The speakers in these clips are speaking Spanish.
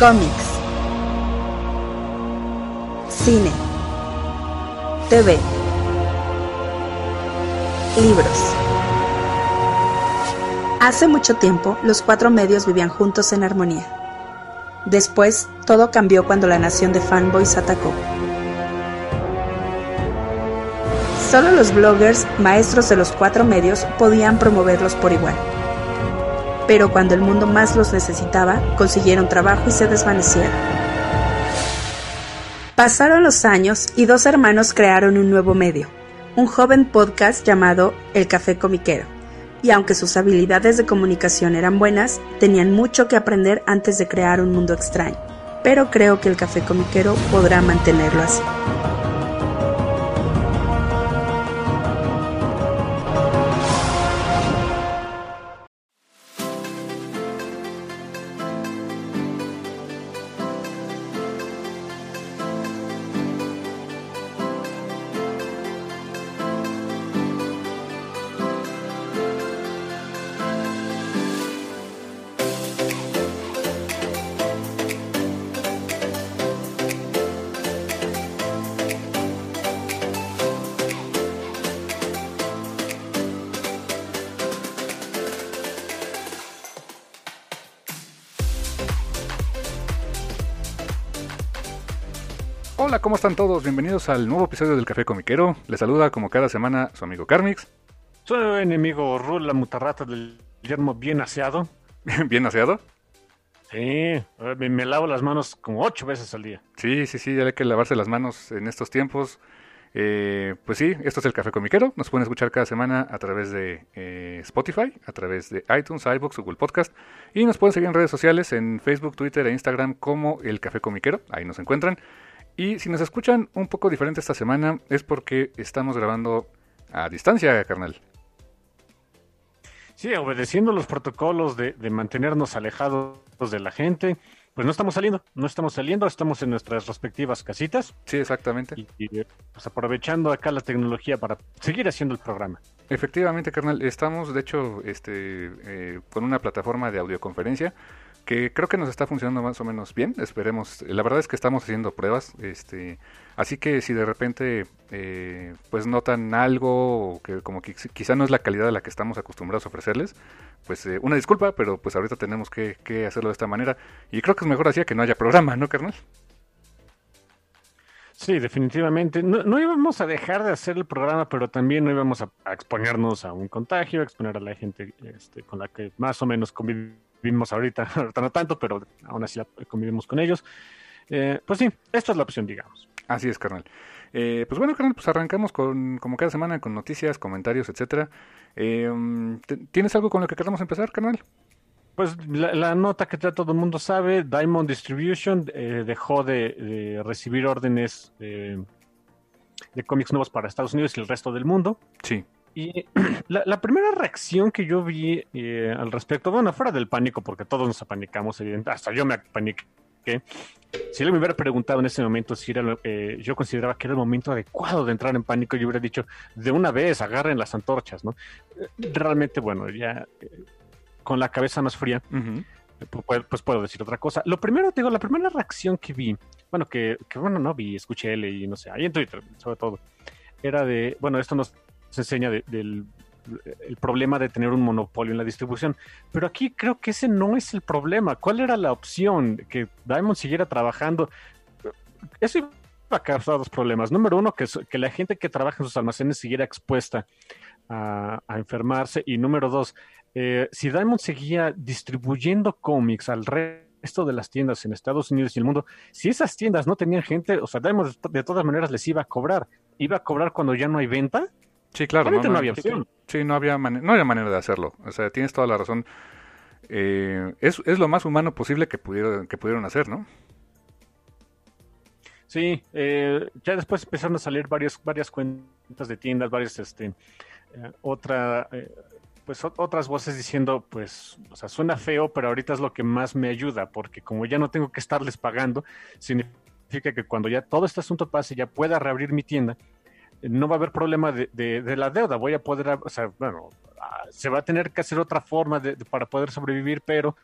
Cómics. Cine. TV. Libros. Hace mucho tiempo, los cuatro medios vivían juntos en armonía. Después, todo cambió cuando la nación de fanboys atacó. Solo los bloggers, maestros de los cuatro medios, podían promoverlos por igual. Pero cuando el mundo más los necesitaba, consiguieron trabajo y se desvanecieron. Pasaron los años y dos hermanos crearon un nuevo medio, un joven podcast llamado El Café Comiquero. Y aunque sus habilidades de comunicación eran buenas, tenían mucho que aprender antes de crear un mundo extraño. Pero creo que el Café Comiquero podrá mantenerlo así. Están todos? Bienvenidos al nuevo episodio del Café Comiquero. Les saluda como cada semana su amigo Carmix. Soy enemigo Rul, la mutarrata del yermo bien aseado. ¿Bien aseado? Sí, eh, me, me lavo las manos como ocho veces al día. Sí, sí, sí, ya hay que lavarse las manos en estos tiempos. Eh, pues sí, esto es el Café Comiquero. Nos pueden escuchar cada semana a través de eh, Spotify, a través de iTunes, iBox, Google Podcast. Y nos pueden seguir en redes sociales, en Facebook, Twitter e Instagram como el Café Comiquero. Ahí nos encuentran. Y si nos escuchan un poco diferente esta semana es porque estamos grabando a distancia, carnal. Sí, obedeciendo los protocolos de, de mantenernos alejados de la gente, pues no estamos saliendo, no estamos saliendo, estamos en nuestras respectivas casitas Sí, exactamente. y, y, pues aprovechando acá la tecnología para seguir haciendo el programa. Efectivamente, carnal. Estamos, de hecho, este, eh, con una plataforma de audioconferencia que creo que nos está funcionando más o menos bien. Esperemos. La verdad es que estamos haciendo pruebas. Este, así que si de repente, eh, pues notan algo o que como que quizá no es la calidad de la que estamos acostumbrados a ofrecerles, pues eh, una disculpa, pero pues ahorita tenemos que, que hacerlo de esta manera. Y creo que es mejor así a que no haya programa, ¿no, carnal? Sí, definitivamente. No, no íbamos a dejar de hacer el programa, pero también no íbamos a, exponernos a un contagio, a exponer a la gente este, con la que más o menos convivimos ahorita, ahorita no tanto, pero aún así convivimos con ellos. Eh, pues sí, esta es la opción, digamos. Así es, carnal. Eh, pues bueno, carnal, pues arrancamos con, como cada semana, con noticias, comentarios, etcétera. Eh, ¿Tienes algo con lo que queramos empezar, carnal? Pues la, la, nota que ya todo el mundo sabe, Diamond Distribution eh, dejó de, de, recibir órdenes de, de, cómics nuevos para Estados Unidos y el resto del mundo. Sí. Y la, la primera reacción que yo vi eh, al respecto, bueno, fuera del pánico, porque todos nos apanicamos, evidentemente, hasta yo me paniqué. Si él me hubiera preguntado en ese momento si era, eh, yo consideraba que era el momento adecuado de entrar en pánico, yo hubiera dicho, de una vez, agarren las antorchas, ¿no? Realmente, bueno, ya con la cabeza más fría, uh -huh. pues, pues, puedo decir otra cosa. Lo primero, te digo, la primera reacción que vi, bueno, que, que, bueno, no vi, escuché, leí, no sé, ahí en Twitter, sobre todo, era de, bueno, esto nos enseña de, del el problema de tener un monopolio en la distribución. Pero aquí creo que ese no es el problema. ¿Cuál era la opción? Que Diamond siguiera trabajando. Eso iba a causar dos problemas. Número uno, que, que la gente que trabaja en sus almacenes siguiera expuesta a, a enfermarse. Y número dos, eh, si Diamond seguía distribuyendo cómics al resto de las tiendas en Estados Unidos y el mundo, si esas tiendas no tenían gente, o sea, Diamond de todas maneras les iba a cobrar. Iba a cobrar cuando ya no hay venta. Sí, claro. No, no, no, había opción. Sí, no había, no había manera de hacerlo. O sea, tienes toda la razón. Eh, es, es, lo más humano posible que pudieron, que pudieron hacer, ¿no? Sí, eh, ya después empezaron a salir varias, varias cuentas de tiendas, varias, este, eh, otra, pues otras voces diciendo, pues, o sea, suena feo, pero ahorita es lo que más me ayuda, porque como ya no tengo que estarles pagando, significa que cuando ya todo este asunto pase, ya pueda reabrir mi tienda, no va a haber problema de, la deuda. Voy a poder, o sea, bueno, se va a tener que hacer otra forma de, para poder sobrevivir, pero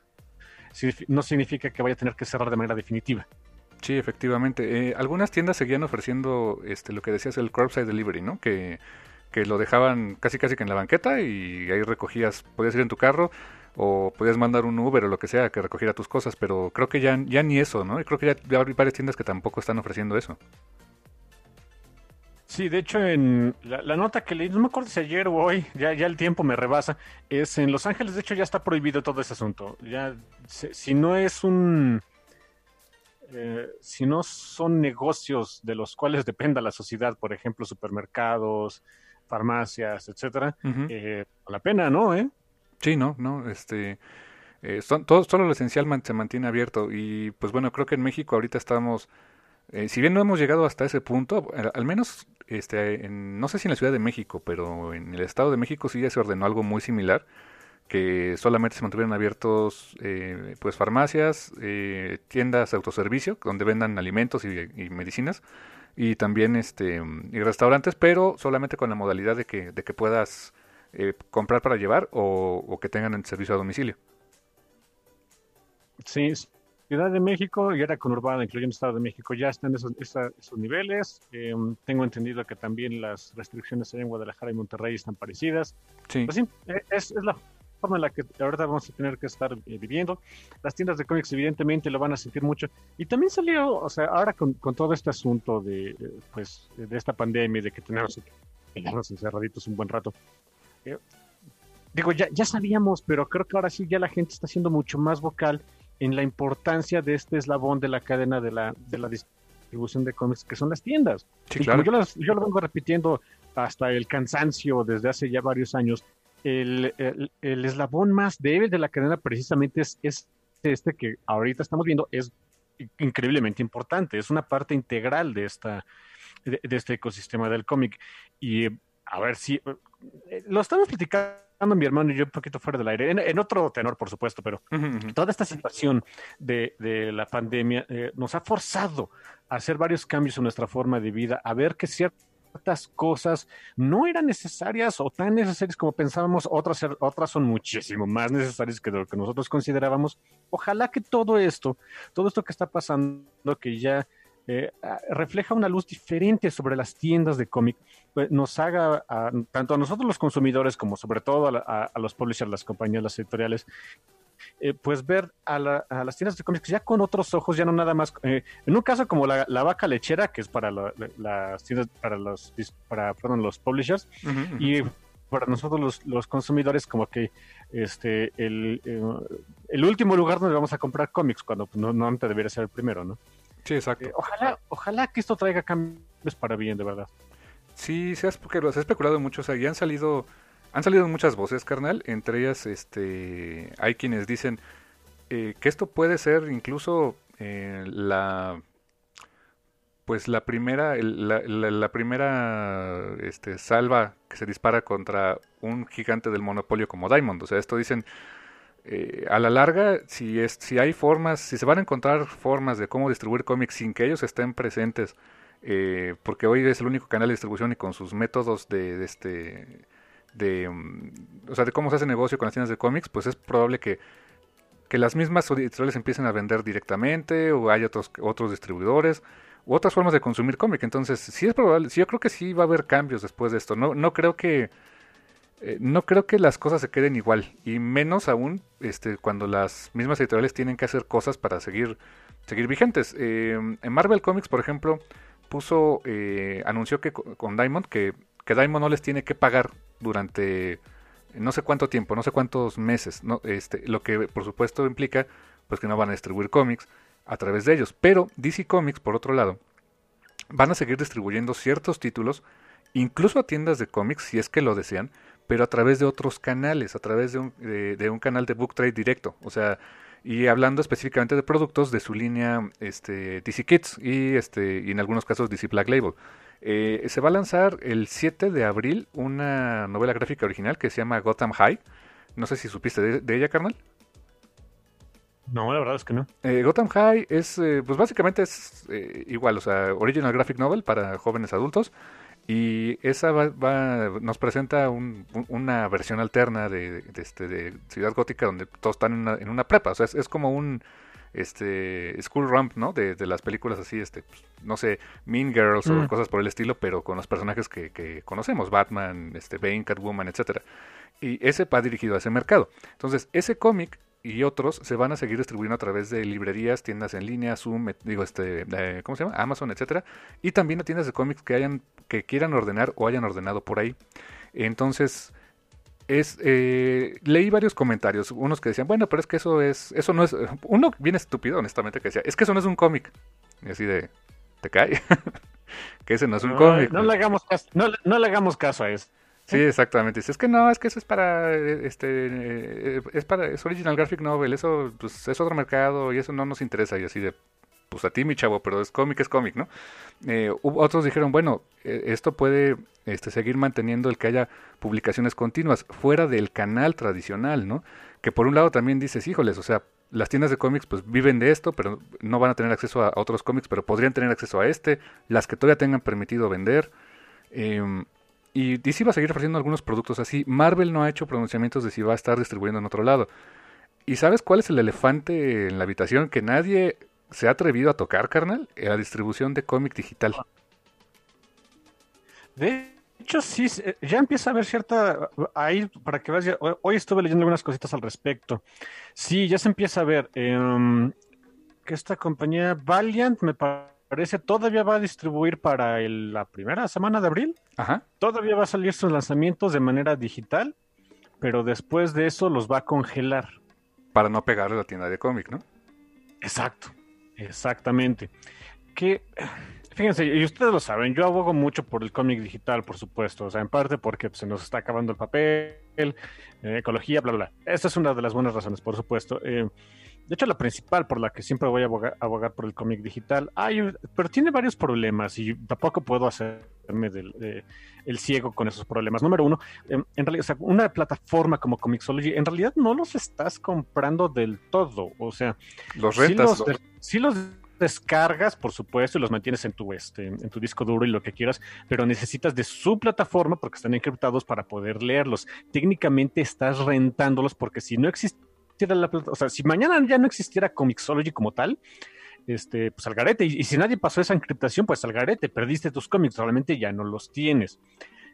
no significa que vaya a tener que cerrar de manera definitiva. Sí, efectivamente. Eh, algunas tiendas seguían ofreciendo este, lo que decías, el curbside delivery, ¿no? Que, que lo dejaban casi casi que en la banqueta y ahí recogías, podías ir en tu carro o podías mandar un Uber o lo que sea que recogiera tus cosas, pero creo que ya, ya ni eso, ¿no? Y creo que ya, hay varias tiendas que tampoco están ofreciendo eso. Sí, de hecho, en la, nota que leí, no me acuerdo si ayer o hoy, ya, ya el tiempo me rebasa, es en Los Ángeles, de hecho, ya está prohibido todo ese asunto. Ya, si, no es un. Eh, si no son negocios de los cuales dependa la sociedad, por ejemplo, supermercados, farmacias, etcétera, eh, la pena, ¿no? ¿Eh? Sí, no, no, este, eh, son, todo, solo lo esencial se mantiene abierto y pues bueno, creo que en México ahorita estamos, eh, si bien no hemos llegado hasta ese punto, al, menos, este, en, no sé si en la Ciudad de México, pero en el Estado de México sí ya se ordenó algo muy similar, que solamente se mantuvieran abiertos eh, pues farmacias, tiendas de autoservicio donde vendan alimentos y, y, medicinas y también este y restaurantes, pero solamente con la modalidad de que, de que puedas eh, comprar para llevar o, que tengan el servicio a domicilio. Sí, Ciudad de México y era conurbada, incluyendo Estado de México, ya están esos, esos niveles. Em, tengo entendido que también las restricciones en Guadalajara y Monterrey están parecidas. Sí. Pues sí, e, es, es, la forma en la que ahorita vamos a tener que estar eh, viviendo. Las tiendas de cómics evidentemente lo van a sentir mucho. Y también salió, o sea, ahora con, con todo este asunto de, eh, pues, de esta pandemia y de que tenemos que quedarnos encerraditos un buen rato, digo, ya, ya sabíamos, pero creo que ahora sí ya la gente está siendo mucho más vocal en la importancia de este eslabón de la cadena de la, de la distribución de cómics, que son las tiendas. yo, yo, lo vengo repitiendo hasta el cansancio desde hace ya varios años, el, el, eslabón más débil de la cadena precisamente es, es este que ahorita estamos viendo, es increíblemente importante, es una parte integral de, esta, de, de este ecosistema del cómic. Y a ver si eh, lo estamos platicando mi hermano y yo un poquito fuera del aire, en, otro tenor, por supuesto, pero toda esta situación de, la pandemia eh, nos ha forzado a hacer varios cambios en nuestra forma de vida, a ver que ciertas cosas no eran necesarias o tan necesarias como pensábamos, otras, otras son muchísimo más necesarias que lo que nosotros considerábamos. Ojalá que todo esto, todo esto que está pasando, que ya eh, refleja una luz diferente sobre las tiendas de cómic, pues, nos haga, tanto a nosotros los consumidores como sobre todo a, los publishers, las compañías, las editoriales, eh, pues ver a, las tiendas de cómics ya con otros ojos, ya no nada más. Eh, en un caso como la, vaca lechera, que es para las tiendas, para los, para, perdón, los publishers, y para nosotros los, consumidores, como que este el, el último lugar donde vamos a comprar cómics, cuando pues, no, no antes debería ser el primero, ¿no? Sí, exacto. Eh, ojalá, ojalá que esto traiga cambios para bien, de verdad. Sí, seas porque lo has especulado mucho, o sea, y han salido, han salido muchas voces, carnal, entre ellas, este, hay quienes dicen eh, que esto puede ser incluso eh, la, pues la primera, la, primera, este, salva que se dispara contra un gigante del monopolio como Diamond, o sea, esto dicen eh, a la larga, si, es, si hay formas, si se van a encontrar formas de cómo distribuir cómics sin que ellos estén presentes, porque hoy es el único canal de distribución y con sus métodos de, este, de, mm, o sea, de cómo se hace negocio con las tiendas de cómics, pues es probable que, que las mismas editoriales empiecen a vender directamente o hay otros, otros distribuidores u otras formas de consumir cómic. Entonces, sí es probable, sí, yo creo que sí va a haber cambios después de esto. No, no creo que eh, no creo que las cosas se queden igual y menos aún este, cuando las mismas editoriales tienen que hacer cosas para seguir seguir vigentes. Eh, en Marvel Comics, por ejemplo, puso eh, anunció que con Diamond que, que Diamond no les tiene que pagar durante no sé cuánto tiempo, no sé cuántos meses, ¿no? este, lo que por supuesto implica pues que no van a distribuir cómics a través de ellos. Pero DC Comics, por otro lado, van a seguir distribuyendo ciertos títulos, incluso a tiendas de cómics, si es que lo desean, pero a través de otros canales, a través de un, de, un canal de book trade directo, o sea, y hablando específicamente de productos de su línea este, DC Kids y, este, y en algunos casos DC Black Label. Eh, se va a lanzar el 7 de abril una novela gráfica original que se llama Gotham High. No sé si supiste de, ella, carnal. No, la verdad es que no. Eh, Gotham High es, eh, pues básicamente es igual, o sea, original graphic novel para jóvenes adultos Y esa va, nos presenta una versión alterna de, este, de Ciudad Gótica donde todos están en una, en una prepa. O sea, es, como un este school ramp, ¿no? De, las películas así, este, pues, no sé, Mean Girls o mm. cosas por el estilo, pero con los personajes que, que, conocemos, Batman, este, Bane, Catwoman, etcétera. Y ese va dirigido a ese mercado. Entonces, ese cómic y otros se van a seguir distribuyendo a través de librerías, tiendas en línea, Zoom, digo este, eh, ¿cómo se llama? Amazon, etcétera, y también a tiendas de cómics que hayan que quieran ordenar o hayan ordenado por ahí. Entonces, es eh, leí varios comentarios, unos que decían, bueno, pero es que eso es eso no es uno bien estúpido, honestamente, que decía, es que eso no es un cómic. Y así de te cae. que ese no es un cómic. No le hagamos caso, no, no le hagamos caso a eso. Sí, exactamente. Es que no, es que eso es para, este, eh, es para, es original graphic novel, eso, pues, es otro mercado y eso no nos interesa. Y así de, pues a ti, mi chavo, pero es cómic, es cómic, ¿no? Eh, otros dijeron, bueno, eh, esto puede este, seguir manteniendo el que haya publicaciones continuas fuera del canal tradicional, ¿no? Que por un lado también dices, híjoles, o sea, las tiendas de cómics pues viven de esto, pero no van a tener acceso a, otros cómics, pero podrían tener acceso a este, las que todavía tengan permitido vender. Eh, y DC va a seguir ofreciendo algunos productos así. Marvel no ha hecho pronunciamientos de si va a estar distribuyendo en otro lado. ¿Y sabes cuál es el elefante en la habitación que nadie se ha atrevido a tocar, carnal? La distribución de cómic digital. De hecho, sí, ya empieza a haber cierta... Ahí, para que veas, hoy estuve leyendo algunas cositas al respecto. Sí, ya se empieza a ver em, que esta compañía Valiant, me parece todavía va a distribuir para la primera semana de abril. Ajá. Todavía va a salir sus lanzamientos de manera digital, pero después de eso los va a congelar. Para no pegarle a la tienda de cómic, ¿no? Exacto, exactamente. Que, fíjense, y ustedes lo saben, yo abogo mucho por el cómic digital, por supuesto. O sea, en parte porque pues, se nos está acabando el papel, eh, ecología, bla, bla, bla. Esa es una de las buenas razones, por supuesto. Eh, de hecho, la principal por la que siempre voy a abogar, por el cómic digital, hay, pero tiene varios problemas y tampoco puedo hacerme del el ciego con esos problemas. Número uno, em, en, realidad, una plataforma como Comixology, en realidad no los estás comprando del todo. O sea, los rentas. Sí los, descargas, por supuesto, y los mantienes en tu, este, en tu disco duro y lo que quieras, pero necesitas de su plataforma porque están encriptados para poder leerlos. Técnicamente estás rentándolos porque si no existe si mañana ya no existiera Comixology como tal, este, pues al garete. Y, si nadie pasó esa encriptación, pues al garete, perdiste tus cómics, realmente ya no los tienes.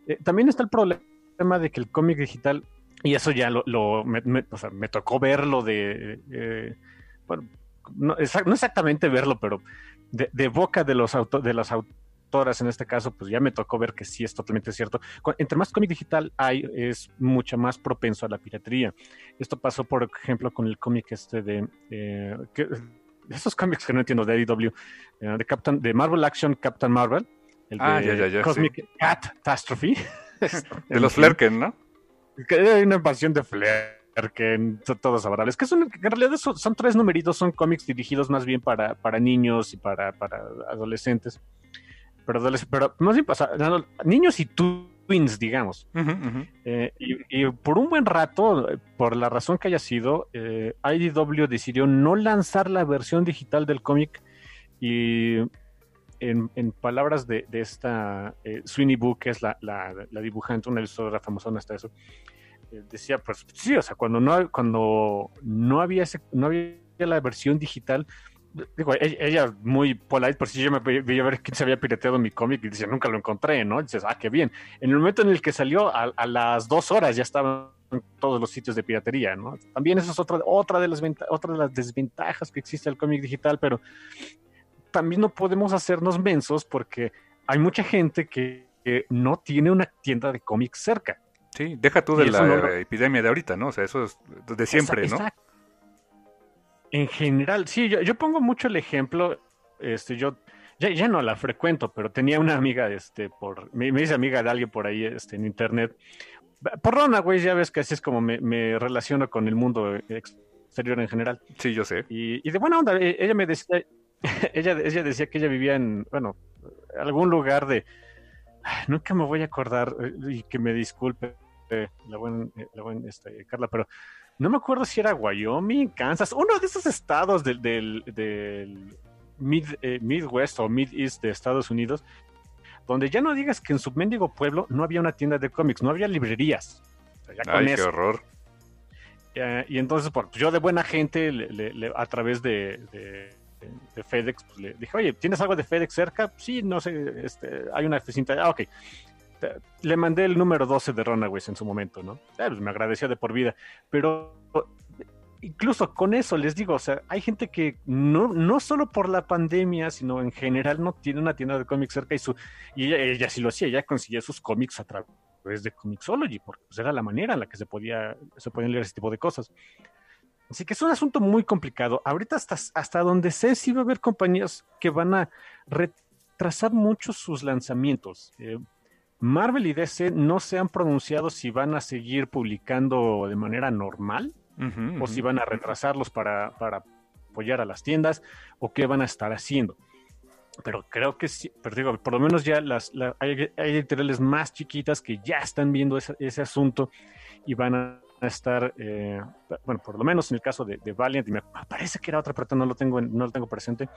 Eh, también está el problema de que el cómic digital, y eso ya lo, me, tocó verlo de, eh, bueno, no, exactamente verlo, pero de, boca de los, auto, de los en este caso, pues ya me tocó ver que sí es totalmente cierto. Entre más cómic digital hay, es mucho más propenso a la piratería. Esto pasó, por ejemplo, con el cómic este de... Eh, esos cómics que no entiendo de AEW, eh, de, Captain, de Marvel Action Captain Marvel, el ah, de ya, ya, Cosmic Catastrophe. de los Flerken, ¿no? Que hay una invasión de Flerken, todos adorables. Que, son, en realidad son, son, tres numeritos, son cómics dirigidos más bien para, para niños y para, para adolescentes pero, pero más bien pasa, niños y twins, digamos. Eh, y, por un buen rato, por la razón que haya sido, eh, IDW decidió no lanzar la versión digital del cómic y en, palabras de, esta eh, Sweeney Boo, que es la, dibujante, una ilustradora famosa hasta eso, eh, decía, pues sí, o sea, cuando no, cuando no había, no había la versión digital, digo, e-, ella, muy polite, por si yo me veía a ver quién se había pirateado mi cómic y dice, nunca lo encontré, ¿no? dices, ah, qué bien. En el momento en el que salió, a, las dos horas ya estaban todos los sitios de piratería, ¿no? También eso es otra, otra, de, las otra de las desventajas que existe el cómic digital, pero también no podemos hacernos mensos porque hay mucha gente que, no tiene una tienda de cómics cerca. Sí, deja tú de la epidemia de ahorita, ¿no? O sea, eso es de siempre, ¿no? En general, sí, yo, pongo mucho el ejemplo, este, yo ya, ya, no la frecuento, pero tenía una amiga, este, por, me, dice amiga de alguien por ahí, este, en internet. Por Rona, güey, ya ves que así es como me, relaciono con el mundo exterior en general. Sí, yo sé. Y, de buena onda, e, ella me decía, ella, ella decía que ella vivía en, bueno, algún lugar de, nunca me voy a acordar, y que me disculpe la buena, la buena este, Carla, pero no me acuerdo si era Wyoming, Kansas, uno de esos estados del, Mid, eh, Midwest o Mid East de Estados Unidos, donde ya no digas que en su mendigo pueblo no había una tienda de cómics, no había librerías. Ay, qué horror. Eh, y entonces, pues, yo de buena gente, a través de, FedEx, pues, le dije, oye, ¿tienes algo de FedEx cerca? Sí, no sé, este, hay una cinta. Ah, ok. Le mandé el número 12 de Runaways en su momento, ¿no? Eh, pues, me agradecía de por vida. Pero incluso con eso les digo, o sea, hay gente que no, no solo por la pandemia, sino en general no tiene una tienda de cómics cerca y su y ella, sí lo hacía, ella conseguía sus cómics a través de Comixology, porque pues, era la manera en la que se podía se podían leer ese tipo de cosas. Así que es un asunto muy complicado. Ahorita hasta, hasta donde sé, sí va a haber compañías que van a retrasar mucho sus lanzamientos. Eh, Marvel y DC no se han pronunciado si van a seguir publicando de manera normal o si van a retrasarlos para, apoyar a las tiendas o qué van a estar haciendo. Pero creo que sí, pero digo, por lo menos ya las, hay, editoriales más chiquitas que ya están viendo ese, asunto y van a estar, eh, bueno, por lo menos en el caso de, Valiant, y me parece que era otra, pero no lo tengo, no lo tengo presente,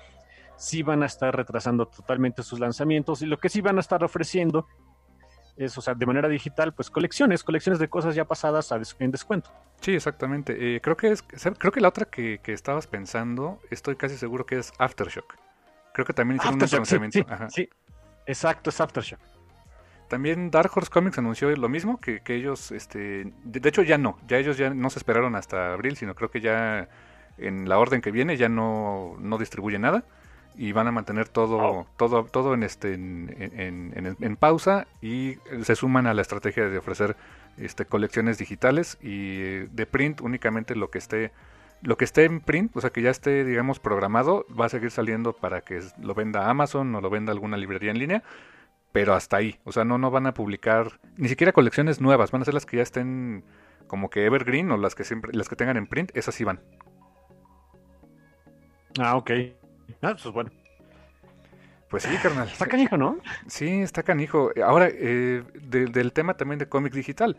sí van a estar retrasando totalmente sus lanzamientos y lo que sí van a estar ofreciendo es, o sea, de manera digital, pues colecciones, colecciones de cosas ya pasadas en descuento. Sí, exactamente. Eh, creo que es, creo que la otra que, estabas pensando, estoy casi seguro que es Aftershock. Creo que también hicieron un pronunciamiento. Sí, exacto, es Aftershock. También Dark Horse Comics anunció lo mismo, que, ellos, este, de, hecho ya no, ya ellos ya no se esperaron hasta abril, sino creo que ya en la orden que viene ya no, no distribuye nada y van a mantener todo, oh. todo, todo en este, en, pausa y se suman a la estrategia de ofrecer este, colecciones digitales y de print únicamente lo que esté lo que esté en print, o sea que ya esté digamos programado, va a seguir saliendo para que lo venda Amazon o lo venda alguna librería en línea, pero hasta ahí, o sea no no van a publicar ni siquiera colecciones nuevas, van a ser las que ya estén como que evergreen o las que siempre las que tengan en print, esas sí van. Ah, ok. Ah, eso es bueno. Pues sí, carnal. Está canijo, ¿no? Sí, está canijo. Ahora, eh, del tema también de cómic digital.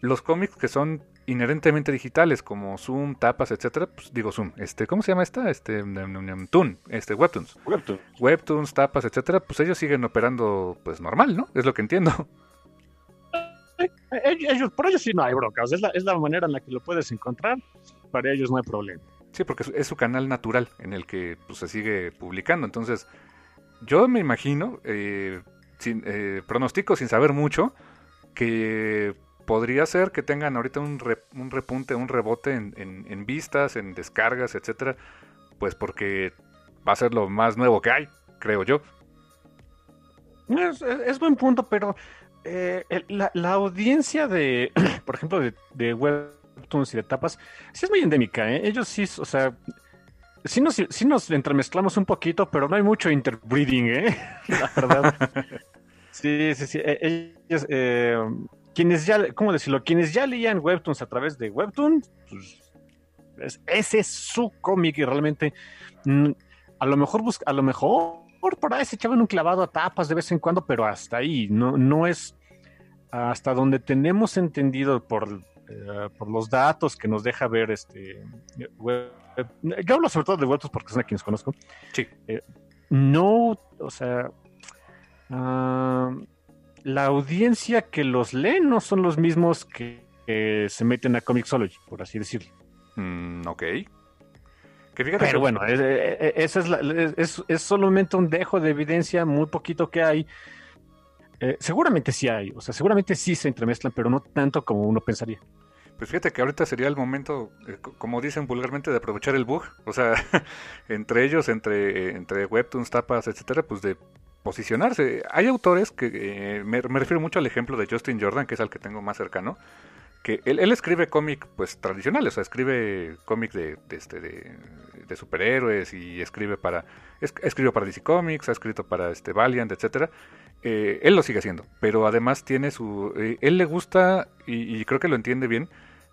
Los cómics que son inherentemente digitales, como Zoom, tapas, etcétera, pues digo Zoom, este, ¿cómo se llama esta? Este, Toon, este, Webtoons. Webtoons. Webtoons, tapas, etcétera, pues ellos siguen operando, pues normal, ¿no? Es lo que entiendo. Eh, ellos, por ellos sí no hay brocas, es la, es la manera en la que lo puedes encontrar, para ellos no hay problema. Sí, porque es su canal natural en el que pues, se sigue publicando. Entonces, yo me imagino, eh, sin, eh, pronostico sin saber mucho, que podría ser que tengan ahorita un, un repunte, un rebote en, vistas, en descargas, etcétera, pues porque va a ser lo más nuevo que hay, creo yo. Es, buen punto, pero eh, la, la, audiencia de, por ejemplo, de, de web y de tapas, sí es muy endémica, ¿eh? Ellos sí, o sea, sí nos, sí nos entremezclamos un poquito, pero no hay mucho interbreeding, ¿eh? La verdad. sí, sí, sí. E, ellos, eh, quienes ya, ¿cómo decirlo? Quienes ya leían Webtoons a través de Webtoon, pues, ese es su cómic y realmente mm, a lo mejor busca, a lo mejor por ahí se echaban un clavado a tapas de vez en cuando, pero hasta ahí, no, no es hasta donde tenemos entendido por eh, por los datos que nos deja ver este web. Yo hablo sobre todo de webs porque son a quienes conozco. Sí. Eh, no, o sea, ah, la audiencia que los lee no son los mismos que, se meten a Comixology, por así decirlo. Mm, ok. Pero bueno, es, es, es, solamente un dejo de evidencia muy poquito que hay. Eh, seguramente sí hay, o sea, seguramente sí se entremezclan, pero no tanto como uno pensaría. Pues fíjate que ahorita sería el momento, eh, como dicen vulgarmente, de aprovechar el bug. O sea, entre ellos, entre, entre webtoons, tapas, etcétera, pues de posicionarse. Hay autores que eh, me, refiero mucho al ejemplo de Justin Jordan, que es al que tengo más cercano, que él, él escribe cómic pues tradicional, o sea, escribe cómic de, de, este, de, superhéroes y escribe para es, escribió para DC Comics, ha escrito para este Valiant, etcétera. Eh, él lo sigue haciendo, pero además tiene su él le gusta y, y creo que lo entiende bien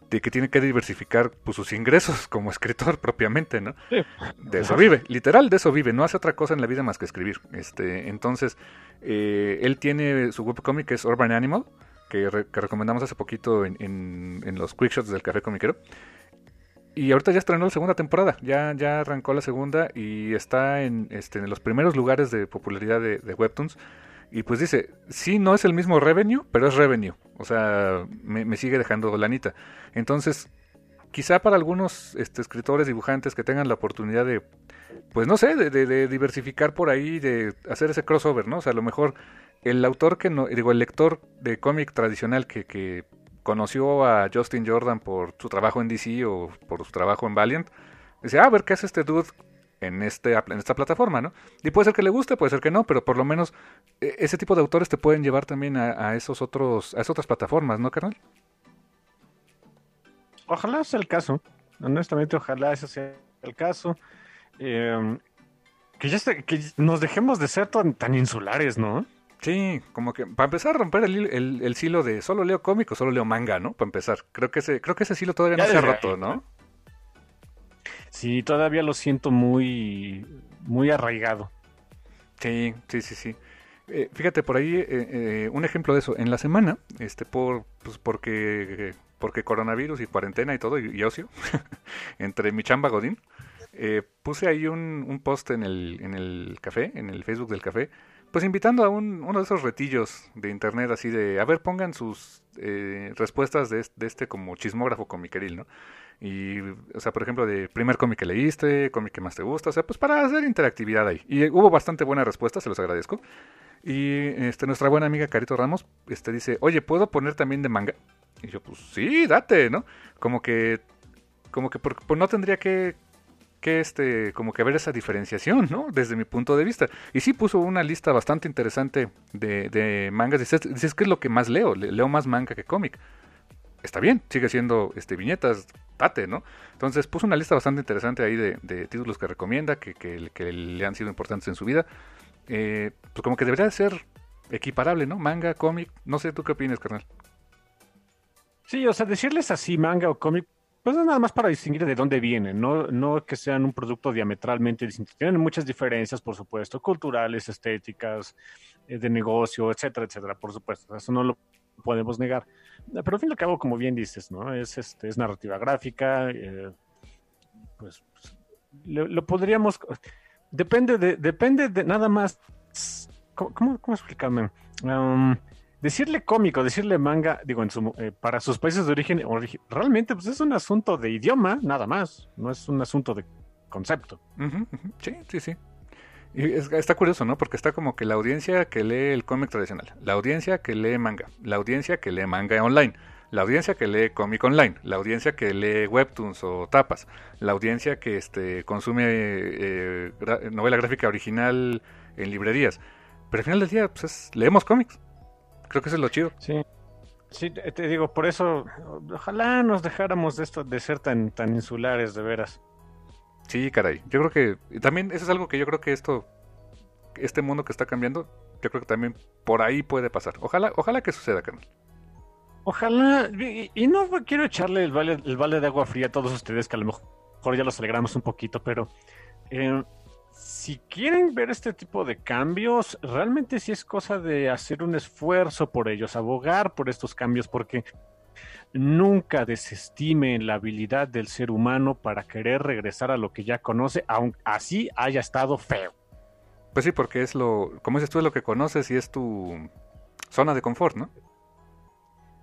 de que tiene que diversificar pues, sus ingresos como escritor propiamente, ¿no? De eso vive, literal, de eso vive, no hace otra cosa en la vida más que escribir. Este, entonces, eh, él tiene su webcomic que es Urban Animal, que, recomendamos hace poquito en, en, los quickshots del Café Comiquero. Y ahorita ya estrenó la segunda temporada, ya, ya arrancó la segunda y está en, este, en los primeros lugares de popularidad de, de Webtoons. Y pues dice, sí, no es el mismo revenue, pero es revenue. O sea, me, sigue dejando lanita. Entonces, quizá para algunos este, escritores, dibujantes que tengan la oportunidad de, pues no sé, de, diversificar por ahí, de hacer ese crossover, ¿no? O sea, a lo mejor el autor que no, digo, el lector de cómic tradicional que, que conoció a Justin Jordan por su trabajo en DC o por su trabajo en Valiant, dice, ah, a ver qué hace este dude en, este, en esta plataforma, ¿no? Y puede ser que le guste, puede ser que no, pero por lo menos e, ese tipo de autores te pueden llevar también a, esos otros, a esas otras plataformas, ¿no, carnal? Ojalá sea el caso. Honestamente, ojalá ese sea el caso. Em, que ya que nos dejemos de ser tan, tan, insulares, ¿no? Sí, como que para empezar a romper el, el, el silo de solo leo cómico, solo leo manga, ¿no? Para empezar. Creo que ese, creo que ese silo todavía no se ha roto, ¿no? Sí, todavía lo siento muy, muy arraigado. Sí, sí, sí, sí. Eh, fíjate, por ahí eh, eh, un ejemplo de eso. En la semana, este, por, pues porque, porque coronavirus y cuarentena y todo, y, ocio, entre mi chamba Godín, puse ahí un, un, post en el, en el café, en el Facebook del café, pues invitando a un, uno de esos retillos de internet así de, a ver, pongan sus respuestas de, este como chismógrafo comiqueril, ¿no? Y, o sea, por ejemplo, de primer cómic que leíste, cómic que más te gusta, o sea, pues para hacer interactividad ahí. Y hubo bastante buena respuesta, se los agradezco. Y este, nuestra buena amiga Carito Ramos este, dice, oye, ¿puedo poner también de manga? Y yo, pues sí, date, ¿no? Como que, como que pues no tendría que, que este, como que ver esa diferenciación, ¿no? Desde mi punto de vista. Y sí puso una lista bastante interesante de, de mangas. Dice, dice, es que es lo que más leo, leo más manga que cómic. Está bien, sigue siendo este, viñetas, ¿no? Entonces puso una lista bastante interesante ahí de, títulos que recomienda, que, que, le han sido importantes en su vida. Eh, pues como que debería ser equiparable, ¿no? Manga, cómic, no sé, ¿tú qué opinas, carnal? Sí, o sea, decirles así manga o cómic, pues es nada más para distinguir de dónde vienen, no, no que sean un producto diametralmente distinto. Tienen muchas diferencias, por supuesto, culturales, estéticas, eh, de negocio, etcétera, etcétera, por supuesto. Eso no lo podemos negar. Pero al fin y al cabo, como bien dices, ¿no? Es, este, es narrativa gráfica, eh, pues, lo, podríamos... Depende de, depende de nada más... ¿Cómo, cómo, explicarme? Decirle cómico, decirle manga, digo, en su, eh, para sus países de origen, realmente pues es un asunto de idioma, nada más, no es un asunto de concepto. Sí, sí, sí. Y está curioso, ¿no? Porque está como que la audiencia que lee el cómic tradicional, la audiencia que lee manga, la audiencia que lee manga online, la audiencia que lee cómic online, la audiencia que lee webtoons o tapas, la audiencia que este consume eh, novela gráfica original en librerías. Pero al final del día, pues leemos cómics. Creo que eso es lo chido. Sí. Sí, te digo, por eso, ojalá nos dejáramos de esto de ser tan, tan insulares, de veras. Sí, caray. Yo creo que también eso es algo que yo creo que esto, este mundo que está cambiando, yo creo que también por ahí puede pasar. Ojalá, ojalá que suceda, carnal. Ojalá, y, no quiero echarle el vale, el vale de agua fría a todos ustedes, que a lo mejor ya los alegramos un poquito, pero eh, si quieren ver este tipo de cambios, realmente sí es cosa de hacer un esfuerzo por ellos, abogar por estos cambios, porque nunca desestime la habilidad del ser humano para querer regresar a lo que ya conoce, aunque así haya estado feo. Pues sí, porque es lo, como dices tú, es lo que conoces y es tu zona de confort, ¿no?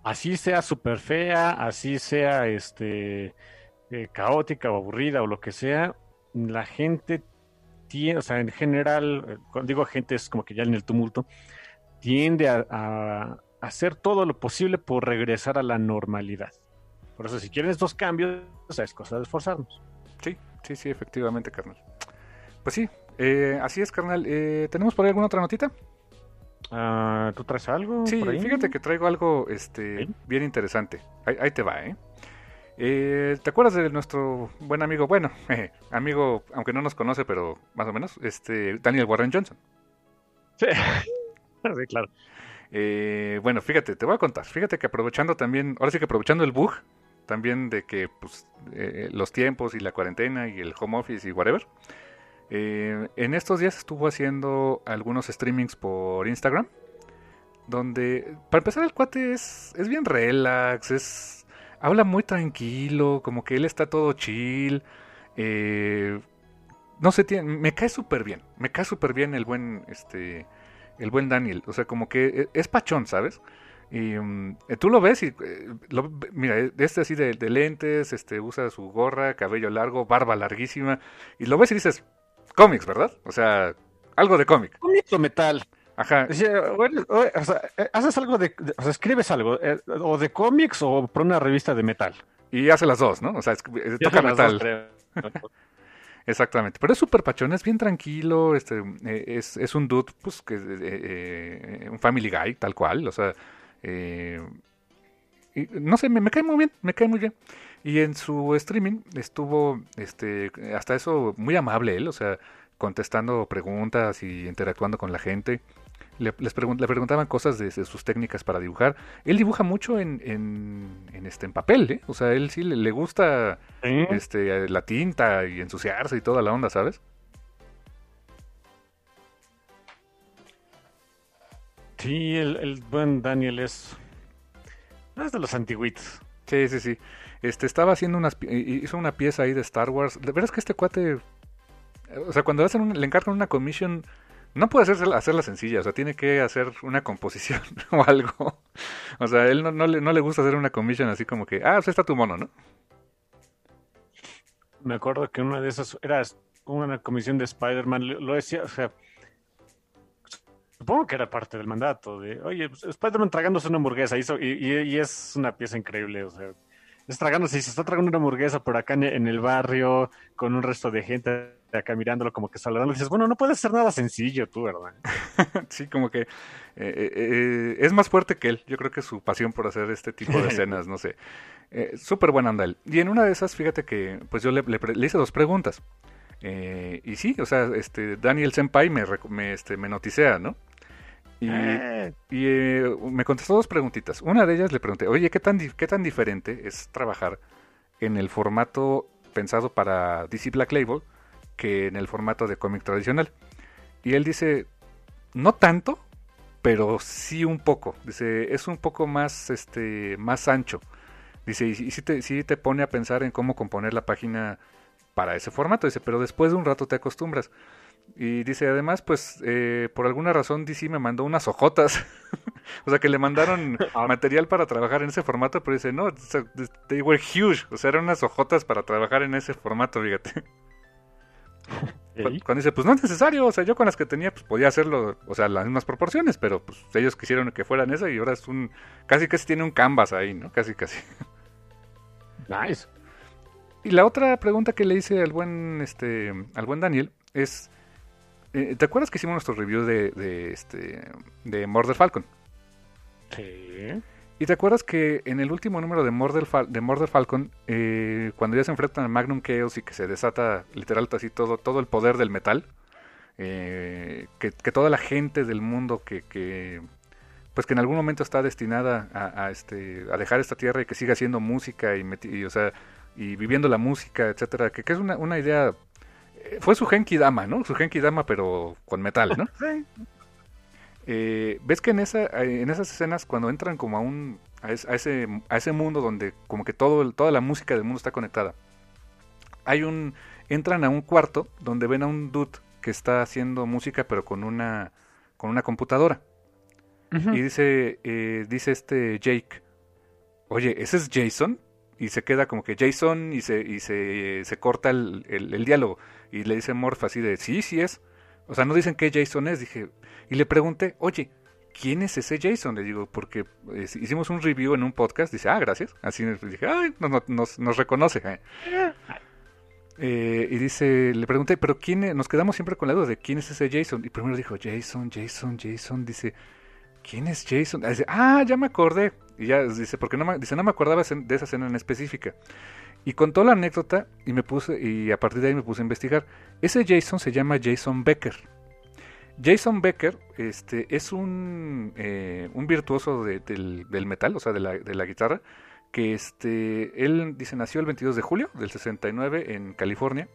Así sea súper fea, así sea este eh, caótica o aburrida o lo que sea, la gente tiene, o sea, en general, eh, cuando digo gente es como que ya en el tumulto, tiende a hacer todo lo posible por regresar a la normalidad. Por eso, si quieren estos cambios, es cosa de esforzarnos. Sí, sí, sí, efectivamente, carnal. Pues sí, eh, así es, carnal. Eh, ¿Tenemos por ahí alguna otra notita? Ah, ¿Tú traes algo? Sí, fíjate que traigo algo este, bien interesante. Ahí, te va, ¿eh? ¿eh? ¿Te acuerdas de nuestro buen amigo, bueno, amigo, aunque no nos conoce, pero más o menos, este Daniel Warren Johnson? Sí, sí claro. Eh, bueno, fíjate, te voy a contar. Fíjate que aprovechando también, ahora sí que aprovechando el bug, también de que pues, eh, los tiempos y la cuarentena y el home office y whatever. Eh, en estos días estuvo haciendo algunos streamings por Instagram. Donde, para empezar, el cuate es, es bien relax, es, habla muy tranquilo, como que él está todo chill. no sé, me cae súper bien, me cae súper bien el buen este, el buen Daniel. O sea, como que e, es pachón, ¿sabes? Y eh, tú lo ves y, eh, lo- mira, este así de, de lentes, este usa su gorra, cabello largo, barba larguísima, y lo ves y dices, cómics, ¿verdad? O sea, algo de cómic. ¿Cómics o metal? Ajá. O sea, o eh, haces algo de, o sea, escribes algo, eh, o de cómics o por una revista de metal. Y hace las dos, ¿no? O sea, es- eh, toca metal. dos. Exactamente, pero es súper pachón, es bien tranquilo, este, eh, es, es un dude, pues, que, eh, eh, un family guy, tal cual, o sea, eh, y no sé, me, me cae muy bien, me cae muy bien. Y en su streaming estuvo, este, hasta eso, muy amable él, o sea, contestando preguntas y interactuando con la gente. Le, les pregun- le preguntaban cosas de, de sus técnicas para dibujar. Él dibuja mucho en, en, en, este, en papel, ¿eh? O sea, él sí le, le gusta Sí. este, la tinta y ensuciarse y toda la onda, ¿sabes? Sí, el, el buen Daniel es, es de los antiguitos. Sí, sí, sí. Este, estaba haciendo unas, hizo una pieza ahí de Star Wars. De veras que este cuate, o sea, cuando hacen un- le encargan una commission, no puede hacer, hacerla sencilla, o sea, tiene que hacer una composición o algo. O sea, él no, no, le, no le gusta hacer una commission así como que, ah, pues está tu mono, ¿no? Me acuerdo que una de esas era una comisión de Spider-Man, lo lo decía, o sea, supongo que era parte del mandato, de, oye, pues, Spider-Man tragándose una hamburguesa, hizo- y, y- y es una pieza increíble, o sea, es tragándose, y se está tragando una hamburguesa por acá en, en el barrio, con un resto de gente acá mirándolo como que saludando, dices, bueno, no puede ser nada sencillo tú, ¿verdad? Sí, como que eh, eh, eh, es más fuerte que él. Yo creo que su pasión por hacer este tipo de escenas, no sé. Eh, Súper buena onda él. Y en una de esas, fíjate que pues yo le, le hice dos preguntas. Y sí, o sea, este Daniel Senpai me, me, este, me noticea, ¿no? Y, Eh, y, eh, me contestó dos preguntitas. Una de ellas le pregunté, oye, ¿qué tan, ¿qué tan diferente es trabajar en el formato pensado para DC Black Label que en el formato de cómic tradicional? Y él dice, no tanto, pero sí un poco. Dice, es un poco más, este, más ancho. Dice, y, y sí, te, sí te pone a pensar en cómo componer la página para ese formato. Dice, pero después de un rato te acostumbras. Y dice, además, pues, eh, por alguna razón DC me mandó unas hojotas. o sea, que le mandaron Ah. material para trabajar en ese formato, pero dice, no, they were huge. O sea, eran unas hojotas para trabajar en ese formato, fíjate. Cuando dice, pues no es necesario, o sea, yo con las que tenía, pues podía hacerlo, o sea, las mismas proporciones, pero pues ellos quisieron que fueran esa y ahora es un, casi casi tiene un canvas ahí, ¿no? Casi casi. Nice. Y la otra pregunta que le hice al buen, este, al buen Daniel es, eh, ¿te acuerdas que hicimos nuestro review de, de este, de Murder Falcon? Sí. ¿Y te acuerdas que en el último número de Murder, Fal- de Murder Falcon, eh, cuando ya se enfrentan a Magnum Chaos y que se desata literal así todo, todo el poder del metal, eh, que, que toda la gente del mundo que, que, pues que en algún momento está destinada a, a, este, a dejar esta tierra y que siga haciendo música y, y, o sea, y viviendo la música, etcétera, que, que es una, una idea... Fue su Genki Dama, ¿no? Su Genki Dama, pero con metal, ¿no? Sí. Eh, ves que en esa en esas escenas cuando entran como a un a, es- a ese a ese mundo donde como que todo toda la música del mundo está conectada hay un entran a un cuarto donde ven a un dude que está haciendo música pero con una con una computadora y dice eh, dice este Jake oye ese es Jason y se queda como que Jason y se y se, se corta el, el- el diálogo y le dice Morph así de sí sí es o sea no dicen qué Jason es dije y le pregunté, oye, ¿quién es ese Jason? Le digo, porque eh, hicimos un review en un podcast. Dice, ah, gracias. Así dije, ay, no- no- nos, reconoce. eh". Eh, y dice, le pregunté, pero quién es? Nos quedamos siempre con la duda de quién es ese Jason. Y primero dijo, Jason, Jason, Jason. Dice, ¿quién es Jason? Dice, ah, ya me acordé. Y ya dice, porque no me, dice, no me acordaba de esa escena en específica. Y contó la anécdota y me puse, y a partir de ahí me puse a investigar. Ese Jason se llama Jason Becker. Jason Becker este, es un, eh, un virtuoso de- del, del metal, o sea, de la, de la guitarra, que este, él dice nació el 22 de julio del 69 en California.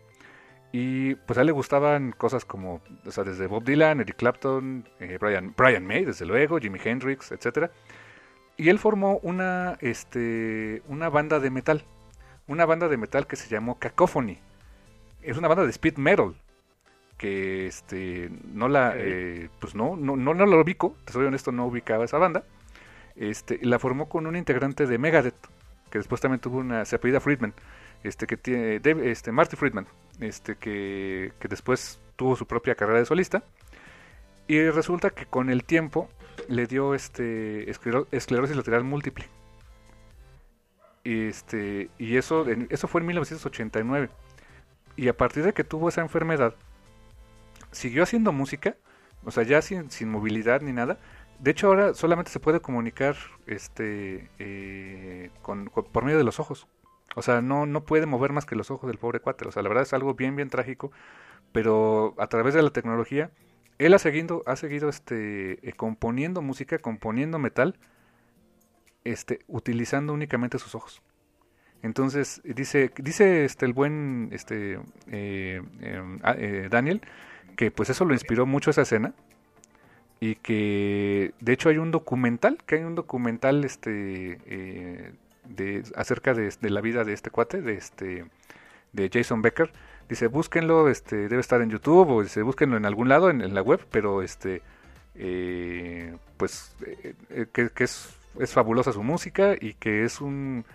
Y pues a él le gustaban cosas como, o sea, desde Bob Dylan, Eric Clapton, eh, Brian, Brian May, desde luego, Jimi Hendrix, etc. Y él formó una, este, una banda de metal, una banda de metal que se llamó Cacophony. Es una banda de speed metal. que este no la eh, pues no no no no lo ubico te soy honesto no ubicaba esa banda este la formó con un integrante de Megadeth que después también tuvo una se apellida Friedman este que tiene este Marty Friedman este que, que después tuvo su propia carrera de solista y resulta que con el tiempo le dio este esclerosis lateral múltiple y este y eso eso fue en 1989 y a partir de que tuvo esa enfermedad siguió haciendo música, o sea, ya sin, sin movilidad ni nada. De hecho, ahora solamente se puede comunicar este eh, con, por medio de los ojos. O sea, no, no puede mover más que los ojos del pobre cuate. O sea, la verdad es algo bien, bien trágico. Pero a través de la tecnología, él ha seguido, ha seguido este, eh, componiendo música, componiendo metal, este, utilizando únicamente sus ojos. Entonces, dice, dice este, el buen este, eh, em, ah, Daniel que pues eso lo inspiró mucho esa escena y que de hecho hay un documental, que hay un documental este eh, de acerca de, la vida de este cuate, de este de Jason Becker. Dice, búsquenlo, este debe estar en YouTube o dice, búsquenlo en algún lado en, la web, pero este eh, pues eh, que es, es fabulosa su música y que es un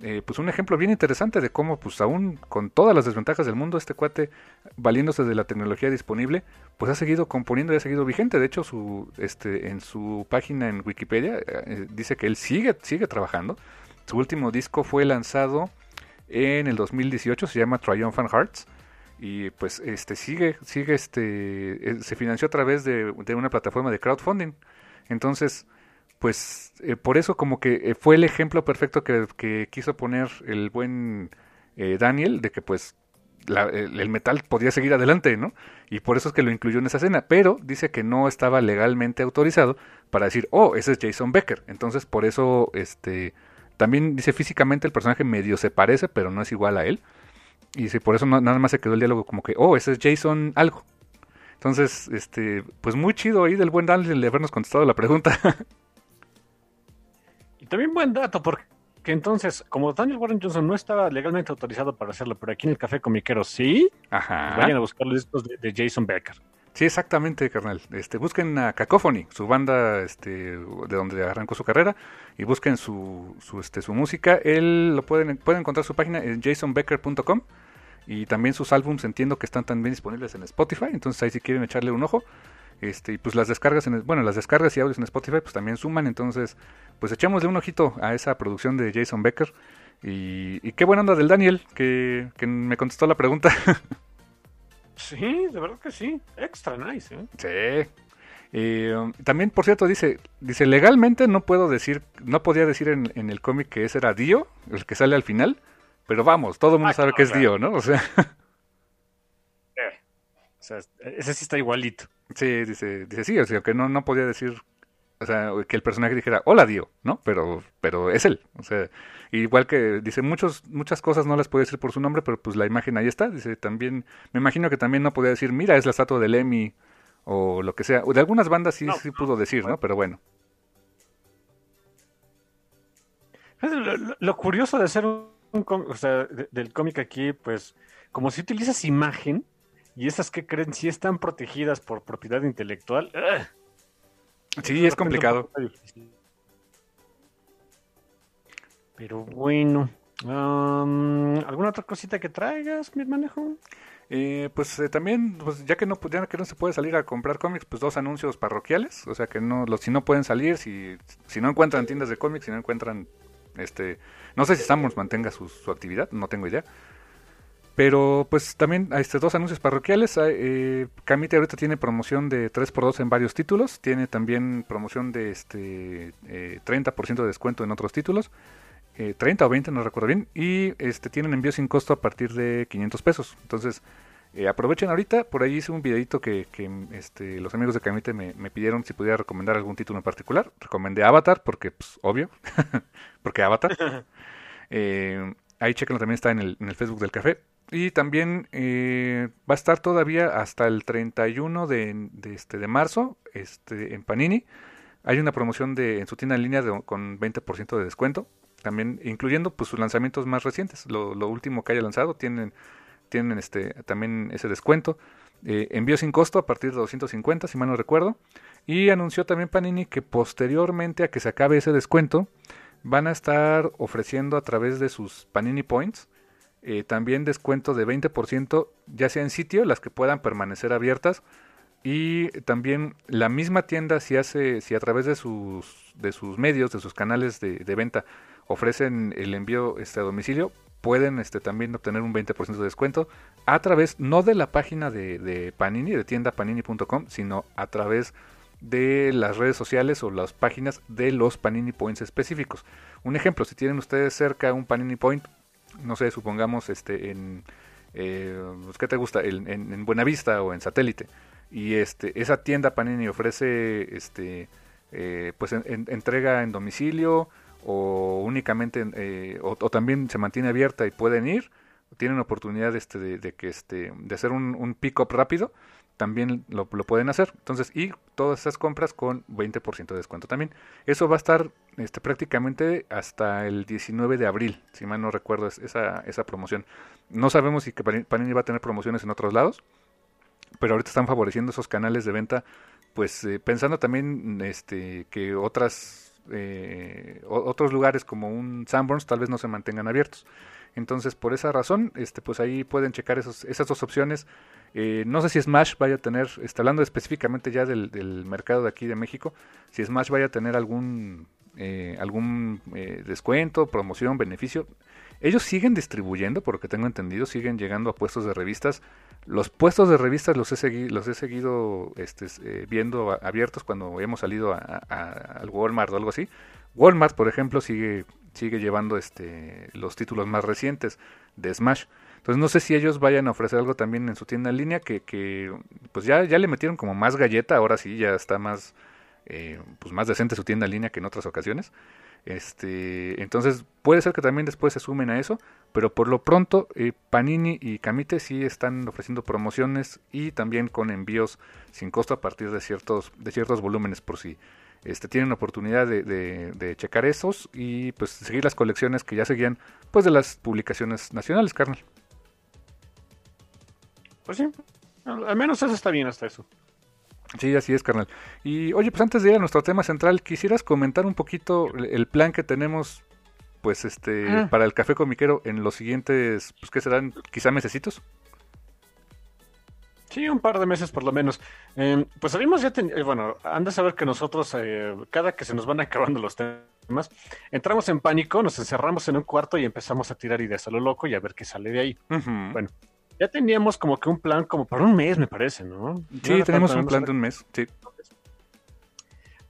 eh, pues un ejemplo bien interesante de cómo pues aún con todas las desventajas del mundo este cuate valiéndose de la tecnología disponible pues ha seguido componiendo y ha seguido vigente. De hecho su este en su página en Wikipedia eh, dice que él sigue sigue trabajando. Su último disco fue lanzado en el 2018 se llama Triumphant Hearts y pues este sigue sigue este eh, se financió a través de una plataforma de crowdfunding. Entonces pues eh, por eso como que eh, fue el ejemplo perfecto que, quiso poner el buen eh, Daniel de que pues el, metal podía seguir adelante, ¿no? Y por eso es que lo incluyó en esa escena, pero dice que no estaba legalmente autorizado para decir, oh, ese es Jason Becker. Entonces por eso, este, también dice físicamente el personaje medio se parece, pero no es igual a él. Y dice, por eso nada más se quedó el diálogo como que, oh, ese es Jason algo. Entonces, este, pues muy chido ahí del buen Daniel de habernos contestado la pregunta. también buen dato, porque entonces, como Daniel Warren Johnson no estaba legalmente autorizado para hacerlo, pero aquí en el Café Comiquero sí, Ajá. vayan a buscar los discos de, Jason Becker. Sí, exactamente, carnal. Este, busquen a Cacophony, su banda este, de donde arrancó su carrera, y busquen su, su, este, su música. Él lo pueden, pueden encontrar su página en jasonbecker.com y también sus álbumes entiendo que están también disponibles en Spotify, entonces ahí si quieren echarle un ojo. Este, y pues las descargas, en, bueno, las descargas y audios en Spotify pues también suman, entonces pues echémosle un ojito a esa producción de Jason Becker. Y, qué buena onda del Daniel, que, me contestó la pregunta. sí, de verdad que sí, extra nice. ¿eh? Sí. Um, también, por cierto, dice, dice, legalmente no puedo decir, no podía decir en, el cómic que ese era Dio, el que sale al final, pero vamos, todo el mundo ah, sabe que es Dio, ¿no? O sea... Sea, ese sí está igualito. Sí, dice, dice sí, o sea, que no, no podía decir, o sea, que el personaje dijera, hola Dio, ¿no? Pero, pero es él, o sea, igual que dice, muchos, muchas cosas no las puede decir por su nombre, pero pues la imagen ahí está, dice, también, me imagino que también no podía decir, mira, es la estatua de Lemmy, o lo que sea, de algunas bandas sí, sí pudo decir, ¿no? Pero bueno. Lo, curioso de hacer un, o sea, del cómic aquí, pues, como si utilizas imagen, y esas que creen si están protegidas por propiedad intelectual. Sí, es complicado. Pero bueno. ¿Alguna otra cosita que traigas, mi manejo? Eh, pues eh, también, pues, ya que no ya que no se puede salir a comprar cómics, pues dos anuncios parroquiales, o sea que no, los, si no pueden salir, si, si no encuentran tiendas de cómics, si no encuentran, este, no sé si Samuels mantenga su, su actividad, no tengo idea, pero pues también hay este, dos anuncios parroquiales. Eh, Camite ahorita tiene promoción de 3x2 en varios títulos. Tiene también promoción de este eh, 30% de descuento en otros títulos. Eh, 30 o 20, no recuerdo bien. Y este tienen envío sin costo a partir de 500 pesos. Entonces eh, aprovechen ahorita. Por ahí hice un videito que, que este, los amigos de Camite me, me, pidieron si pudiera recomendar algún título en particular. Recomendé Avatar porque, pues, obvio. porque Avatar. Eh, ahí chequenlo también está en el, en el Facebook del café. Y también eh, va a estar todavía hasta el 31 de, de, este, de marzo este, en Panini. Hay una promoción de, en su tienda en línea con 20% de descuento. También incluyendo pues, sus lanzamientos más recientes. Lo, último que haya lanzado tienen, tienen este, también ese descuento. eh, envío sin costo a partir de 250, si mal no recuerdo. Y anunció también Panini que posteriormente a que se acabe ese descuento, van a estar ofreciendo a través de sus Panini Points eh, también descuento de 20%, ya sea en sitio, las que puedan permanecer abiertas. Y también la misma tienda, si hace, si a través de sus, de sus medios, de sus canales de, venta, ofrecen el envío este, a domicilio, pueden este, también obtener un 20% de descuento a través, no de la página de, de Panini, de tienda panini.com, sino a través de las redes sociales o las páginas de los Panini Points específicos. Un ejemplo, si tienen ustedes cerca un Panini Point, no sé, supongamos este en eh, pues, ¿qué te gusta? En, en, Buenavista o en Satélite. Y este esa tienda Panini ofrece este eh, pues entrega en domicilio o únicamente eh, o, también se mantiene abierta y pueden ir tienen oportunidad este de, que este de hacer un, un pick up rápido también lo, pueden hacer. Entonces, y todas esas compras con 20% de descuento también. Eso va a estar este, prácticamente hasta el 19 de abril, si mal no recuerdo esa, esa promoción. No sabemos si Panini va a tener promociones en otros lados, pero ahorita están favoreciendo esos canales de venta, pues eh, pensando también este, que otras, eh, otros lugares como un Sanborns tal vez no se mantengan abiertos. Entonces, por esa razón, este, pues ahí pueden checar esas dos opciones eh, no sé si Smash vaya a tener, está hablando específicamente ya del, mercado de aquí de México, si Smash vaya a tener algún, eh, algún eh, descuento, promoción, beneficio. Ellos siguen distribuyendo, por lo que tengo entendido, siguen llegando a puestos de revistas. Los puestos de revistas los he, seguido, los he seguido este, viendo abiertos cuando hemos salido al Walmart o algo así. Walmart, por ejemplo, sigue, sigue llevando este, los títulos más recientes de Smash. Entonces no sé si ellos vayan a ofrecer algo también en su tienda en línea que, que pues ya, ya le metieron como más galleta, ahora sí ya está más, eh, pues más decente su tienda en línea que en otras ocasiones. Este, entonces puede ser que también después se sumen a eso, pero por lo pronto eh, Panini y Camite sí están ofreciendo promociones y también con envíos sin costo a partir de ciertos, de ciertos volúmenes por si este, tienen oportunidad de, de, de, checar esos y pues seguir las colecciones que ya seguían pues de las publicaciones nacionales, carnal. Pues sí, al menos eso está bien hasta eso. Sí, así es, carnal. Y oye, pues antes de ir a nuestro tema central, quisieras comentar un poquito el plan que tenemos, pues, este, ah. para el café comiquero en los siguientes, pues, ¿qué serán? Quizá mesecitos. Sí, un par de meses por lo menos. Em, pues sabemos ya, eh, bueno, anda a saber que nosotros, eh, cada que se nos van acabando los temas, entramos en pánico, nos encerramos en un cuarto y empezamos a tirar ideas a lo loco y a ver qué sale de ahí. Bueno, ya teníamos como que un plan como para un mes, me parece, ¿no? Sí, tenemos un plan de un mes, sí.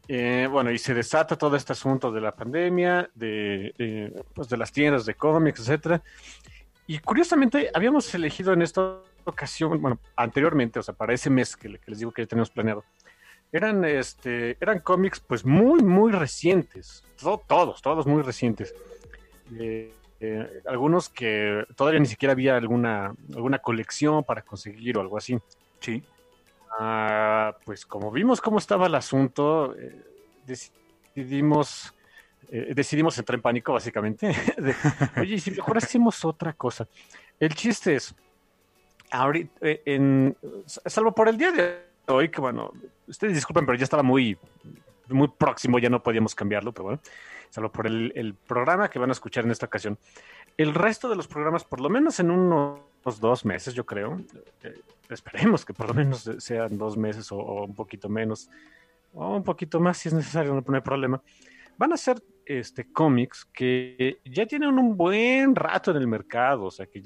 Eh, bueno, y se desata todo este asunto de la pandemia, de, pues de las tiendas de cómics, etcétera. Y curiosamente, habíamos elegido en esta ocasión, bueno, anteriormente, o sea, para ese mes que, les digo que ya tenemos planeado, eran, este, eran cómics pues muy, muy recientes, todos, todos muy recientes. Eh, eh, algunos que todavía ni siquiera había alguna, alguna colección para conseguir o algo así. Sí. Ah, pues como vimos cómo estaba el asunto, eh, decidimos, eh, decidimos entrar en pánico básicamente. Oye, si mejor hacemos otra cosa. El chiste es, ahorita, en, salvo por el día de hoy, que bueno, ustedes disculpen, pero ya estaba muy, muy próximo, ya no podíamos cambiarlo, pero bueno salvo por el, programa que van a escuchar en esta ocasión. El resto de los programas, por lo menos en unos dos meses, yo creo, eh, esperemos que por lo menos sean dos meses o, un poquito menos, o un poquito más si es necesario, no, hay problema, van a ser este, cómics que ya tienen un buen rato en el mercado, o sea, que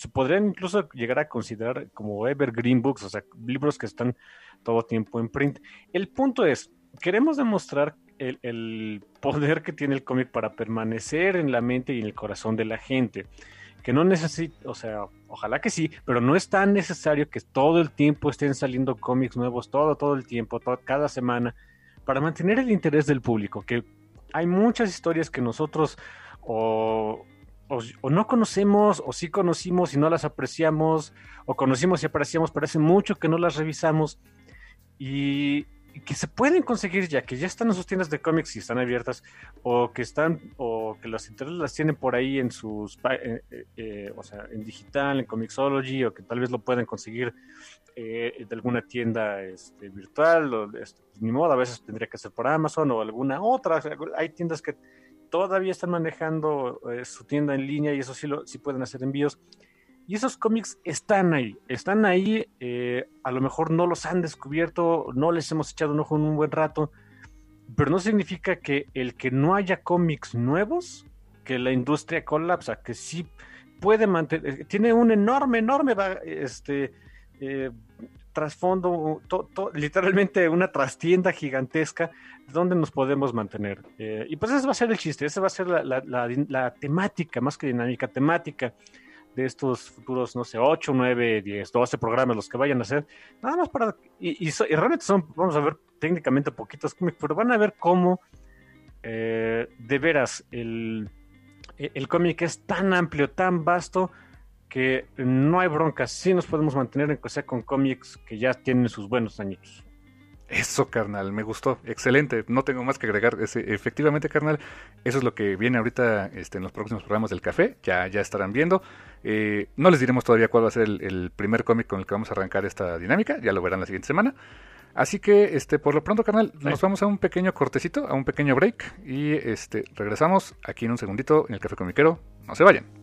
se podrían incluso llegar a considerar como evergreen books, o sea, libros que están todo tiempo en print. El punto es, queremos demostrar el, poder que tiene el cómic para permanecer en la mente y en el corazón de la gente. Que no necesita, o sea, ojalá que sí, pero no es tan necesario que todo el tiempo estén saliendo cómics nuevos, todo, todo el tiempo, cada semana, para mantener el interés del público. Que hay muchas historias que nosotros o, o, no conocemos, o sí conocimos y no las apreciamos, o conocimos y apreciamos, pero hace mucho que no las revisamos. Y que se pueden conseguir ya, que ya están en sus tiendas de cómics y están abiertas, o que están, o que las internet las tienen por ahí en sus, eh, eh, eh, o sea, en digital, en Comixology, o que tal vez lo pueden conseguir de alguna tienda este, virtual, o este, ni modo, a veces tendría que ser por Amazon o alguna otra. hay tiendas que todavía están manejando su tienda en línea y eso sí, lo, sí pueden hacer envíos. Y esos cómics están ahí, están ahí, eh, a lo mejor no los han descubierto, no les hemos echado un ojo en un buen rato, pero no significa que el que no haya cómics nuevos, que la industria colapsa, que sí puede mantener, eh, tiene un enorme, enorme este, eh, trasfondo, literalmente una trastienda gigantesca donde nos podemos mantener. y pues ese va a ser el chiste, esa va a ser la temática, más que dinámica, temática de estos futuros, no sé, 8, 9, 10, 12 programas, los que vayan a hacer, nada más para, y, realmente son, vamos a ver técnicamente poquitos cómics, pero van a ver cómo eh, de veras el, el cómic es tan amplio, tan vasto, que no hay broncas, sí nos podemos mantener en que sea con cómics que ya tienen sus buenos años. Eso, carnal, me gustó. Excelente. No tengo más que agregar. efectivamente, carnal, eso es lo que viene ahorita este, en los próximos programas del café. Ya, ya estarán viendo. Eh, no les diremos todavía cuál va a ser el, primer cómic con el que vamos a arrancar esta dinámica. Ya lo verán la siguiente semana. Así que, este, por lo pronto, carnal, nos vamos a un pequeño cortecito, a un pequeño break. Y este, regresamos aquí en un segundito en el café comiquero. No se vayan.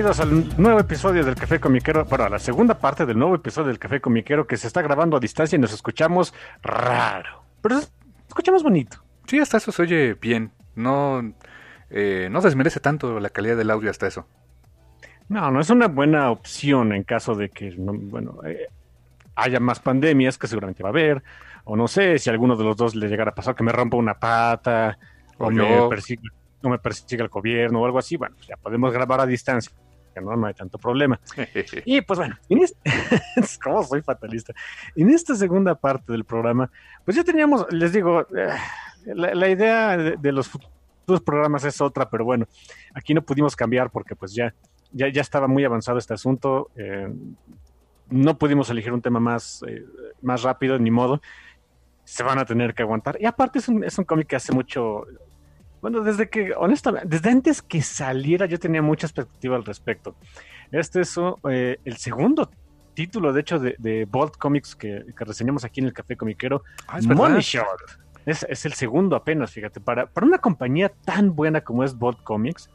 Bienvenidos al nuevo episodio del Café Comiquero, bueno, a la segunda parte del nuevo episodio del Café Comiquero que se está grabando a distancia y nos escuchamos raro, pero escuchamos bonito. Sí, hasta eso se oye bien, no, eh, no desmerece tanto la calidad del audio hasta eso. No, no es una buena opción en caso de que, bueno, eh, haya más pandemias que seguramente va a haber, o no sé si a alguno de los dos le llegara a pasar que me rompa una pata, o, me persiga no me persiga el gobierno o algo así, bueno, ya podemos grabar a distancia, que no, hay tanto problema. y pues bueno, es como soy fatalista. En esta segunda parte del programa, pues ya teníamos, les digo, eh, la, idea de, los futuros programas es otra, pero bueno, aquí no pudimos cambiar porque pues ya, ya, ya estaba muy avanzado este asunto. Eh, no pudimos elegir un tema más, eh, más rápido, ni modo. Se van a tener que aguantar. Y aparte es un, es un cómic que hace mucho, bueno, desde que, honestamente, desde antes que saliera yo tenía mucha expectativa al respecto. Este es eh, el segundo título, de hecho, de, de Bolt Comics que, reseñamos aquí en el Café Comiquero. Ah, Money Shot. Es, es, el segundo apenas, fíjate. Para, para una compañía tan buena como es Bolt Comics,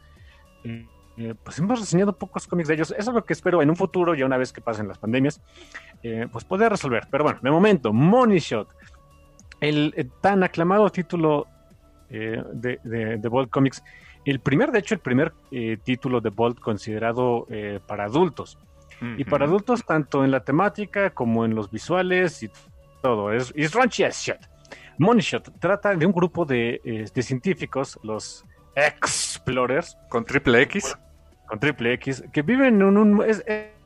eh, eh, pues hemos reseñado pocos cómics de ellos. Eso es lo que espero en un futuro, ya una vez que pasen las pandemias, pues poder resolver. Pero bueno, de momento, Money Shot. El tan aclamado título eh, de, de, Bolt Comics. El primer, de hecho, el primer eh, título de Bolt considerado eh, para adultos. Y para adultos, tanto en la temática como en los visuales y todo. Es, es raunchy as shit. Money Shot trata de un grupo de, de científicos, los Explorers. Con triple X. Con triple X, que viven en un. Es,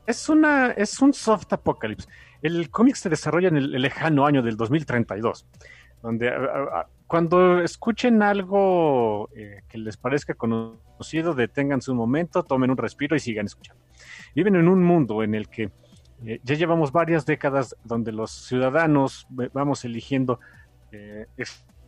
es, una, es un soft apocalypse. El cómic se desarrolla en el, lejano año del 2032, donde cuando escuchen algo eh, que les parezca conocido, deténganse un momento, tomen un respiro y sigan escuchando. Viven en un mundo en el que eh, ya llevamos varias décadas donde los ciudadanos vamos eligiendo eh,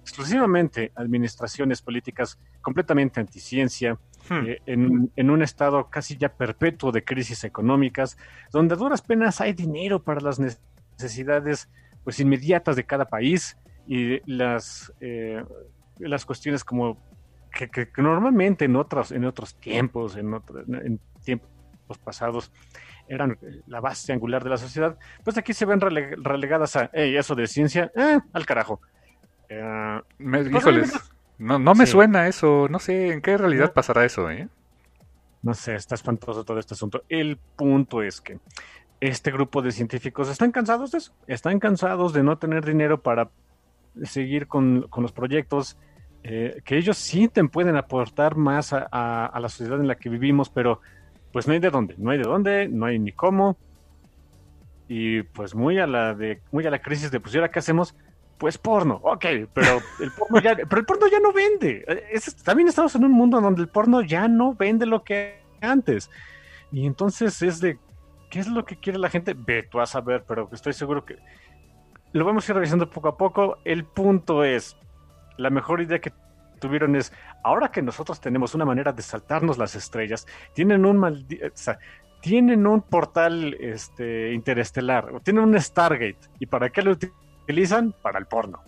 exclusivamente administraciones políticas completamente anticiencia, hmm. en, en, un estado casi ya perpetuo de crisis económicas, donde a duras penas hay dinero para las necesidades pues inmediatas de cada país y las, eh, las cuestiones como que, normalmente en otros, en otros tiempos, en, en tiempos pasados, eran la base angular de la sociedad, pues aquí se ven relegadas a, eso de ciencia, eh, al carajo. Eh, pues, híjoles, No, no me suena eso, no sé en qué realidad pasará eso, ¿eh? No sé, está espantoso todo este asunto. El punto es que este grupo de científicos están cansados de eso, están cansados de no tener dinero para seguir con, los proyectos eh, que ellos sienten pueden aportar más a, la sociedad en la que vivimos, pero pues no hay de dónde, no hay de dónde, no hay ni cómo. Y pues muy a la de, muy a la crisis de pues, ¿y ahora qué hacemos? Pues porno, ok, pero el porno ya, pero el porno ya no vende. también estamos en un mundo donde el porno ya no vende lo que antes. Y entonces es de, ¿qué es lo que quiere la gente? Ve tú a saber, pero estoy seguro que lo vamos a ir revisando poco a poco. El punto es, la mejor idea que tuvieron es, ahora que nosotros tenemos una manera de saltarnos las estrellas, tienen un mal, tienen un portal este, interestelar, tienen un Stargate. ¿Y para qué lo utilizan? Para el porno.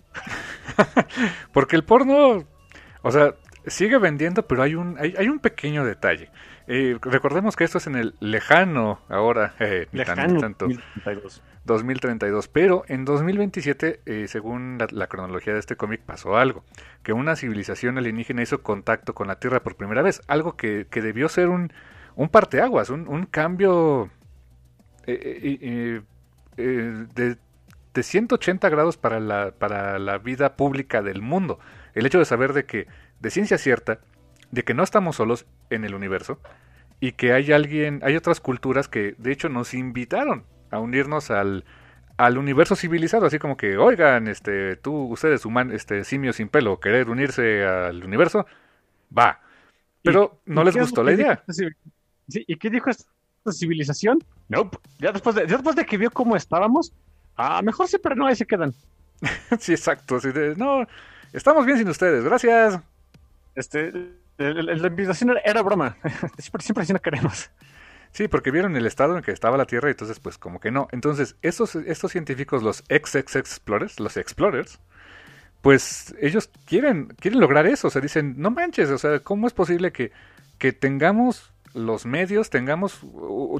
Porque el porno, o sea, sigue vendiendo, pero hay un, hay, un pequeño detalle. Eh, recordemos que esto es en el lejano ahora, eh, lejano, tanto, 2032. 2032. Pero en 2027, eh, según la, cronología de este cómic, pasó algo. Que una civilización alienígena hizo contacto con la Tierra por primera vez. Algo que, que debió ser un, un parteaguas, un, un cambio de, de 180 grados para la, para la vida pública del mundo. El hecho de saber de que de ciencia cierta de que no estamos solos en el universo y que hay alguien, hay otras culturas que de hecho nos invitaron a unirnos al, al universo civilizado, así como que, oigan, este, tú, ustedes, humanos, este, simios sin pelo, querer unirse al universo, va. Pero no les gustó la idea. ¿Y qué dijo esta civilización? Nope. Ya después de, después de que vio cómo estábamos, ah, mejor siempre no, ahí se quedan. sí, exacto. no, estamos bien sin ustedes, gracias. Este, la invitación era broma. siempre, siempre así no queremos. Sí, porque vieron el estado en que estaba la Tierra y entonces pues como que no. Entonces, estos, científicos, los XX Explorers, los Explorers, pues ellos quieren, quieren lograr eso. O sea, dicen, no manches, o sea, ¿cómo es posible que, que tengamos los medios, tengamos,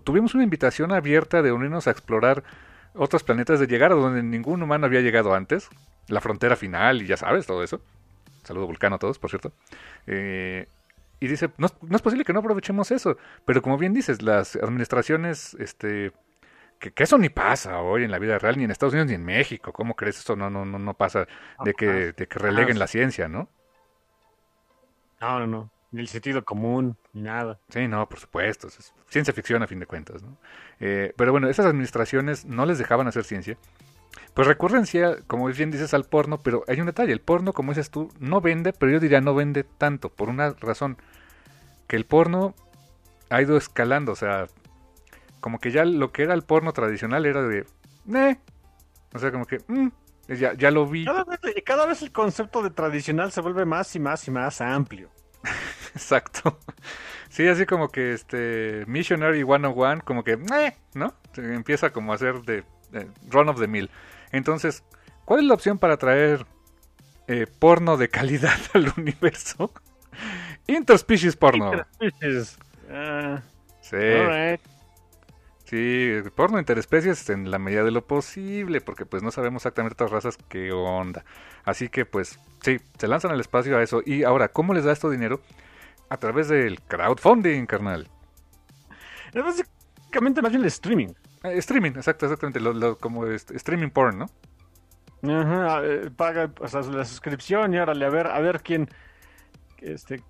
tuvimos una invitación abierta de unirnos a explorar otros planetas, de llegar a donde ningún humano había llegado antes, la frontera final y ya sabes, todo eso. Saludo Vulcano a todos, por cierto. Eh, y dice, no, es posible que no aprovechemos eso. Pero como bien dices, las administraciones, este, que, eso ni pasa hoy en la vida real, ni en Estados Unidos ni en México. ¿Cómo crees eso? No, no, no, no pasa de que, de que releguen la ciencia, ¿no? No, no, no. Ni el sentido común, ni nada. Sí, no, por supuesto. Es ciencia ficción a fin de cuentas, ¿no? Eh, pero bueno, esas administraciones no les dejaban hacer ciencia pues recurrencia, como bien dices, al porno, pero hay un detalle, el porno, como dices tú, no vende, pero yo diría no vende tanto, por una razón, que el porno ha ido escalando, o sea, como que ya lo que era el porno tradicional era de, eh, o sea, como que, mm, ya, ya lo vi. Cada vez, cada vez el concepto de tradicional se vuelve más y más y más amplio. Exacto. Sí, así como que este Missionary 101, como que, eh, ¿no? empieza como a ser de run of the mill. Entonces, ¿cuál es la opción para traer eh, porno de calidad al universo? Interspecies porno. Interspecies. Ah, sí. Sí, porno interespecies en la medida de lo posible, porque pues no sabemos exactamente otras razas qué onda. Así que pues sí, se lanzan al espacio a eso. Y ahora, ¿cómo les da esto dinero? A través del crowdfunding, carnal. Es básicamente más bien el streaming. Eh, streaming, exacto, exactamente, lo, como streaming porn, ¿no? Ajá, eh, paga la suscripción y órale, a ver, a ver quién, este,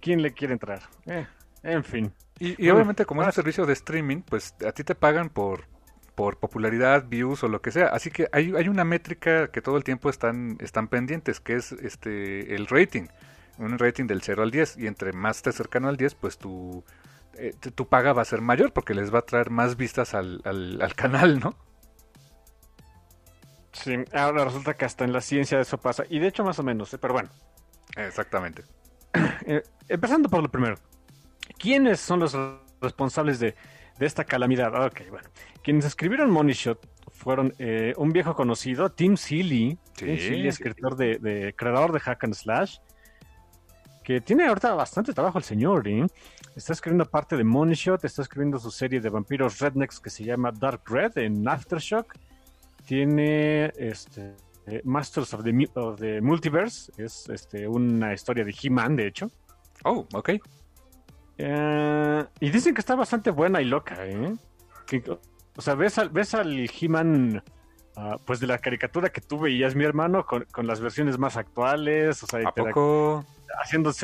quién le quiere entrar. Eh, en fin. Y, obviamente como es un servicio de streaming, pues a ti te pagan por, por popularidad, views o lo que sea. Así que hay, hay una métrica que todo el tiempo están, están pendientes, que es este el rating. Un rating del 0 al 10. Y entre más estés cercano al 10, pues tu, eh, tu paga va a ser mayor porque les va a traer más vistas al, al, canal, ¿no? Sí, ahora resulta que hasta en la ciencia eso pasa. Y de hecho más o menos, ¿eh? pero bueno. Exactamente. Eh, empezando por lo primero. ¿Quiénes son los responsables de, esta calamidad? Ok, bueno. Quienes escribieron Money Shot fueron un viejo conocido, Tim Seeley. Tim Seeley, escritor de, creador de Hack and Slash. Que tiene ahorita bastante trabajo el señor, ¿eh? Está escribiendo parte de Money Shot, está escribiendo su serie de vampiros rednecks que se llama Dark Red en Aftershock. Tiene este Masters of the, Multiverse. Es este, una historia de He-Man, de hecho. Oh, ok. y dicen que está bastante buena y loca, ¿eh? o sea, ves al, ves al He-Man Ah, pues de la caricatura que tú veías, mi hermano, con, las versiones más actuales, o sea, ¿A poco?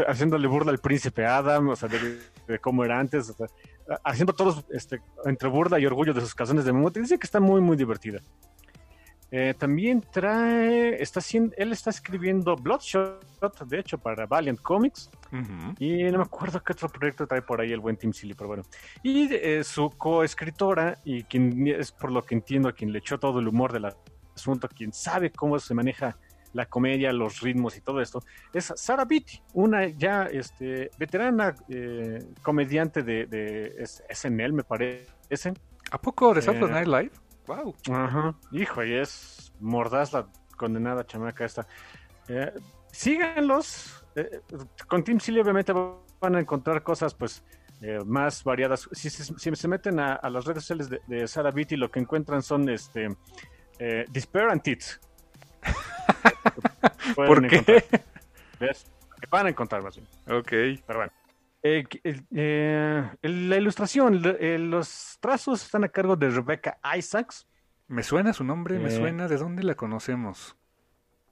haciéndole burla al príncipe Adam, o sea, de, cómo era antes, haciendo todos este, entre burla y orgullo de sus canciones de memoria. Dice que está muy, muy divertida. Eh, también trae, está haciendo, él está escribiendo Bloodshot, de hecho, para Valiant Comics. Y no me acuerdo qué otro proyecto trae por ahí el buen Tim Silly, pero bueno. Y eh, su coescritora, y quien es por lo que entiendo, quien le echó todo el humor del asunto, quien sabe cómo se maneja la comedia, los ritmos y todo esto, es Sarah Beatty, una ya este, veterana eh, comediante de, de SNL, me parece. ¿A poco de Saturday Night Live? Wow. Ajá. Hijo, y es mordaz la condenada chamaca esta. Eh, síganlos. Eh, con Team Silly obviamente van a encontrar cosas pues eh, más variadas. Si se, meten a, las redes sociales de, de, Sarah Beatty, lo que encuentran son este eh, Tits. ¿Por qué? ¿Ves? van a encontrar más bien. Ok. Pero bueno. Eh, la ilustración, los trazos están a cargo de Rebecca Isaacs. Me suena su nombre, me eh. suena de dónde la conocemos.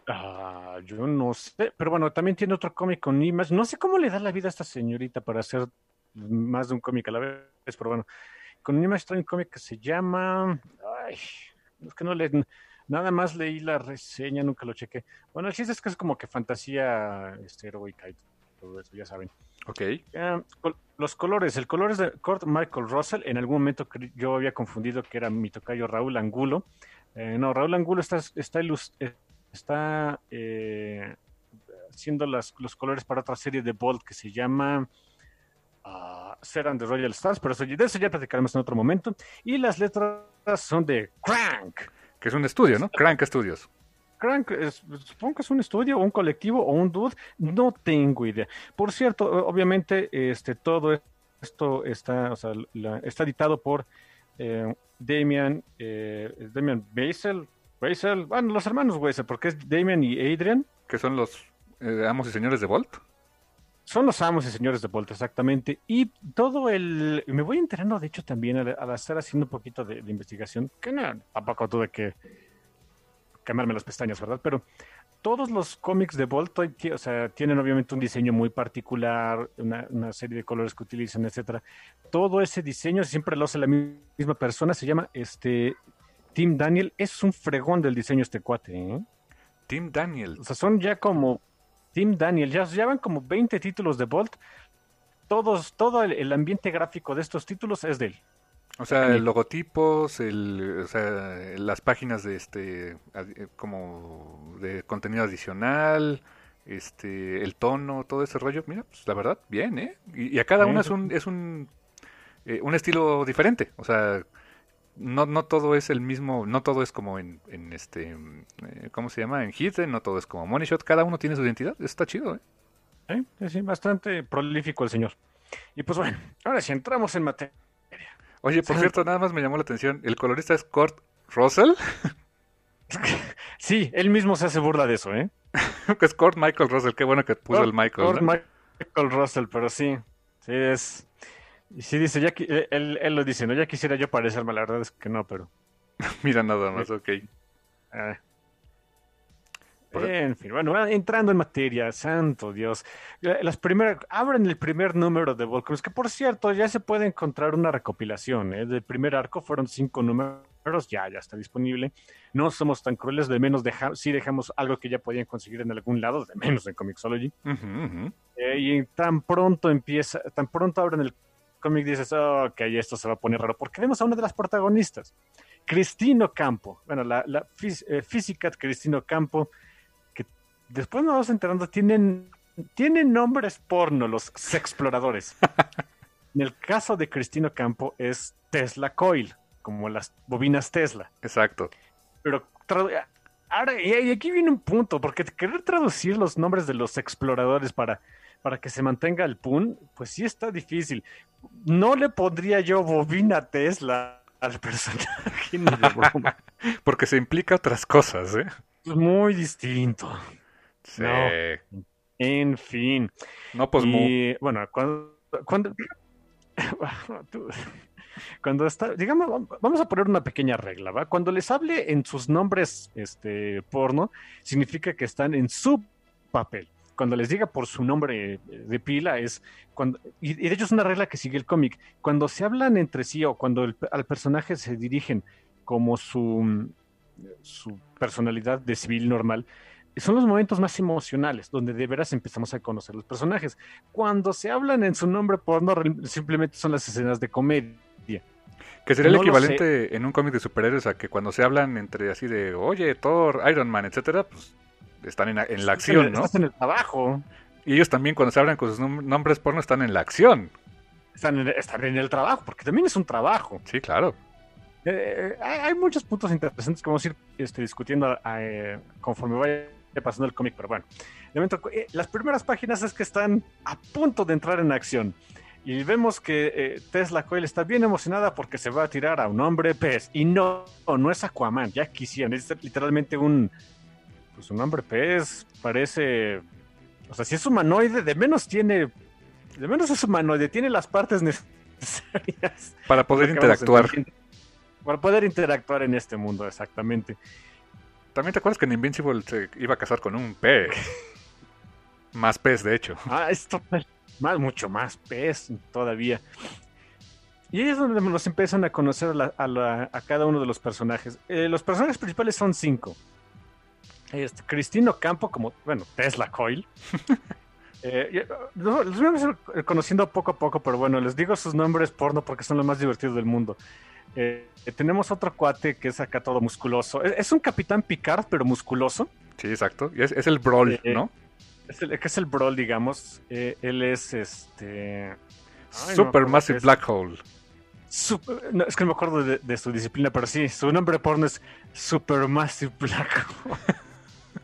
Ah, yo no sé, pero bueno, también tiene otro cómic con Image. No sé cómo le da la vida a esta señorita para hacer más de un cómic a la vez, pero bueno, con Image trae un cómic que se llama. Ay, es que no le. Nada más leí la reseña, nunca lo chequé. Bueno, el chiste es que es como que fantasía este, heroica y todo eso, ya saben. Ok. Eh, los colores. El color es de Kurt Michael Russell. En algún momento yo había confundido que era mi tocayo Raúl Angulo. Eh, no, Raúl Angulo está, está, eh, está haciendo las, los colores para otra serie de Bolt que se llama uh, Seran de Royal Stars, pero de eso ya platicaremos en otro momento. Y las letras son de Crank. Que es un estudio, ¿no? Crank Studios. Crank, supongo que es un estudio, un colectivo, o un dude, no tengo idea. Por cierto, obviamente, este, todo esto está, o sea, está editado por eh, Damian, eh, Damian Basel, Basel, bueno, los hermanos Basel, porque es Damian y Adrian. Que son los eh, amos y señores de Volt. Son los amos y señores de Volt, exactamente. Y todo el... Me voy enterando, de hecho, también al, estar haciendo un poquito de, de investigación, que no, tampoco tuve que quemarme las pestañas, ¿verdad? Pero todos los cómics de Bolt, o sea, tienen obviamente un diseño muy particular, una, serie de colores que utilizan, etcétera. Todo ese diseño siempre lo hace la misma persona, se llama este Tim Daniel, es un fregón del diseño este cuate, ¿eh? Tim Daniel. O sea, son ya como Tim Daniel, ya, ya van como 20 títulos de Bolt. Todos, todo el ambiente gráfico de estos títulos es de él. O sea, logotipos, el, o sea, las páginas de este, eh, como de contenido adicional, este, el tono, todo ese rollo. Mira, pues la verdad, bien, ¿eh? Y, a cada uno es un, es un, eh, un estilo diferente. O sea, no, no todo es el mismo, no todo es como en, en este, eh, ¿cómo se llama? En Hidden, no todo es como Money Shot. Cada uno tiene su identidad. Está chido, ¿eh? Sí, sí, bastante prolífico el señor. Y pues bueno, ahora sí entramos en materia. Oye, por cierto, nada más me llamó la atención. ¿El colorista es Kurt Russell? Sí, él mismo se hace burla de eso, ¿eh? es Kurt Michael Russell. Qué bueno que puso el Michael. Kurt Michael Russell, pero sí. Sí, es. Sí dice, ya él, él lo dice, ¿no? Ya quisiera yo parecerme, la verdad es que no, pero. Mira nada más, ok. Ah. En fin, bueno, entrando en materia, santo Dios. Las primeras, abren el primer número de Volcruz, que por cierto, ya se puede encontrar una recopilación. ¿eh? Del primer arco fueron cinco números, ya, ya está disponible. No somos tan crueles, de menos deja, sí dejamos algo que ya podían conseguir en algún lado, de menos en Comixology. Eh, y tan pronto empieza, tan pronto abren el cómic, dices, oh, ok, esto se va a poner raro, porque vemos a una de las protagonistas, Cristino Campo. Bueno, la, la eh, física Cristino Campo después nos vamos enterando, tienen, tienen nombres porno los exploradores. en el caso de Cristino Campo es Tesla Coil, como las bobinas Tesla. Exacto. Pero ahora, y aquí viene un punto, porque querer traducir los nombres de los exploradores para, para que se mantenga el PUN, pues sí está difícil. No le pondría yo bobina Tesla al personaje. Porque se implica otras cosas, ¿eh? es muy distinto. Sí. No. En fin. No, pues. Y bueno, cuando, cuando, cuando está, digamos, vamos a poner una pequeña regla, ¿va? Cuando les hable en sus nombres este, porno, significa que están en su papel. Cuando les diga por su nombre de pila es cuando, y, y de hecho es una regla que sigue el cómic. Cuando se hablan entre sí o cuando el- al personaje se dirigen como su, su personalidad de civil normal, son los momentos más emocionales, donde de veras empezamos a conocer los personajes. Cuando se hablan en su nombre porno, re- simplemente son las escenas de comedia. Que sería el no equivalente en un cómic de superhéroes a que cuando se hablan entre así de, oye, Thor, Iron Man, etcétera, pues están en, en la acción, ¿no? Estás en el trabajo, Y ellos también cuando se hablan con sus nom- nombres porno están en la acción. están en, están en el trabajo, porque también es un trabajo. Sí, claro. Eh, eh, hay, hay muchos puntos interesantes que vamos a ir este, discutiendo eh, conforme vaya pasando el cómic, pero bueno. Momento, eh, las primeras páginas es que están a punto de entrar en acción. Y vemos que eh, Tesla Coil está bien emocionada porque se va a tirar a un hombre pez. Y no, no es Aquaman, ya quisieran. Es literalmente un. Pues un hombre pez. Parece. O sea, si es humanoide, de menos tiene. De menos es humanoide, tiene las partes necesarias Para poder interactuar. Para poder interactuar en este mundo, exactamente. También te acuerdas que en Invincible se iba a casar con un pez. Más pez, de hecho. Ah, esto más, mucho más pez todavía. Y ahí es donde nos empiezan a conocer a, la- a la- a cada uno de los personajes. Eh, los personajes principales son cinco. Este, Cristino Campo, como, bueno, Tesla Coil. Eh, no, los vamos a ir conociendo poco a poco, pero bueno, les digo sus nombres porno porque son los más divertidos del mundo. Eh, tenemos otro cuate que es acá todo musculoso. Es, es un capitán Picard, pero musculoso. Sí, exacto. Es, es el Brawl, Eh, ¿no? Es el, es el Brawl, digamos. Eh, él es este. Ay, Super Massive. Black Hole. No, es que no me acuerdo de, de su disciplina, pero sí, su nombre porno es Supermassive Black.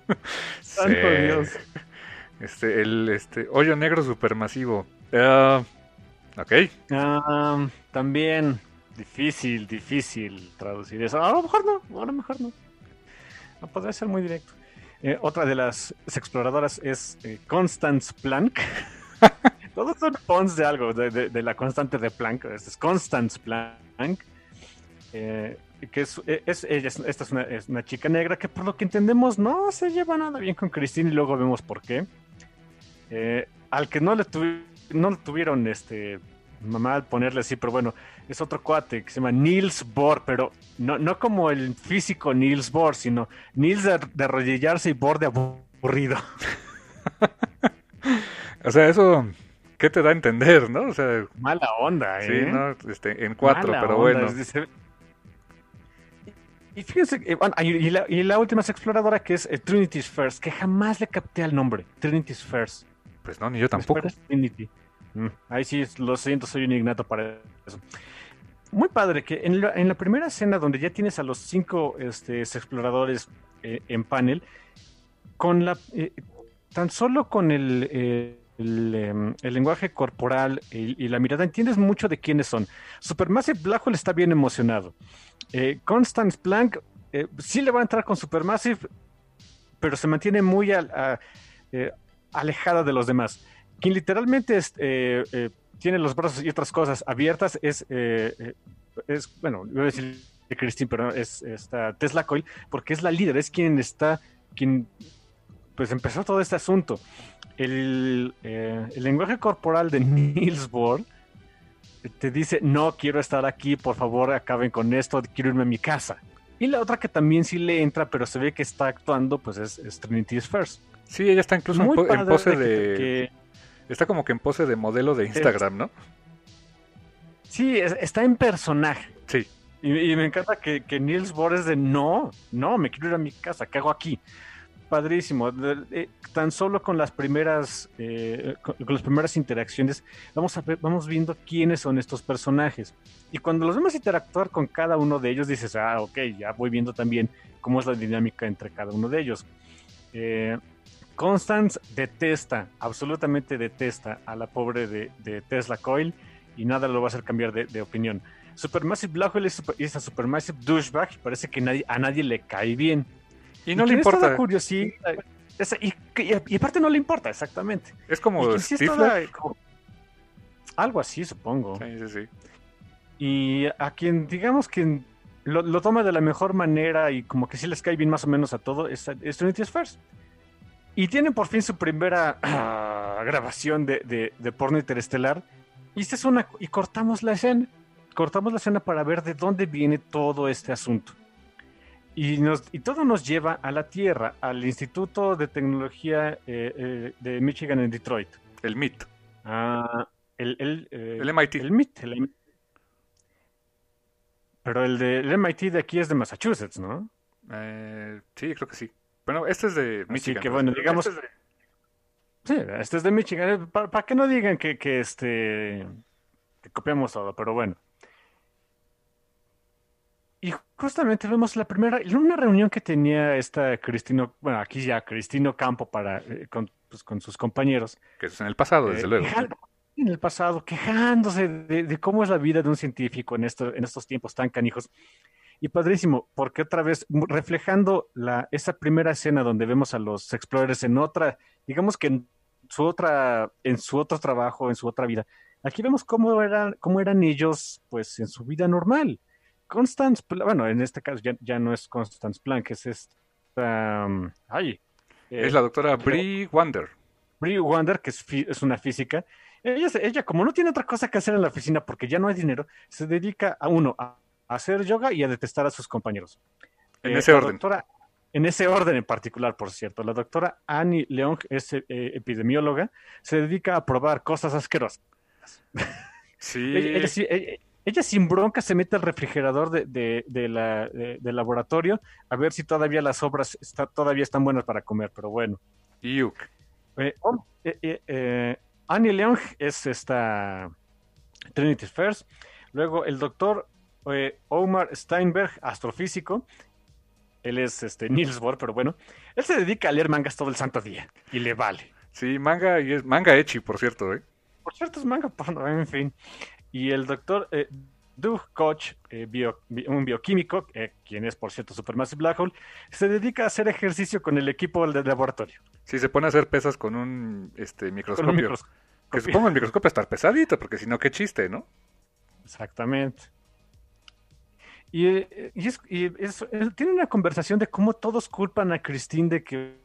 Santo Sí. Dios. Este, el este, hoyo negro supermasivo. Ah, ok. Ah, también difícil, difícil traducir eso. A lo mejor no, a lo mejor no. No podría ser muy directo. Eh, otra de las exploradoras es eh, Constance Planck. Todos son pons de algo, de, de- la constante de Planck. Esta es Constance Planck. eh, que es, es- ella es- esta es una, chica negra que por lo que entendemos no se lleva nada bien con Christine y luego vemos por qué. Al que no le, no le tuvieron este mamá al ponerle así, pero bueno, es otro cuate que se llama Niels Bohr, pero no, no como el físico Niels Bohr, sino Niels de, de arrodillarse y Bohr de aburrido. O sea, eso, ¿qué te da a entender, no? O sea, Mala onda, sí, ¿eh? ¿no? Este, en cuatro, Mala pero onda, bueno. decir- Y fíjense, y, la, y la última es exploradora que es eh, Trinity's First, que jamás le capté al nombre, Trinity's First. Pues no, ni yo tampoco. Trinity. Mm, ahí sí, lo siento, soy un ignato para eso. Muy padre que en la, en la primera escena donde ya tienes a los cinco este, exploradores eh, en panel, con la eh, tan solo con el, em, lenguaje corporal y, la mirada entiendes mucho de quiénes son. Supermassive Black está bien emocionado. Eh, Constance Planck sí le va a entrar con Supermassive, pero se mantiene muy alejada de los demás. Quien literalmente es, eh, eh, tiene los brazos y otras cosas abiertas es, eh, es bueno, iba a decir de Christine, pero es esta Tesla Coil, porque es la líder, es quien está, quien pues empezó todo este asunto. El, el lenguaje corporal de Niels Bohr te dice, no quiero estar aquí, por favor acaben con esto, quiero irme a mi casa. Y la otra que también sí le entra, pero se ve que está actuando, pues es, es Trinity's First. Sí, ella está incluso en, Muy pose de... que- Está como que en pose de modelo de Instagram, ¿no? sí, es- está en personaje. Sí. Y, y me encanta que, que Niels Bohr es de no, no, me quiero ir a mi casa, ¿qué hago aquí? Padrísimo. Tan solo con las primeras, eh, con, con las primeras interacciones, vamos a vamos viendo quiénes son estos personajes. Y cuando los vemos interactuar con cada uno de ellos, dices, ah, ok, ya voy viendo también cómo es la dinámica entre cada uno de ellos. Eh, Constance detesta, absolutamente detesta a la pobre de, de Tesla Coil y nada lo va a hacer cambiar de, de opinión. Supermassive Black Hole es, super- es a Supermassive Douchebag, parece que nadie, a nadie le cae bien. Y no le importa. curiosidad. Y, y, aparte no le importa, exactamente. Es como, algo así, supongo. Sí, sí, sí. Y a quien, digamos que lo, toma de la mejor manera y como que sí les cae bien más o menos a todo, es, es Trinity First. Y tienen por fin su primera ah, grabación de, de, porno interestelar. Y, esta es una, y cortamos la escena. Cortamos la escena para ver de dónde viene todo este asunto. Y, nos, y todo nos lleva a la Tierra, al Instituto de Tecnología eh, eh, de Michigan en Detroit. El MIT. Ah, el, el, eh, el MIT. El MIT. Pero el, de, el MIT de aquí es de Massachusetts, ¿no? sí, creo que sí. Bueno, este es de Michigan. Así que bueno, digamos... Este Sí, este es de Michigan. Para, que no digan que, que, este, que copiamos todo, pero bueno. Y justamente vemos la primera, en una reunión que tenía esta Cristino, bueno, aquí ya Cristino Campo para, eh, con, pues, con, sus compañeros. Que es en el pasado, desde eh, luego. En el pasado, quejándose de, cómo es la vida de un científico en, esto, en estos tiempos tan canijos. Y padrísimo, porque otra vez, reflejando la, esa primera escena donde vemos a los explorers en otra, digamos que en su otra, en su otro trabajo, en su otra vida. Aquí vemos cómo eran, cómo eran ellos, pues, en su vida normal Constance, bueno, en este caso ya, no es Constance Planck, es esta, um, ay, es la doctora Brie Wander. Brie Wander, que es, una física. Ella, ella, como no tiene otra cosa que hacer en la oficina porque ya no hay dinero, se dedica a uno, a, hacer yoga y a detestar a sus compañeros. En eh, ese orden. en ese orden en particular, por cierto. La doctora Annie Leong es eh, epidemióloga, se dedica a probar cosas asquerosas. Sí. ella, ella sin bronca se mete al refrigerador de, la, del laboratorio a ver si todavía las obras está, todavía están buenas para comer, pero bueno. Eh, oh, eh, eh, Annie Leong es esta Trinity First. Luego el doctor Omar Steinberg, astrofísico. Él es este Niels Bohr, pero bueno. Él se dedica a leer mangas todo el santo día y le vale. Sí, manga y es manga echi, por cierto, ¿eh? Por cierto, es manga en fin. Y el doctor eh, Doug Koch, eh, un bioquímico, eh, quien es por cierto Supermassive Black Hole, se dedica a hacer ejercicio con el equipo del laboratorio. Sí, se pone a hacer pesas con un este, microscopio. Que supongo el microscopio estar pesadito, porque si no, qué chiste, ¿no? Exactamente. Y, y, tiene una conversación de cómo todos culpan a Christine de que,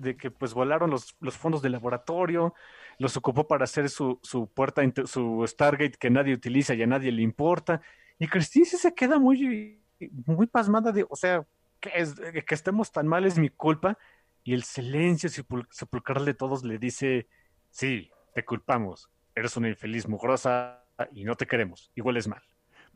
de que pues volaron los, fondos del laboratorio, los ocupó para hacer su, su puerta, su Stargate que nadie utiliza y a nadie le importa. Y Christine se queda muy, muy pasmada de, o sea, que, es, que estemos tan mal es mi culpa. Y el silencio sepulcral de todos le dice, sí, te culpamos, eres una infeliz mugrosa y no te queremos, igual es mal.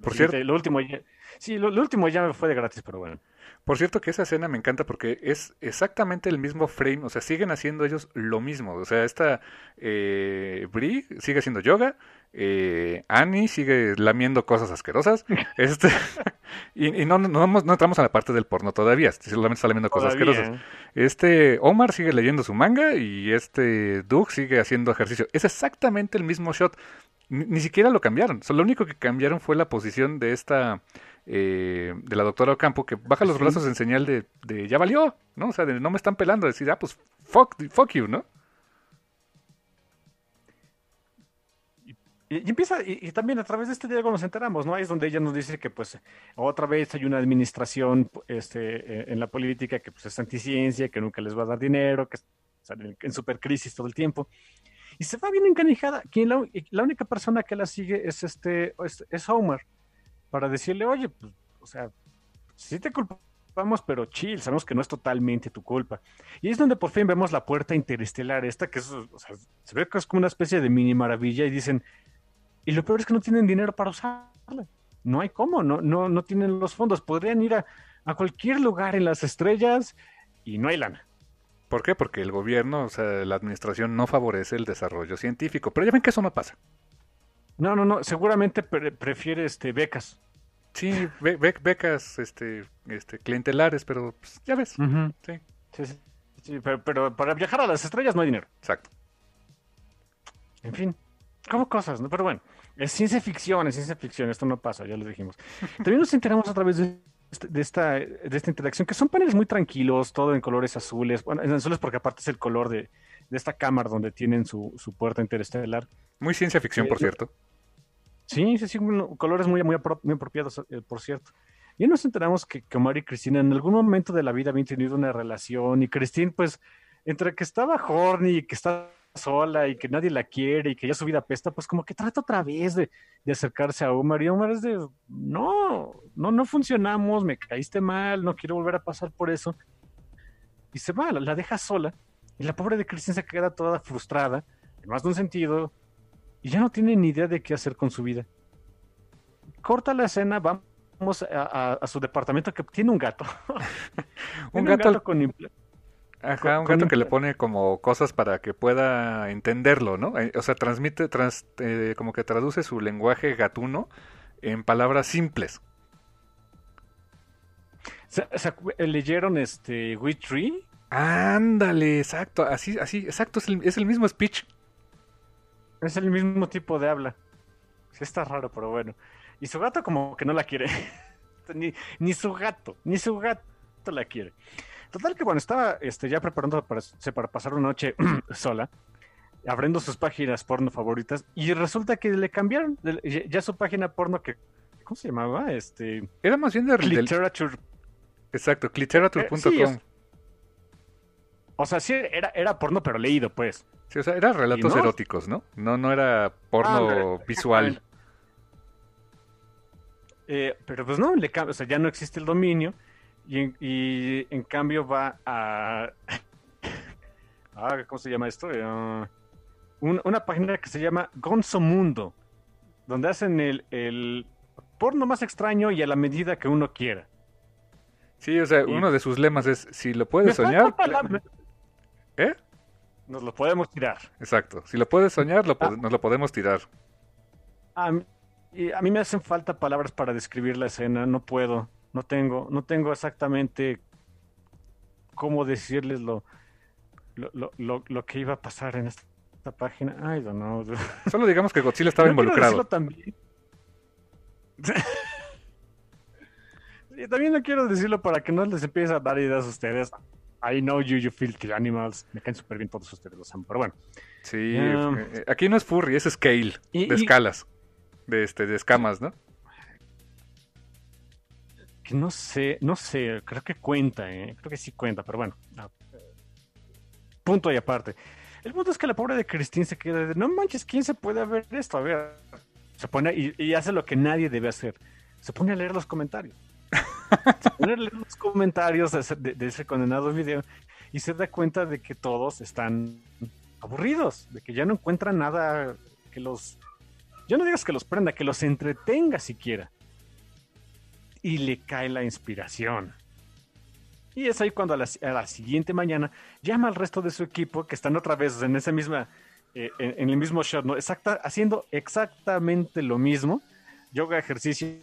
Por cierto, lo último ya, sí, lo, último ya me fue de gratis, pero bueno. Por cierto que esa escena me encanta porque es exactamente el mismo frame, o sea, siguen haciendo ellos lo mismo. O sea, esta eh, Brie sigue haciendo yoga, eh, Annie sigue lamiendo cosas asquerosas, este, y, no, no, no, entramos a la parte del porno todavía, solamente está lamiendo cosas asquerosas. Este Omar sigue leyendo su manga y este Doug sigue haciendo ejercicio. Es exactamente el mismo shot. Ni, siquiera lo cambiaron. lo único que cambiaron fue la posición de esta eh, de la doctora Ocampo que baja los brazos en señal de, de, ya valió, ¿no? O sea, de no me están pelando, decir, ah, pues fuck, fuck you, ¿no? Y, empieza, y, también a través de este diálogo nos enteramos, ¿no? Ahí es donde ella nos dice que pues otra vez hay una administración este, eh, en la política que pues es anticiencia, que nunca les va a dar dinero, que están en, super crisis todo el tiempo. Y se va bien encanijada. Quien la, única persona que la sigue es este es, Homer para decirle, oye, pues, o sea, sí te culpamos, pero chill, sabemos que no es totalmente tu culpa. Y es donde por fin vemos la puerta interestelar, esta que se ve que es como una especie de mini maravilla y dicen, y lo peor es que no tienen dinero para usarla. No hay cómo, no, no, no tienen los fondos. Podrían ir a, a cualquier lugar en las estrellas y no hay lana. ¿Por qué? Porque el gobierno, o sea, la administración no favorece el desarrollo científico. Pero ya ven que eso no pasa. No, no, no, seguramente prefiere este becas. Sí, becas este, este, clientelares, pero pues, ya ves. sí. Sí, pero, para viajar a las estrellas no hay dinero. Exacto. En fin, como cosas, ¿no? Pero bueno, es ciencia ficción, es ciencia ficción, esto no pasa, ya lo dijimos. También nos enteramos a través de de esta, de esta interacción, que son paneles muy tranquilos, todo en colores azules, bueno, en azules porque aparte es el color de, de esta cámara donde tienen su, su puerta interestelar. Muy ciencia ficción, Eh, por cierto. Sí, sí, sí, bueno, colores muy, muy, apro- muy apropiados, eh, por cierto. Y nos enteramos que, que Omar y Cristina en algún momento de la vida habían tenido una relación y Cristina, pues, entre que estaba horny y que está sola y que nadie la quiere y que ya su vida apesta, pues como que trata otra vez de, de acercarse a Omar y Omar es de, no, no, no funcionamos, me caíste mal, no quiero volver a pasar por eso. Y se va, la, la deja sola y la pobre de Cristina se queda toda frustrada, en más de un sentido, y ya no tiene ni idea de qué hacer con su vida. Corta la escena, vamos a, a- a su departamento que tiene un gato. Un Tiene gato, con ajá, un gato que le pone como cosas para que pueda entenderlo, ¿no? Eh, O sea, transmite, trans- eh, como que traduce su lenguaje gatuno en palabras simples. ¿Se- se acu- eh, ¿Leyeron este Witch Tree? Ándale, exacto, así, así, exacto, es el, es el mismo speech. Es el mismo tipo de habla. Sí, está raro, pero bueno. Y su gato como que no la quiere. ni, ni su gato, ni su gato la quiere. Total que bueno, estaba este, ya preparando para, para pasar una noche sola, abriendo sus páginas porno favoritas, y resulta que le cambiaron de- ya, su página porno que... ¿Cómo se llamaba? Este... Era más bien del, del- Literature. exacto, cliterature.com. Eh, sí, es- O sea, sí, era, era porno, pero leído, pues. Sí, o sea, era relatos no? eróticos, ¿no? No, no era porno visual. Eh, pero pues no, le o sea, ya no existe el dominio y en, y en cambio va a... ah, ¿Cómo se llama esto? Eh, un- una página que se llama Gonzo Mundo, donde hacen el, el porno más extraño y a la medida que uno quiera. Sí, o sea, Y- uno de sus lemas es, si lo puedes soñar, ¿eh? Nos lo podemos tirar. Exacto, si lo puedes soñar, lo Ah. nos lo podemos tirar. A mí, a mí me hacen falta palabras para describir la escena, no puedo, no tengo, no tengo exactamente cómo decirles lo, lo, lo, lo- que iba a pasar en esta, esta página. Ay, don't know. Solo digamos que Godzilla estaba No involucrado. también. También no quiero decirlo para que no les empiece a dar ideas a ustedes. I know you, you filthy animals. Me caen súper bien todos ustedes, los amo. Pero bueno. Sí, Um, eh, aquí no es furry, es scale, Y- de y- escalas, de este, de escamas, ¿no? Que no sé, no sé, creo que cuenta, ¿eh? creo que sí cuenta, pero bueno. Punto y aparte. El punto es que la pobre de Christine se queda de, no manches, ¿quién se puede ver esto? A ver, se pone y, hace lo que nadie debe hacer. Se pone a leer los comentarios. se pone a leer los comentarios de ese, de- ese condenado video y se da cuenta de que todos están aburridos, de que ya no encuentran nada que los... Ya no digas que los prenda, que los entretenga siquiera y le cae la inspiración. Y es ahí cuando a la, siguiente mañana llama al resto de su equipo que están otra vez en ese misma, eh, en, el mismo shot, ¿no? Exacta, haciendo exactamente lo mismo. Yoga, ejercicio,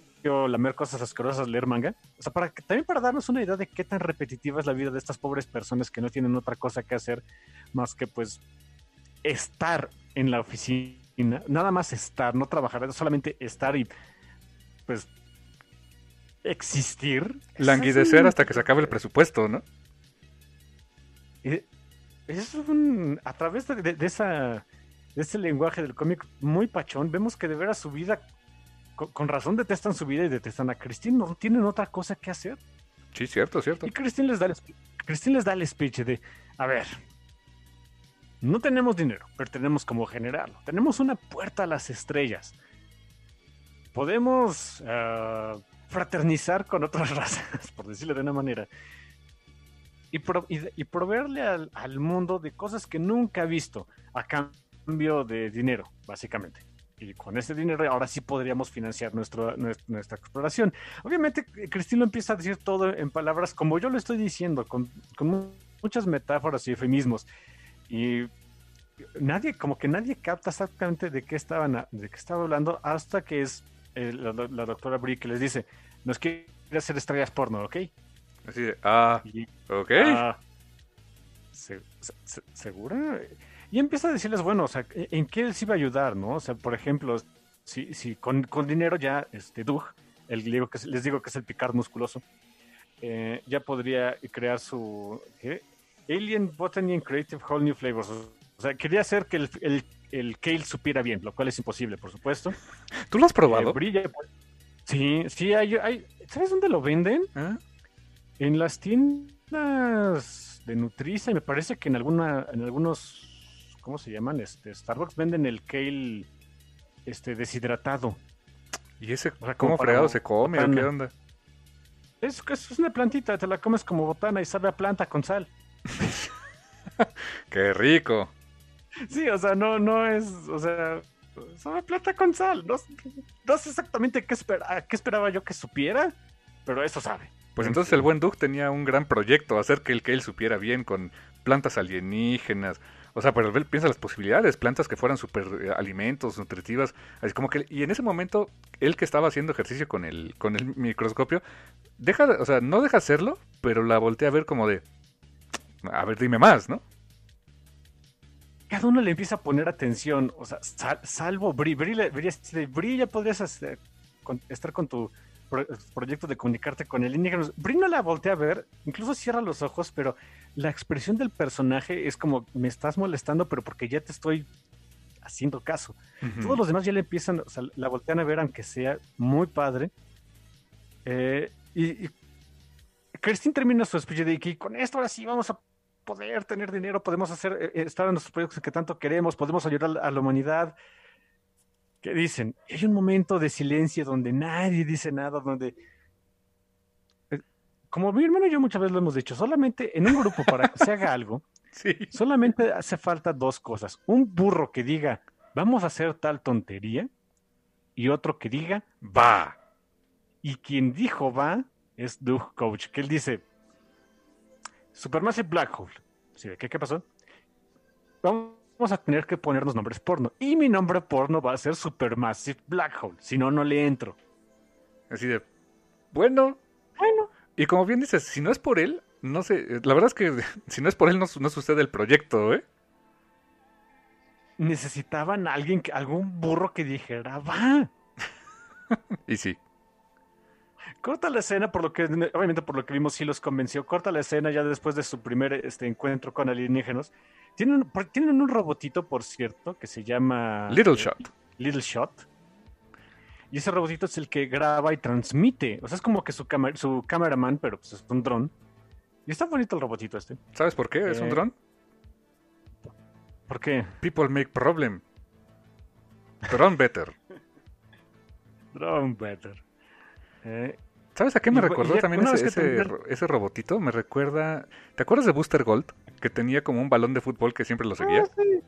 lamer cosas asquerosas, leer manga. O sea, para también para darnos una idea de qué tan repetitiva es la vida de estas pobres personas que no tienen otra cosa que hacer más que pues estar en la oficina, nada más estar, no trabajar, solamente estar y pues existir. Languidecer un- hasta que se acabe el presupuesto, ¿no? Es un, a través de, de- de esa, de ese lenguaje del cómic muy pachón, vemos que de veras su vida, con, con razón detestan su vida y detestan a Christine, no tienen otra cosa que hacer. Sí, cierto, cierto. Y Christine les da el, Christine les da el speech de, a ver, no tenemos dinero, pero tenemos cómo generarlo. Tenemos una puerta a las estrellas. Podemos ah, fraternizar con otras razas, por decirlo de una manera. Y, pro- y, y proveerle al, al mundo de cosas que nunca ha visto a cambio de dinero, básicamente. Y con ese dinero ahora sí podríamos financiar nuestro, nuestra, nuestra exploración. Obviamente, eh, Cristina empieza a decir todo en palabras como yo lo estoy diciendo, con, con mu- muchas metáforas y eufemismos. Y nadie, como que nadie capta exactamente de qué estaban, de qué estaba hablando, hasta que es eh, la, do- la doctora Brie que les dice, nos quiere hacer estrellas porno, ¿ok? Así de, ah, Y, ok. ah, ¿se- se- se- ¿Segura? Y empieza a decirles, bueno, o sea, ¿en qué les iba a ayudar, no? O sea, por ejemplo, si, si con, con dinero ya, este, Doug el griego que es- les digo que es el Picard musculoso, eh, ya podría crear su ¿qué? Alien Botany and Creative Whole New Flavors. O sea, quería hacer que el, el, el Kale supiera bien, lo cual es imposible, por supuesto. ¿Tú lo has probado? Eh, brilla. pues. Sí, sí, hay, hay- ¿Sabes dónde lo venden? ¿Ah? En las tiendas de Nutriza, y me parece que en alguna, en algunos, ¿cómo se llaman? Este, Starbucks venden el kale este, deshidratado. ¿Y ese O sea, cómo fregado se come o qué onda? Es, es una plantita, te la comes como botana y sabe a planta con sal. ¡Qué rico! Sí, o sea, no, no es, o sea, sabe a planta con sal. No, sé exactamente qué, qué esperaba yo que supiera, pero eso sabe. Pues En entonces el buen Doug tenía un gran proyecto, hacer que el Kale supiera bien con plantas alienígenas. O sea, pero él piensa las posibilidades, plantas que fueran super eh, alimentos, nutritivas. Así como que, y en ese momento, él que estaba haciendo ejercicio con el, con el microscopio, deja, de- o sea, no deja hacerlo, pero la voltea a ver como de, a ver, dime más, ¿no? Cada uno le empieza a poner atención, o sea, sal- salvo Bri, Bri, Bri, Bri, ya podrías hacer- con- estar con tu pro- proyecto de comunicarte con el indígena. Bri no la voltea a ver, incluso cierra los ojos, pero la expresión del personaje es como, me estás molestando, pero porque ya te estoy haciendo caso. Todos los demás ya le empiezan, o sea, la voltean a ver, aunque sea muy padre. Eh, y, y Christine termina su speech de que con esto ahora sí vamos a poder tener dinero, podemos hacer, eh, eh, estar en nuestros proyectos que tanto queremos, podemos ayudar a la humanidad. ¿Qué dicen? Hay un momento de silencio donde nadie dice nada, donde... eh, Como mi hermano y yo muchas veces lo hemos dicho, solamente en un grupo para que se haga algo, Sí. Solamente hace falta dos cosas. Un burro que diga, vamos a hacer tal tontería, y otro que diga, Va. y quien dijo va es Doug Coach, que él dice, Supermassive Black Hole. Sí, ¿qué, ¿Qué pasó? Vamos a tener que ponernos nombres porno. Y mi nombre porno va a ser Supermassive Black Hole. Si no, no le entro. Así de, bueno. Bueno. Y como bien dices, si no es por él, no sé, la verdad es que si no es por él no, no sucede el proyecto, ¿eh? Necesitaban a alguien, que- algún burro que dijera, va. Y sí. Corta la escena, por lo que, obviamente por lo que vimos, sí los convenció. Corta la escena ya después de su primer este, encuentro con alienígenas. Tienen, tienen un robotito, por cierto, que se llama Little eh, Shot. Little Shot. Y ese robotito es el que graba y transmite. O sea, es como que su, cama- su cameraman, pero pues es un dron. Y está bonito el robotito este. ¿Sabes por qué? ¿Es un Eh, dron? ¿Por qué? People make problem. Drone better. Drone better. Eh, ¿Sabes a qué me Y recordó y también ese, ese, robotito? Me recuerda... ¿Te acuerdas de Booster Gold? Que tenía como un balón de fútbol que siempre lo seguía. ah, sí.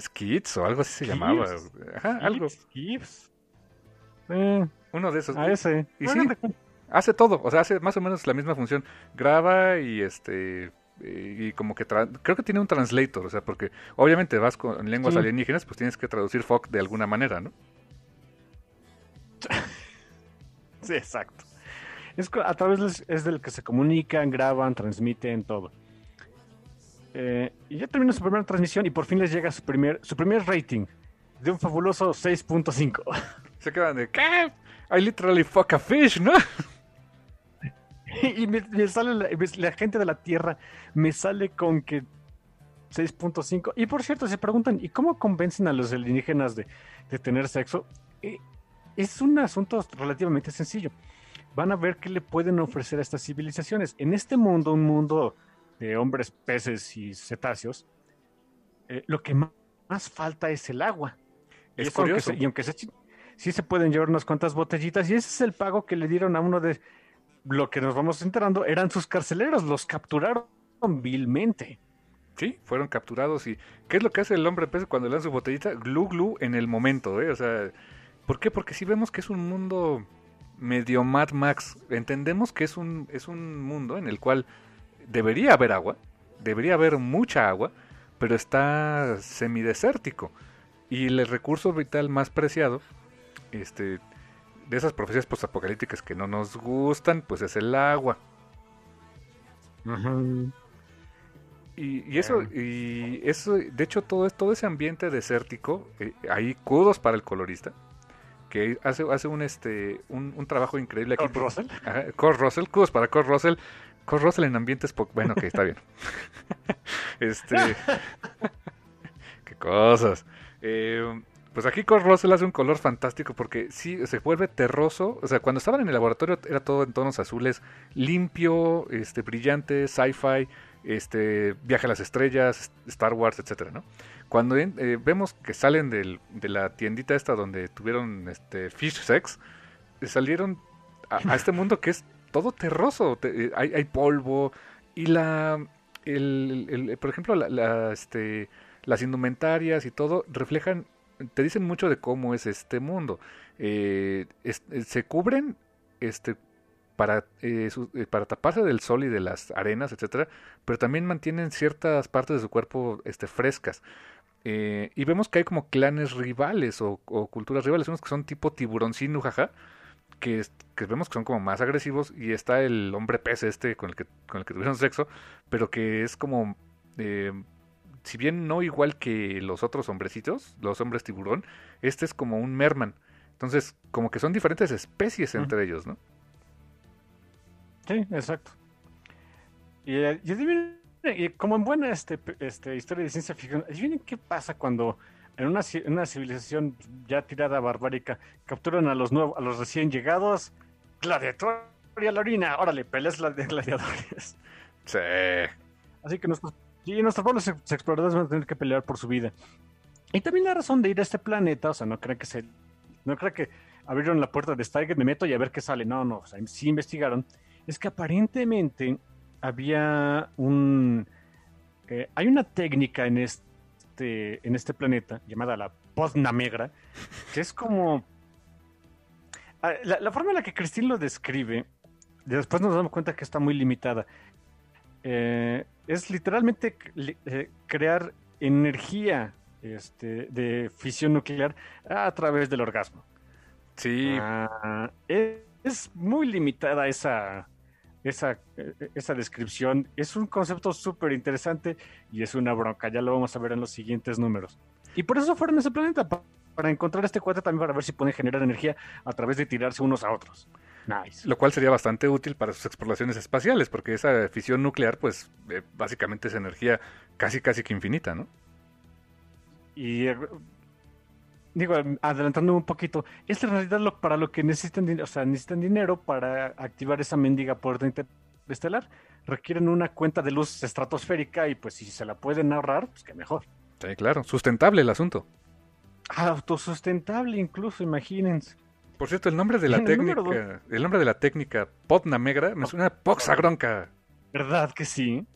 Skids o algo así se llamaba. Ajá, algo. Gibbs. Eh, Uno de esos. a ese. Y sí. Hace todo, o sea, hace más o menos la misma función. Graba y este y como que tra- creo que tiene un translator, o sea, porque obviamente vas con lenguas Sí. alienígenas, pues tienes que traducir FOC de alguna manera, ¿no? Sí, exacto. Es, a través es del que se comunican, graban, transmiten, todo. Eh, y ya termina su primera transmisión y por fin les llega su primer, su primer rating de un fabuloso 6.5. Se quedan de ¿qué? I literally fuck a fish, ¿no? y me, me sale la, gente de la Tierra, me sale con que 6.5. Y por cierto, se preguntan, ¿y cómo convencen a los alienígenas de, de tener sexo? Eh, es un asunto relativamente sencillo. Van a ver qué le pueden ofrecer a estas civilizaciones. En este mundo, un mundo de hombres, peces y cetáceos, eh, lo que más falta es el agua. Y Es aunque curioso. se- y aunque se, sí se pueden llevar unas cuantas botellitas, y ese es el pago que le dieron a uno de lo que nos vamos enterando, eran sus carceleros, los capturaron vilmente. Sí, fueron capturados y ¿qué es lo que hace el hombre pez cuando le dan su botellita? Glu glu en el momento, ¿eh? O sea, ¿por qué? Porque si vemos que es un mundo medio Mad Max, entendemos que es un es un mundo en el cual debería haber agua, debería haber mucha agua, pero está semidesértico. Y el recurso vital más preciado este de esas profecías postapocalípticas que no nos gustan, pues es el agua. Y, y eso, y eso, de hecho, todo, es- todo ese ambiente desértico, eh, hay kudos para el colorista, que hace, hace un, este, un, trabajo increíble aquí. ¿Kurt Russell? Kurt Russell, kudos para Kurt Russell. Kurt Russell en ambientes... Bueno, que está bien. este... qué cosas. Eh, pues aquí Kurt Russell hace un color fantástico porque sí, se vuelve terroso. O sea, cuando estaban en el laboratorio era todo en tonos azules, limpio, este, brillante, sci-fi, este, viaje a las estrellas, Star Wars, etcétera, ¿no? Cuando eh, vemos que salen del, de la tiendita esta donde tuvieron este fish sex, salieron a, este mundo que es todo terroso. Eh, hay, hay, polvo y la, el, por ejemplo, la, este, las indumentarias y todo reflejan, te dicen mucho de cómo es este mundo. Eh, se cubren este para, para taparse del sol y de las arenas, etcétera, pero también mantienen ciertas partes de su cuerpo este, frescas. Eh, y vemos que hay como clanes rivales o, culturas rivales, unos que son tipo tiburoncino, jaja, que, que, vemos que son como más agresivos, y está el hombre pez este con el que, con el que tuvieron sexo, pero que es como, eh, si bien no igual que los otros hombrecitos, los hombres tiburón, este es como un merman. Entonces, como que son diferentes especies entre ellos, ¿no? Sí, exacto. Y, eh, y y como en buena este, este, historia de ciencia ficción, adivinen qué pasa cuando en una, una civilización ya tirada barbárica capturan a los nuevos, a los recién llegados, gladiator y a la orina, órale, peleas de gladiadores. Sí. Así que nuestros, y nuestros pueblos exploradores van a tener que pelear por su vida. Y también la razón de ir a este planeta, o sea, no creen que se, no creen que abrieron la puerta de Stargate, me meto y a ver qué sale. No, no, o sea, sí investigaron. Es que aparentemente había un... Eh, hay una técnica en este, en este planeta llamada la Negra, que es como... Ah, la, forma en la que Christine lo describe, después nos damos cuenta que está muy limitada. Eh, es literalmente eh, crear energía este, de fisión nuclear a través del orgasmo. Sí. Ah, es, muy limitada esa, esa, esa descripción. Es un concepto súper interesante y es una bronca. Ya lo vamos a ver en los siguientes números. Y por eso fueron a ese planeta, para encontrar este cuate también para ver si pueden generar energía a través de tirarse unos a otros. Nice. Lo cual sería bastante útil para sus exploraciones espaciales, porque esa fisión nuclear, pues eh, básicamente es energía casi, casi que infinita, ¿no? Y eh, digo, adelantando un poquito, es en realidad lo, para lo que necesitan, o sea, necesitan dinero para activar esa mendiga puerta interestelar. Requieren una cuenta de luz estratosférica y pues si se la pueden ahorrar, pues que mejor. Sí, claro, sustentable el asunto. Autosustentable incluso, imagínense. Por cierto, el nombre de la técnica, el nombre de la técnica Potna Megra me suena Poxagronca. ¿Verdad que sí?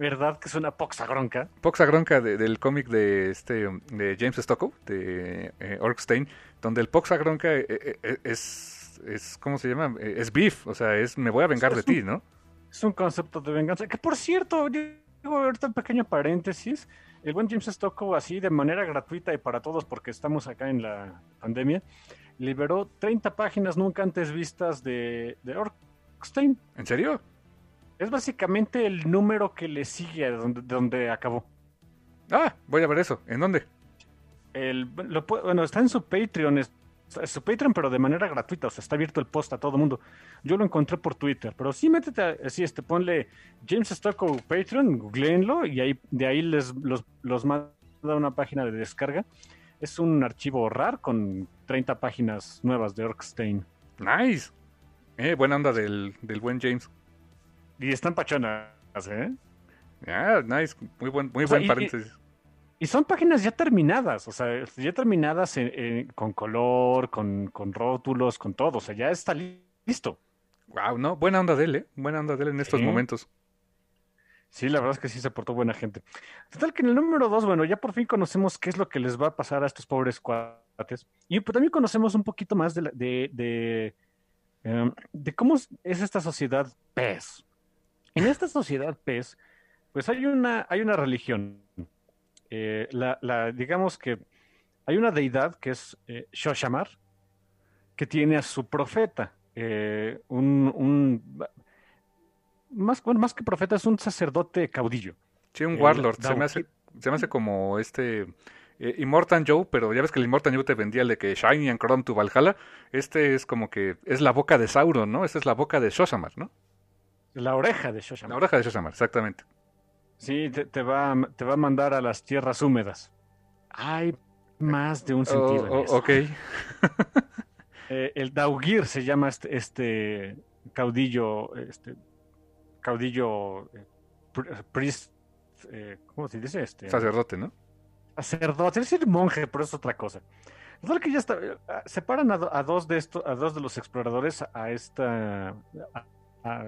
¿Verdad que es una poxagronca? Poxagronca del cómic de este de James Stockow, de eh, Orkstein, donde el poxagronca eh, eh, es, es, ¿cómo se llama? Es beef, o sea, es me voy a vengar de ti, ¿no? Es un concepto de venganza. Que por cierto, digo ahorita un pequeño paréntesis. El buen James Stockow, así de manera gratuita y para todos, porque estamos acá en la pandemia, liberó 30 páginas nunca antes vistas de, de Orkstein. ¿En serio? Es básicamente el número que le sigue a donde, donde acabó. Ah, voy a ver eso. ¿En dónde? El, bueno, está en su Patreon. Es, su Patreon, pero de manera gratuita. O sea, está abierto el post a todo el mundo. Yo lo encontré por Twitter. Pero sí, métete, así, este, ponle James Stocko Patreon, googleenlo y ahí, de ahí les los, los manda una página de descarga. Es un archivo RAR con 30 páginas nuevas de Orkstein. Nice. Eh, buena onda del, del buen James. Y están pachonas, ¿eh? Ah, nice. Muy buen, muy buen paréntesis. Y, son páginas ya terminadas, o sea, ya terminadas con color, con, rótulos, con todo. O sea, ya está listo. Wow, no, buena onda de él, ¿eh? Buena onda de él en estos momentos. Sí, la verdad es que sí se portó buena gente. Total que en el número dos, bueno, ya por fin conocemos qué es lo que les va a pasar a estos pobres cuates. Y pues también conocemos un poquito más de, de, de, em, de cómo es esta sociedad pez. En esta sociedad pez, pues hay una, hay una religión. Eh, la, digamos que hay una deidad que es eh, Shoshamar, que tiene a su profeta, eh, un, más, más que profeta, es un sacerdote caudillo. Sí, un warlord. se, me hace, se me hace como este eh, Immortan Joe, pero ya ves que el Immortan Joe te vendía el de que Shiny and Chrome to Valhalla. Este es como que es la boca de Sauron, ¿no? Esta es la boca de Shoshamar, ¿no? La oreja de Shoshamar. La oreja de Shoshamar, exactamente. Sí, te, te va, te va a mandar a las tierras húmedas. Hay más de un sentido. en Oh, oh, eso. ok. Eh, el Daugir se llama este, este caudillo, este caudillo eh, pri- priest, eh, ¿cómo se dice? Este, Sacerdote, ¿no? sacerdote, es decir monje, pero es otra cosa. Total que ya está, eh, separan a, do- a dos de estos, a dos de los exploradores, a esta, a, a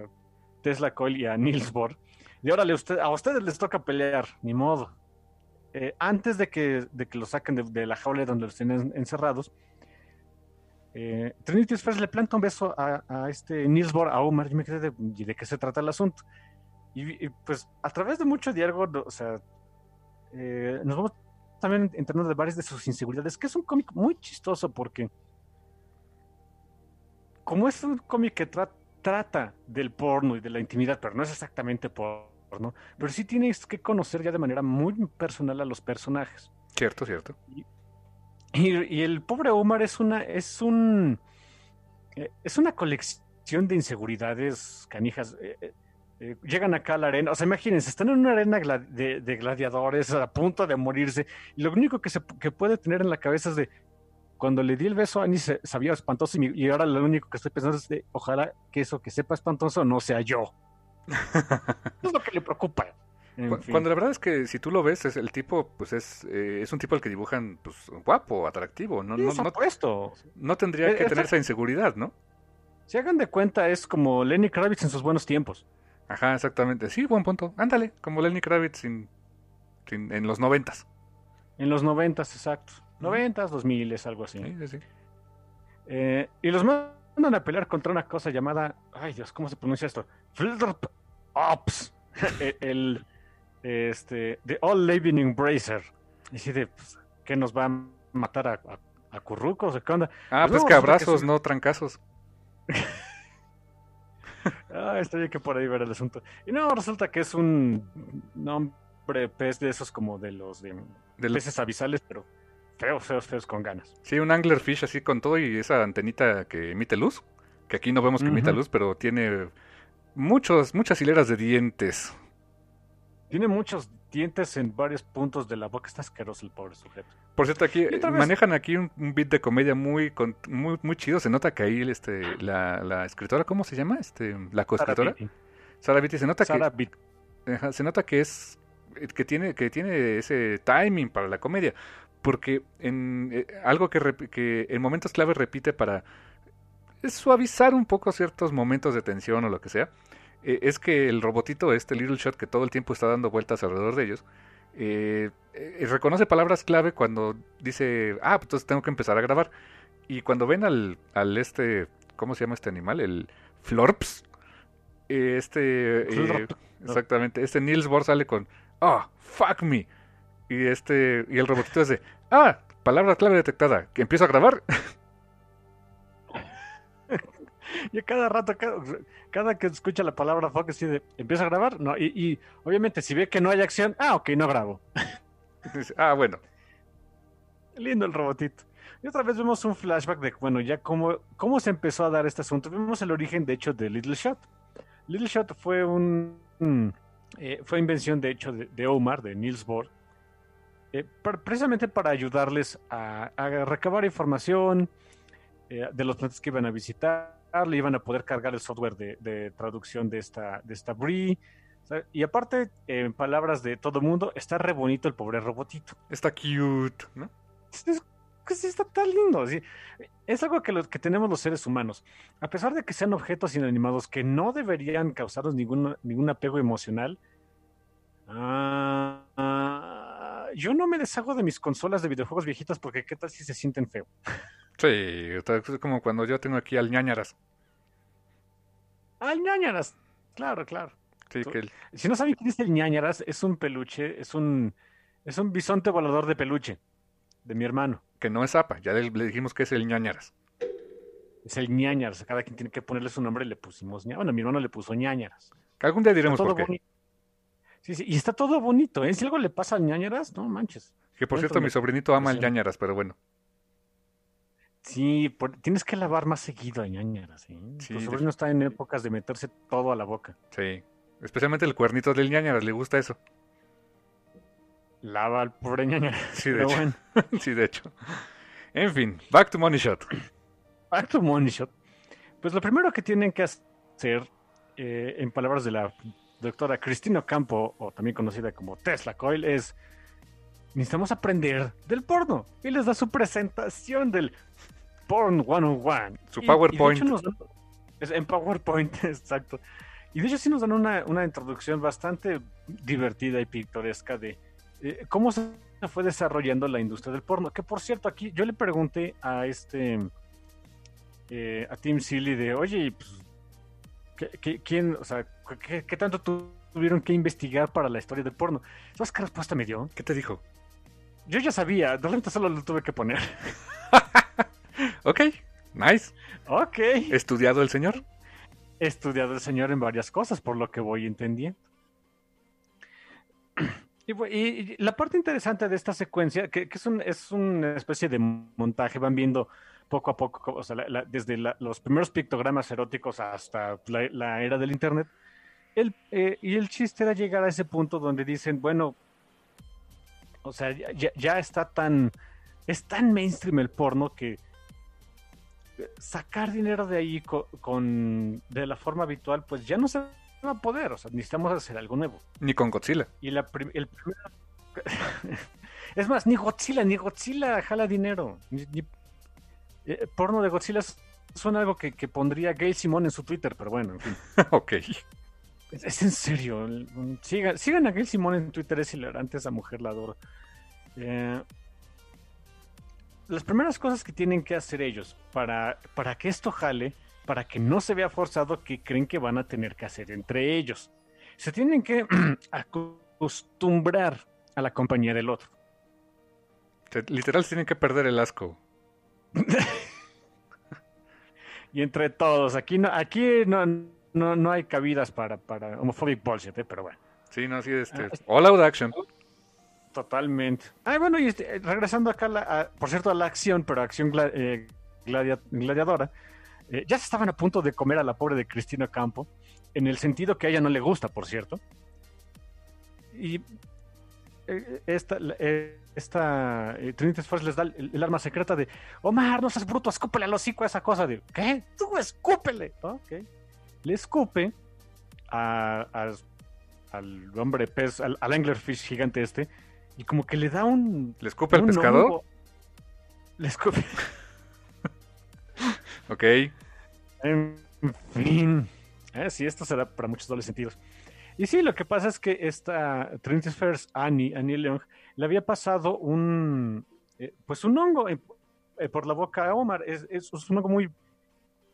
Tesla Coil y a Niels Bohr. Y órale, usted, a ustedes les toca pelear, ni modo. Eh, antes de que, de que los saquen de, de la jaula donde los tienen encerrados, eh, Trinity Spheres le planta un beso a, a este Niels Bohr, a Omar, y me quedé de, ¿y de qué se trata el asunto? Y, y, pues a través de mucho diálogo, o sea, eh, nos vamos también enterando de varias de sus inseguridades, que es un cómic muy chistoso porque como es un cómic que tra- trata del porno y de la intimidad, pero no es exactamente porno, pero sí tienes que conocer ya de manera muy personal a los personajes. Cierto, cierto. Y, y el pobre Omar es una, es un, eh, es una colección de inseguridades canijas. Eh, eh, llegan acá a la arena, o sea, imagínense, están en una arena de, de gladiadores a punto de morirse, y lo único que, se, que puede tener en la cabeza es de, cuando le di el beso a Annie se, sabía espantoso y, mi- y ahora lo único que estoy pensando es de, ojalá que eso que sepa espantoso no sea yo. es lo que le preocupa. En Cu- fin. Cuando la verdad es que si tú lo ves, es el tipo, pues es, eh, es un tipo al que dibujan, pues guapo, atractivo. No, no, no, no tendría Eh, que tener esa inseguridad, ¿no? Si hagan de cuenta, es como Lenny Kravitz en sus buenos tiempos. Ajá, exactamente. Sí, buen punto. Ándale, como Lenny Kravitz sin- sin- en los noventas. En los noventas, exacto. Noventas, dos miles, algo así. Sí, sí, sí. Eh, y los mandan a pelear contra una cosa llamada, ay Dios, ¿cómo se pronuncia esto? Flirp Ops. el, el, este, The All Living Embracer. Y así de, pues, ¿qué nos va a matar a, a, a currucos? ¿o ¿Qué onda? Ah, Pues pues no, que abrazos, no trancazos. Ah, bien que por ahí ver el asunto. Y no, resulta que es un nombre pez de esos como de los de Del- peces abisales, pero feos, feos, feos con ganas. Sí, un anglerfish así con todo y esa antenita que emite luz. Que aquí no vemos que emita Ujú. luz, pero tiene muchos, muchas hileras de dientes. Tiene muchos dientes en varios puntos de la boca. Está asqueroso el pobre sujeto. Por cierto, aquí manejan aquí un, un beat de comedia muy, con- muy, muy chido. Se nota que ahí este, la, la escritora, ¿cómo se llama? Este, la coescritora. Beatty. Sara Beatty. Se nota Sarah que, ajá, se nota que es que tiene que tiene ese timing para la comedia, porque en eh, algo que, en momentos clave repite para suavizar un poco ciertos momentos de tensión o lo que sea, eh, es que el robotito, este Little Shot que todo el tiempo está dando vueltas alrededor de ellos, eh, reconoce palabras clave cuando dice, ah, pues entonces tengo que empezar a grabar. Y cuando ven al, al este, ¿cómo se llama este animal? El Florps. este, exactamente, este Niels Bohr sale con, ah, fuck me. Y este, y el robotito dice, ah, palabra clave detectada, que empiezo a grabar. Y a cada rato, cada, cada que escucha la palabra fuck, así de, ¿empieza a grabar? No, y, y obviamente si ve que no hay acción, ah, ok, no grabo. Dice, ah, bueno, Lindo el robotito. Y otra vez vemos un flashback de, bueno, ya cómo, cómo se empezó a dar este asunto. Vemos el origen, de hecho, de Little Shot. Little Shot fue un... un, eh, fue invención, de hecho, de, de Omar, de Niels Bohr, eh, pre- precisamente para ayudarles a, a recabar información eh, de los planetas que iban a visitar, le iban a poder cargar el software de, de traducción de esta, de esta Brie. Y aparte, en palabras de todo mundo, está re bonito el pobre robotito. está cute, ¿no? Es, es- sí está tan lindo. sí. Es algo que, lo- que tenemos los seres humanos. A pesar de que sean objetos inanimados que no deberían causarnos ningún, ningún apego emocional, ah, ah, yo no me deshago de mis consolas de videojuegos viejitas porque qué tal si se sienten feo. Sí, es como cuando yo tengo aquí al ñañaras. ¡Ah, el ñañaras! Claro, claro. Sí, que el- Si no saben quién es el ñañaras, es un peluche, es un, es un bisonte volador de peluche de mi hermano. que no es Zapa, ya le, le dijimos que es el ñañaras. Es el ñañaras. Cada quien tiene que ponerle su nombre y le pusimos ñañaras. Bueno, mi hermano le puso ñañaras. Que algún día diremos por qué. bonito. Sí, sí, y está todo bonito, ¿eh? Si algo le pasa al ñañaras, no manches. Que por cierto, mi sobrinito ama el ñañaras, pero bueno. Sí, tienes que lavar más seguido a ñañaras. ¿eh? Sí, tu sobrino está en épocas de meterse todo a la boca. Sí, especialmente el cuernito del ñañaras, le gusta eso. Lava al pobre ñañaras. Sí, de hecho. sí, de hecho. En fin, back to Money Shot. Back to Money Shot. Pues lo primero que tienen que hacer, eh, en palabras de la doctora Cristina Campo, o también conocida como Tesla Coil, es necesitamos aprender del porno. Y les da su presentación del Porn 101. Su PowerPoint. en PowerPoint, exacto. Y de hecho sí nos dan una, una introducción bastante divertida y pintoresca de eh, cómo se fue desarrollando la industria del porno. Que por cierto, aquí yo le pregunté a este, eh, a Tim Seeley de, oye, pues, quién, o sea, ¿qué, tanto tuvieron que investigar para la historia del porno? ¿Sabes qué respuesta me dio? ¿Qué te dijo? Yo ya sabía, de repente solo lo tuve que poner. ok, nice. Ok. ¿Estudiado el señor? He estudiado el señor en varias cosas, por lo que voy entendiendo. Y, la parte interesante de esta secuencia, que, es, un, es, una especie de montaje, van viendo poco a poco, o sea, desde los primeros pictogramas eróticos hasta la, era del Internet. El, eh, y el chiste era llegar a ese punto donde dicen, bueno, o sea, ya, está tan, es tan mainstream el porno que sacar dinero de ahí con, de la forma habitual, pues ya no se va a poder. O sea, necesitamos hacer algo nuevo. Ni con Godzilla. Y la el es más, ni Godzilla, ni Godzilla jala dinero. Eh, porno de Godzilla suena algo que, pondría Gail Simón en su Twitter, pero bueno, en fin. ok. Es, en serio. Sigan, sigan a Gail Simón en Twitter, es hilarante, esa mujer la adoro. Eh, las primeras cosas que tienen que hacer ellos para, para que esto jale, para que no se vea forzado, que creen que van a tener que hacer entre ellos. Se tienen que acostumbrar a la compañía del otro. Literal, se tienen que perder el asco. y entre todos, aquí no, aquí no, no, no hay cabidas para, para homophobic bullshit, ¿eh? pero bueno. Sí, no, sí, este, ah, all out action. Totalmente. Ah, bueno, y este, regresando acá, por cierto, a la acción, pero acción eh, gladiadora, eh, ya se estaban a punto de comer a la pobre de Cristina Campo, en el sentido que a ella no le gusta, por cierto. Y esta, esta Trinity Force les da el, arma secreta de Omar, no seas bruto, escúpele al hocico a esa cosa de ¿qué? Tú escúpele. Okay le escupe a, al hombre pez, al, anglerfish gigante este, y como que le da un. ¿Le escupe al pescador? Le escupe. ok. En fin. Eh, sí, esto será para muchos dobles sentidos. Y sí, lo que pasa es que esta Trinity First, Annie, Annie Leong, le había pasado un. Eh, pues un hongo eh, por la boca a Omar. Es, es, un hongo muy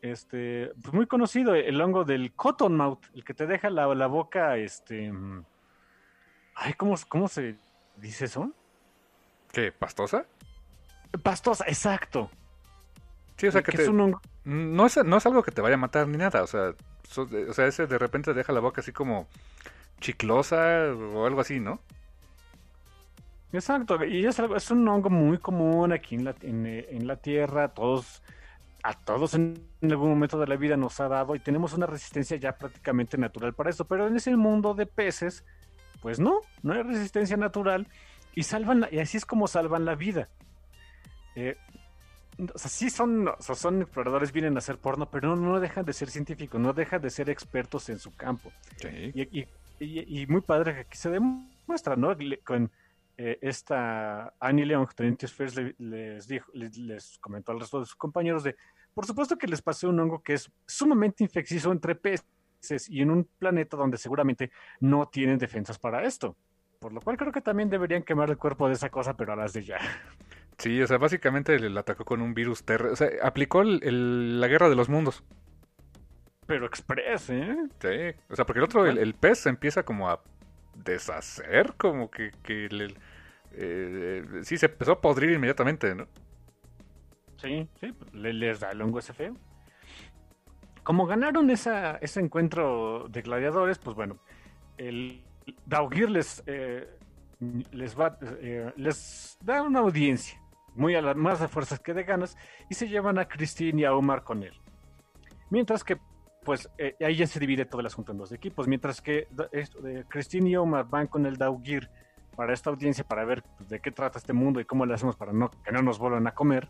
este, pues muy conocido, el hongo del cottonmouth, el que te deja la, la boca, este, ay, ¿cómo, ¿cómo se dice eso? ¿Qué, pastosa? Pastosa, exacto. Sí, o sea, que, es No es, no es algo que te vaya a matar ni nada, o sea, o sea, ese de repente deja la boca así como chiclosa o algo así, ¿no? Exacto, y es, algo, es un hongo muy común aquí en la, en, en la Tierra, todos a todos en algún momento de la vida nos ha dado y tenemos una resistencia ya prácticamente natural para eso, pero en ese mundo de peces, pues no, no hay resistencia natural y salvan y así es como salvan la vida. Eh, o sea, sí son, son exploradores, vienen a hacer porno, pero no, dejan de ser científicos, no dejan de ser expertos en su campo. Y, muy padre que aquí se demuestra, ¿no? Con eh, esta Annie Leon, First, les, dijo, les, comentó al resto de sus compañeros de, por supuesto que les pasé un hongo que es sumamente infeccioso entre peces y en un planeta donde seguramente no tienen defensas para esto. Por lo cual creo que también deberían quemar el cuerpo de esa cosa, pero a las de ya. Sí, o sea, básicamente le atacó con un virus terrestre. O sea, aplicó la guerra de los mundos. Pero express, ¿eh? Sí, o sea, porque el otro, el, pez empieza como a deshacer, como que, que le, eh, sí, se empezó a podrir inmediatamente, ¿no? Sí, sí, le, les da el hongo ese. Como ganaron esa, ese encuentro de gladiadores, pues bueno, el Daugir les, eh, les va, eh, les da una audiencia, muy a la, más de fuerzas que de ganas, y se llevan a Christine y a Omar con él. Mientras que, pues, eh, ahí ya se divide todo el asunto en dos equipos, mientras que eh, Christine y Omar van con el Daugir para esta audiencia, para ver pues, de qué trata este mundo y cómo le hacemos para no, que no nos vuelvan a comer.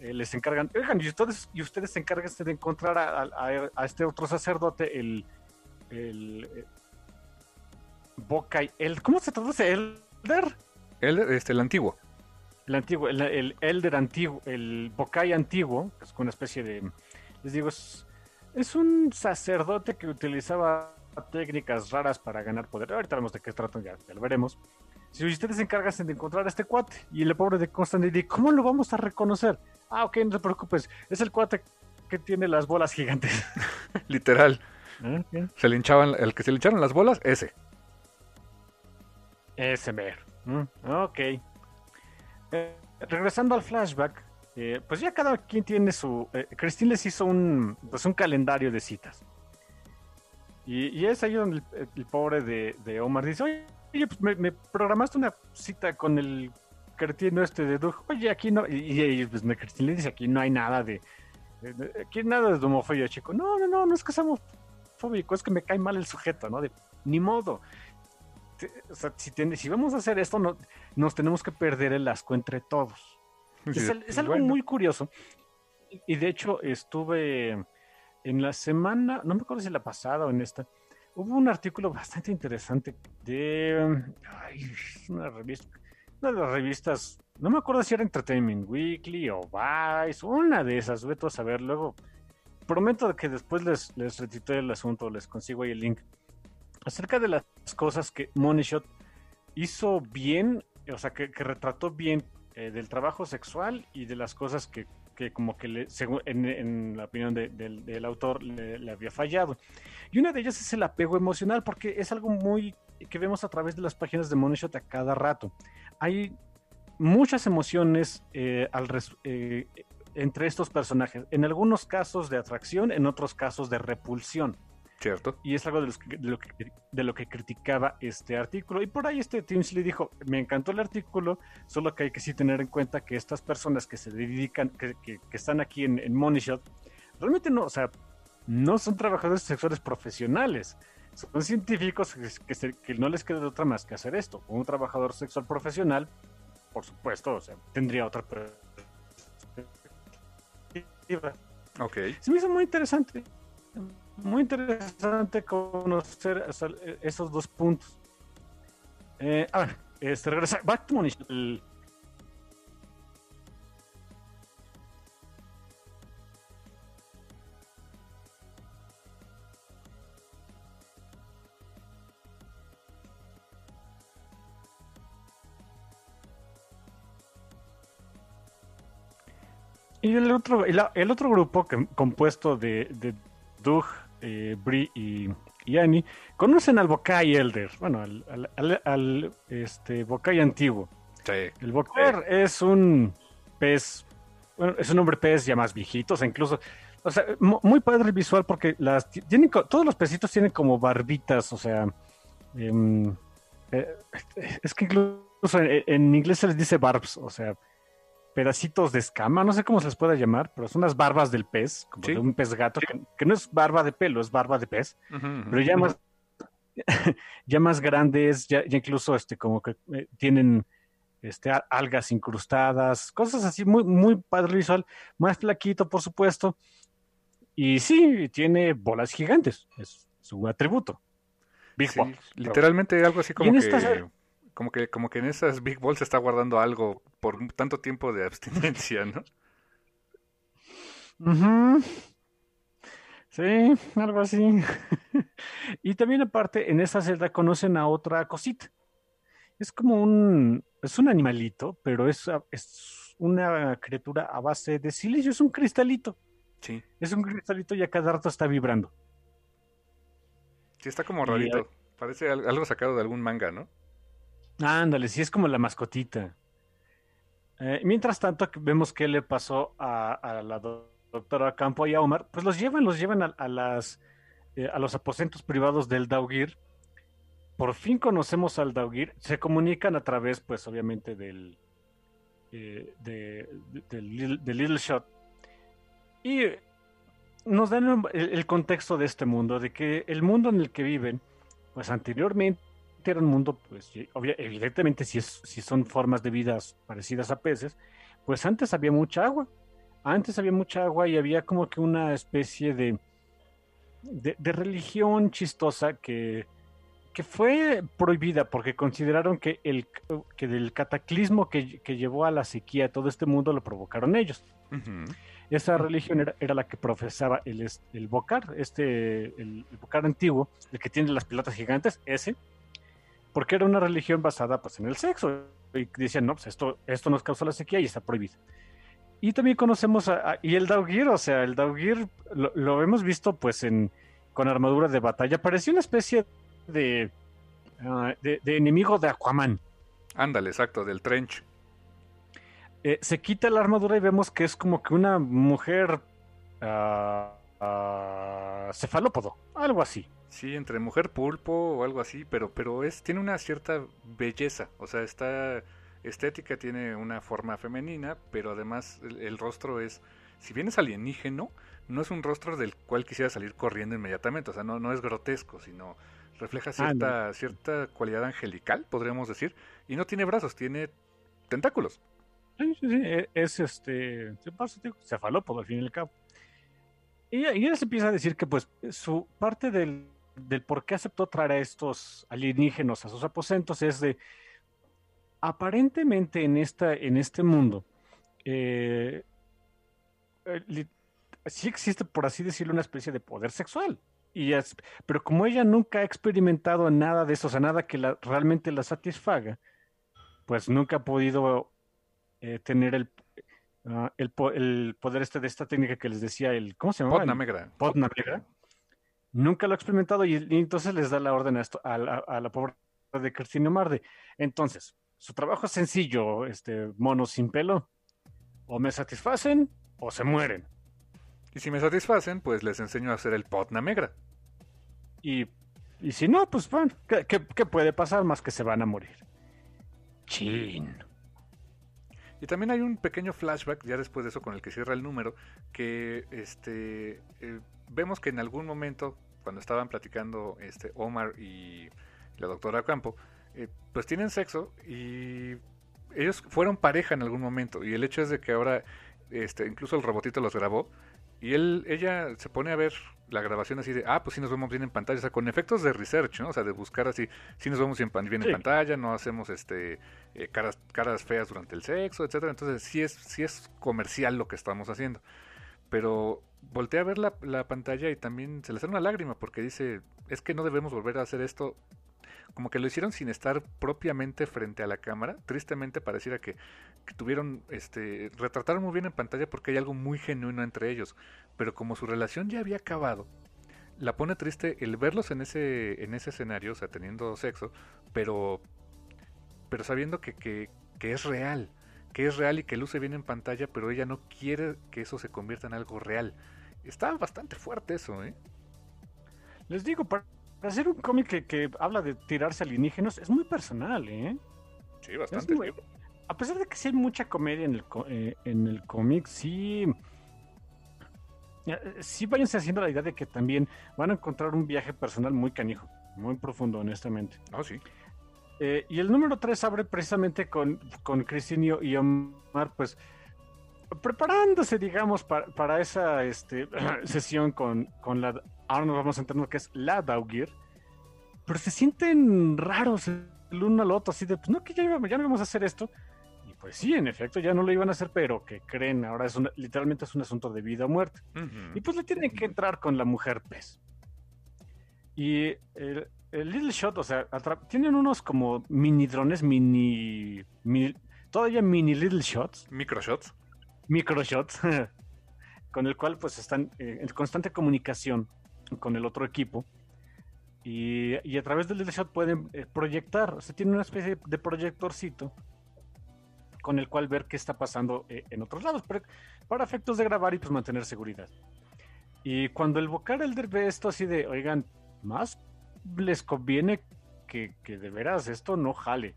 les encargan, oigan, y ustedes, y ustedes se encargan de encontrar a, a este otro sacerdote, el, el Bokai, el, ¿cómo se traduce? ¿Elder? Elder, este, el antiguo. El antiguo, el, Elder antiguo, el Bokai antiguo, que es una especie de, les digo, es, un sacerdote que utilizaba técnicas raras para ganar poder. Ahorita vemos de qué tratan, ya, lo veremos. Si ustedes se encargan de encontrar a este cuate y el pobre de Constantine, ¿cómo lo vamos a reconocer? Ah, ok, no te preocupes, es el cuate que tiene las bolas gigantes. Literal. Ah, se le hinchaban, el que se le hincharon las bolas, ese. Ese mm, ok. Eh, regresando al flashback, eh, pues ya cada quien tiene su. Eh, les hizo un, pues un calendario de citas. Y, es ahí donde el, pobre de, Omar dice: Oye, pues me, programaste una cita con el cretino este de Doug. Oye, aquí no. Y, pues me, le dice: Aquí no hay nada de. aquí nada de homofobia, chico. No, no, no, no es que seamos fóbico, es que me cae mal el sujeto, ¿no? De, ni modo si, vamos a hacer esto, no, nos tenemos que perder el asco entre todos. es, algo muy curioso. Y de hecho, estuve en la semana, no me acuerdo si la pasada o en esta, hubo un artículo bastante interesante de una revista, una de las revistas, no me acuerdo si era Entertainment Weekly o Vice, una de esas, vete a saber, luego prometo que después les, les el asunto, les consigo ahí el link acerca de las cosas que Moneyshot hizo bien, o sea, que, retrató bien eh, del trabajo sexual y de las cosas que, como que le, según, en, la opinión del autor le, había fallado. Y una de ellas es el apego emocional, porque es algo muy que vemos a través de las páginas de Moneyshot a cada rato. Hay muchas emociones eh, eh, entre estos personajes, en algunos casos de atracción, en otros casos de repulsión. Cierto. Y es algo de, lo, que, de lo que criticaba este artículo. Y por ahí este le dijo, me encantó el artículo, solo que hay que sí tener en cuenta que estas personas que se dedican, que, están aquí en, en Money Shot, realmente no, o sea, no son trabajadores sexuales profesionales. Son científicos que, que no les queda otra más que hacer esto. Un trabajador sexual profesional, por supuesto, o sea, tendría otra perspectiva. Ok. Se me hizo muy interesante muy interesante conocer esos dos puntos. Eh, a ver, este, regresa. Back to el, Y el otro, el, otro grupo que, compuesto de, de Doug, eh, Bri y, Annie, conocen al Bokai Elder, bueno, al, este, Bokai antiguo. El Bokai es un pez, bueno, es un hombre pez ya más viejito, o sea, incluso, o sea, muy padre el visual porque las, tienen, todos los pecitos tienen como barbitas, o sea, em, eh, es que incluso en, en, inglés se les dice barbs, o sea, pedacitos de escama, no sé cómo se les pueda llamar, pero son unas barbas del pez, como de un pez gato, que, no es barba de pelo, es barba de pez, pero ya más, ya más grandes, ya, incluso este, como que eh, tienen este, algas incrustadas, cosas así, muy, muy padre visual, más flaquito, por supuesto, y sí, tiene bolas gigantes, es su atributo. Big literalmente algo así como que como que, como que en esas Big Balls se está guardando algo por tanto tiempo de abstinencia, ¿no? Sí, algo así. y también aparte, en esa celda conocen a otra cosita. Es como un, es un animalito, pero es, es una criatura a base de silicio, es un cristalito. Sí. Es un cristalito y a cada rato está vibrando. Sí, está como rarito. Parece algo sacado de algún manga, ¿no? Ándale, sí es como la mascotita. Eh, mientras tanto, vemos qué le pasó a, la doctora Campo y a Omar. Pues los llevan, los llevan a, las, eh, a los aposentos privados del Daugir. por fin conocemos al Daugir, se comunican a través, pues obviamente, del, eh, Little Shot. Y nos dan el, contexto de este mundo, de que el mundo en el que viven, pues anteriormente era un mundo, pues evidentemente si, es, si son formas de vidas parecidas a peces, pues antes había mucha agua. Antes había mucha agua y había como que una especie de, de religión chistosa que que fue prohibida porque consideraron que el que del cataclismo que, llevó a la sequía todo este mundo lo provocaron ellos. Esa religión era, la que profesaba el, el Bocar, este, el, Bocar antiguo, el que tiene las pilotas gigantes, ese, porque era una religión basada pues en el sexo. Y decían, no, pues esto, esto nos causó la sequía y está prohibido. Y también conocemos a, y el Daugir, o sea, el Daugir lo, lo hemos visto pues en con armadura de batalla, parecía una especie Ah, de, de, enemigo de Aquaman. Ándale, exacto, del trench. Eh, se quita la armadura y vemos que es como que una mujer uh, cefalópodo, algo así. Sí, entre mujer pulpo o algo así, pero, pero es, tiene una cierta belleza, o sea, está estética, tiene una forma femenina, pero además el, rostro es, si bien es alienígeno, no es un rostro del cual quisiera salir corriendo inmediatamente, o sea, no, no es grotesco, sino refleja cierta, cierta cualidad angelical, podríamos decir, y no tiene brazos, tiene tentáculos. Sí, sí, sí, e, es este, cefalópodo al fin y al cabo. Y, él se empieza a decir que pues su parte del, del por qué aceptó traer a estos alienígenas a sus aposentos es de, aparentemente en, esta, en este mundo, eh, eh sí existe, por así decirlo, una especie de poder sexual. Y es, pero como ella nunca ha experimentado nada de eso, o sea, nada que realmente la satisfaga, pues nunca ha podido eh, tener el, uh, el, el, poder este de esta técnica que les decía, el ¿cómo se llama? Potnamegra. Potnamegra. Nunca lo ha experimentado y, entonces les da la orden a, esto, a, la, a la pobre de Cristina Marde. Entonces, su trabajo es sencillo, este mono sin pelo. O me satisfacen o se mueren. Y si me satisfacen, pues les enseño a hacer el potna negra. Y, y si no, pues bueno, ¿qué, puede pasar más que se van a morir? Chin. Y también hay un pequeño flashback, ya después de eso, con el que cierra el número, que este eh, vemos que en algún momento, cuando estaban platicando este Omar y la doctora Campo, eh, pues tienen sexo y ellos fueron pareja en algún momento. Y el hecho es de que ahora, este, incluso el robotito los grabó y él, ella se pone a ver la grabación así de, ah, pues sí nos vemos bien en pantalla, o sea, con efectos de research, ¿no? O sea, de buscar así, sí nos vemos bien, en pantalla, no hacemos este eh, caras, caras feas durante el sexo, etcétera. Entonces sí es, sí es comercial lo que estamos haciendo. Pero voltea a ver la, la pantalla y también se le sale una lágrima porque dice, es que no debemos volver a hacer esto como que lo hicieron sin estar propiamente frente a la cámara. Tristemente pareciera que, tuvieron, este, retrataron muy bien en pantalla porque hay algo muy genuino entre ellos. Pero como su relación ya había acabado, la pone triste el verlos en ese, en ese escenario, o sea, teniendo sexo, pero, pero sabiendo que, que, que es real, que es real y que luce bien en pantalla, pero ella no quiere que eso se convierta en algo real. Está bastante fuerte eso, ¿eh? Les digo, para hacer un cómic que, habla de tirarse alienígenos es muy personal, ¿eh? Sí, bastante. a pesar de que sí hay mucha comedia en el, eh, en el cómic, sí. Eh, sí váyanse haciendo la idea de que también van a encontrar un viaje personal muy canijo, muy profundo, honestamente. Ah, sí. Eh, y el número 3 abre precisamente con, con Cristinio y Omar, pues preparándose, digamos, para, para esa este, sesión con, con la ahora nos vamos a entender que es la Daugir, pero se sienten raros el uno al otro, así de, pues no, que ya, ya no vamos a hacer esto. Y pues sí, en efecto, ya no lo iban a hacer, pero que creen, ahora es literalmente es un asunto de vida o muerte. Y pues le tienen que entrar con la mujer pez. Y el, Little Shot, o sea, tienen unos como mini drones, mini, todavía mini Little Shots. Micro Shots. Micro Shots, con el cual pues están eh, en constante comunicación con el otro equipo. Y, a través del shot pueden eh, proyectar, o sea, tiene una especie de proyectorcito con el cual ver qué está pasando eh, en otros lados, para efectos de grabar y pues mantener seguridad. Y cuando el vocal elder ve esto así de, oigan, más les conviene que, que de veras esto no jale.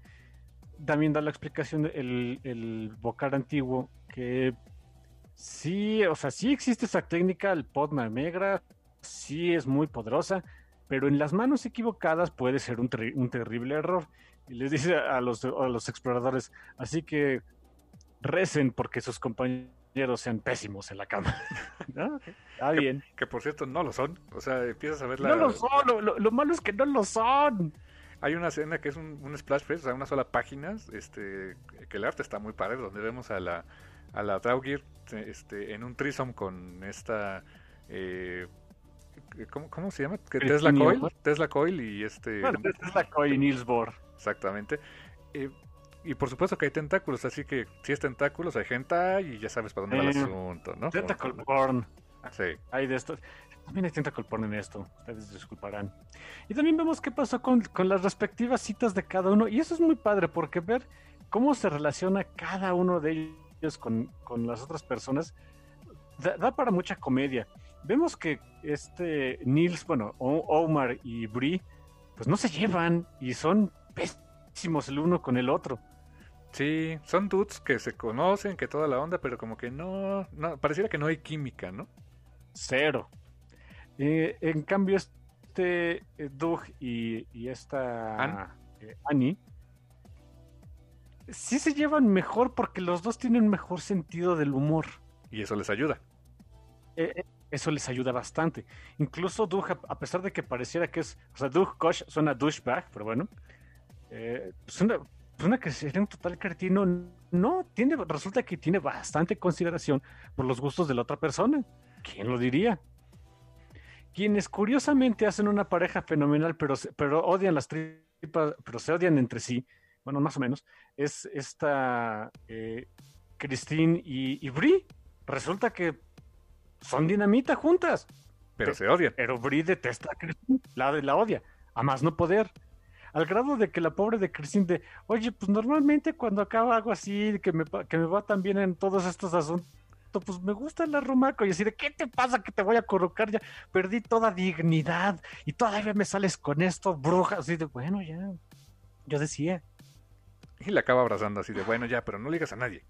También da la explicación el, el Bocar antiguo que sí, o sea, sí existe esa técnica, el Podma Negra, sí es muy poderosa, pero en las manos equivocadas puede ser un, un terrible error. Y les dice a los, a los exploradores, así que recen porque sus compañeros sean pésimos en la cama. ¿No? Está bien. Que, por cierto no lo son. O sea, empiezas a ver la... No lo son, lo, lo, malo es que no lo son. Hay una escena que es un, un splash page, o sea, una sola página, este, que el arte está muy padre, donde vemos a la, a la Draugir este, en un trisom con esta... Eh, ¿cómo, ¿cómo, se llama? Tesla Coil. Tesla Coil y este... Bueno, Tesla Coil y Niels Bohr. Exactamente. Eh, y por supuesto que hay tentáculos, así que si es tentáculos hay gente y ya sabes para dónde va el asunto, ¿no? Tentacle porn. Sí. Hay de estos. También hay tentacle porn en esto, ustedes disculparán. Y también vemos qué pasó con, con, las respectivas citas de cada uno. Y eso es muy padre, porque ver cómo se relaciona cada uno de ellos con, con las otras personas da, da, para mucha comedia. Vemos que este Nils, bueno, Omar y Brie, pues no se llevan y son pésimos el uno con el otro. Sí, son dudes que se conocen, que toda la onda, pero como que no, no pareciera que no hay química, ¿no? Cero. Eh, en cambio, este eh, Doug y, y esta eh, Annie sí se llevan mejor porque los dos tienen mejor sentido del humor. Y eso les ayuda. Eh, eso les ayuda bastante. Incluso Doug, a pesar de que pareciera que es. O sea, Doug Kosh suena douchebag, pero bueno. Eh, suena, suena que sería un total cretino. No, tiene, resulta que tiene bastante consideración por los gustos de la otra persona. ¿Quién lo diría? Quienes curiosamente hacen una pareja fenomenal, pero, pero odian las tripas, pero se odian entre sí, bueno, más o menos, es esta eh, Christine y, y Brie. Resulta que son dinamita juntas. Pero se odian. Pero Brie detesta a Christine, la, la odia, a más no poder. Al grado de que la pobre de Christine de, oye, pues normalmente cuando acaba algo así, que me, que me va tan bien en todos estos asuntos, pues me gusta el arrumaco. Y así de, ¿qué te pasa que te voy a colocar? Ya perdí toda dignidad y todavía me sales con esto, bruja. Así de, bueno, ya, yo decía. Y la acaba abrazando así de, bueno, ya, pero no le digas a nadie.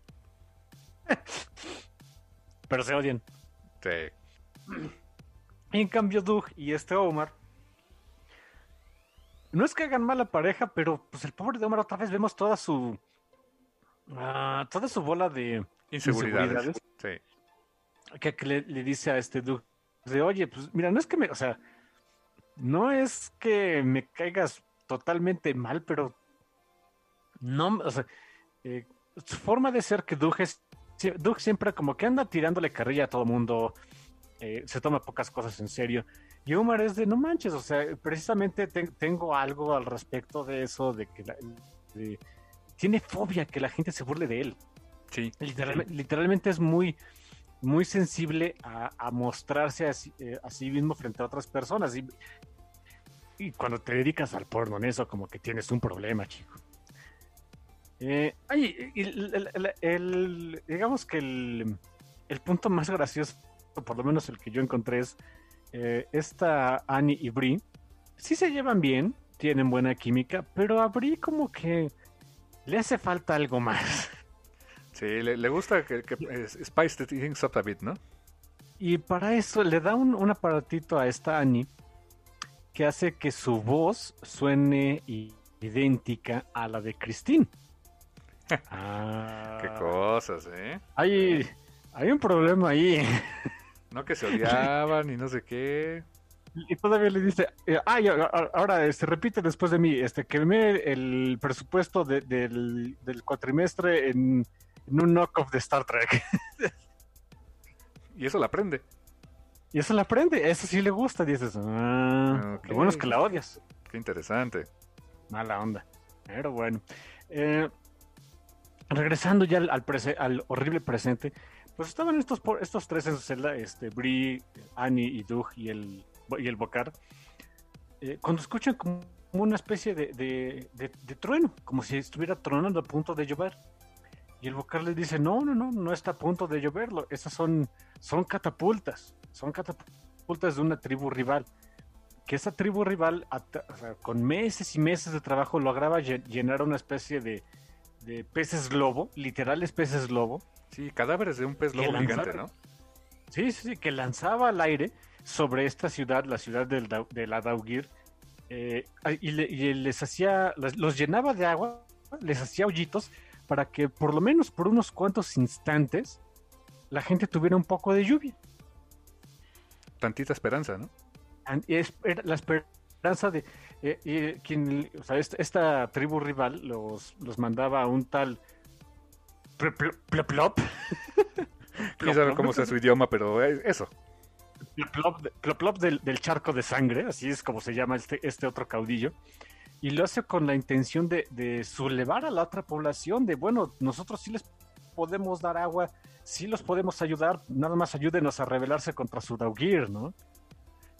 pero se odian. Sí. En cambio, Doug y este Omar. No es que hagan mala pareja, pero pues el pobre de Omar otra vez vemos toda su. Uh, toda su bola de inseguridades. inseguridades Que, le, dice a este Doug de oye, pues mira, no es que me. O sea, no es que me caigas totalmente mal, pero no, o sea, eh, su forma de ser que Doug es Doug siempre como que anda tirándole carrilla a todo mundo, eh, se toma pocas cosas en serio. Y Omar es de, no manches, o sea, precisamente te, tengo algo al respecto de eso, de que tiene fobia que la gente se burle de él. Literalmente es muy, muy sensible a, mostrarse a, eh, a, sí mismo frente a otras personas. Y, cuando te dedicas al porno en eso, como que tienes un problema, chico. Eh, ay, el, digamos que el, punto más gracioso, por lo menos el que yo encontré, es eh, esta Annie y Brie. Sí se llevan bien, tienen buena química, pero a Brie como que le hace falta algo más. Sí, le, le gusta que, que spice the things up a bit, ¿no? Y para eso le da un, un aparatito a esta Annie que hace que su voz suene idéntica a la de Christine. Ah, Qué cosas, ¿eh? Hay, hay un problema ahí. No que se odiaban y no sé qué. Y todavía le dice, eh, ay, ahora se este, repite después de mí, este, quemé el presupuesto de, del, del, cuatrimestre en, en un knockoff de Star Trek. y eso la aprende. Y eso la aprende, eso sí le gusta, dices, ah, okay. lo bueno es que la odias. Qué interesante. Mala onda. Pero bueno. Eh, regresando ya al, al, prese al, horrible presente, pues estaban estos, estos tres en su celda, este, Brie, Annie y Doug y el, y el Bocar, eh, cuando escuchan como una especie de, de, de, de, trueno, como si estuviera tronando a punto de llover. Y el Bocar les dice, no, no, no, no está a punto de lloverlo, esas son, son catapultas, son catapultas de una tribu rival. que esa tribu rival, con meses y meses de trabajo, lograba llenar una especie de, de peces lobo, literales peces lobo. Sí, cadáveres de un pez lobo gigante, ¿no? Sí, sí, sí, que lanzaba al aire sobre esta ciudad, la ciudad del, de la Daugir, eh, y, les hacía, los llenaba de agua, les hacía hoyitos para que por lo menos por unos cuantos instantes la gente tuviera un poco de lluvia. Tantita esperanza, ¿no? la esperanza de eh, quien, o sea, esta, tribu rival los, los mandaba a un tal plop Quién sabe cómo sea su idioma, pero eso. Plop, del, del, charco de sangre, así es como se llama este, este otro caudillo. Y lo hace con la intención de, de sublevar a la otra población, de bueno, nosotros sí les podemos dar agua, sí los podemos ayudar, nada más ayúdenos a rebelarse contra su Daugir, ¿no?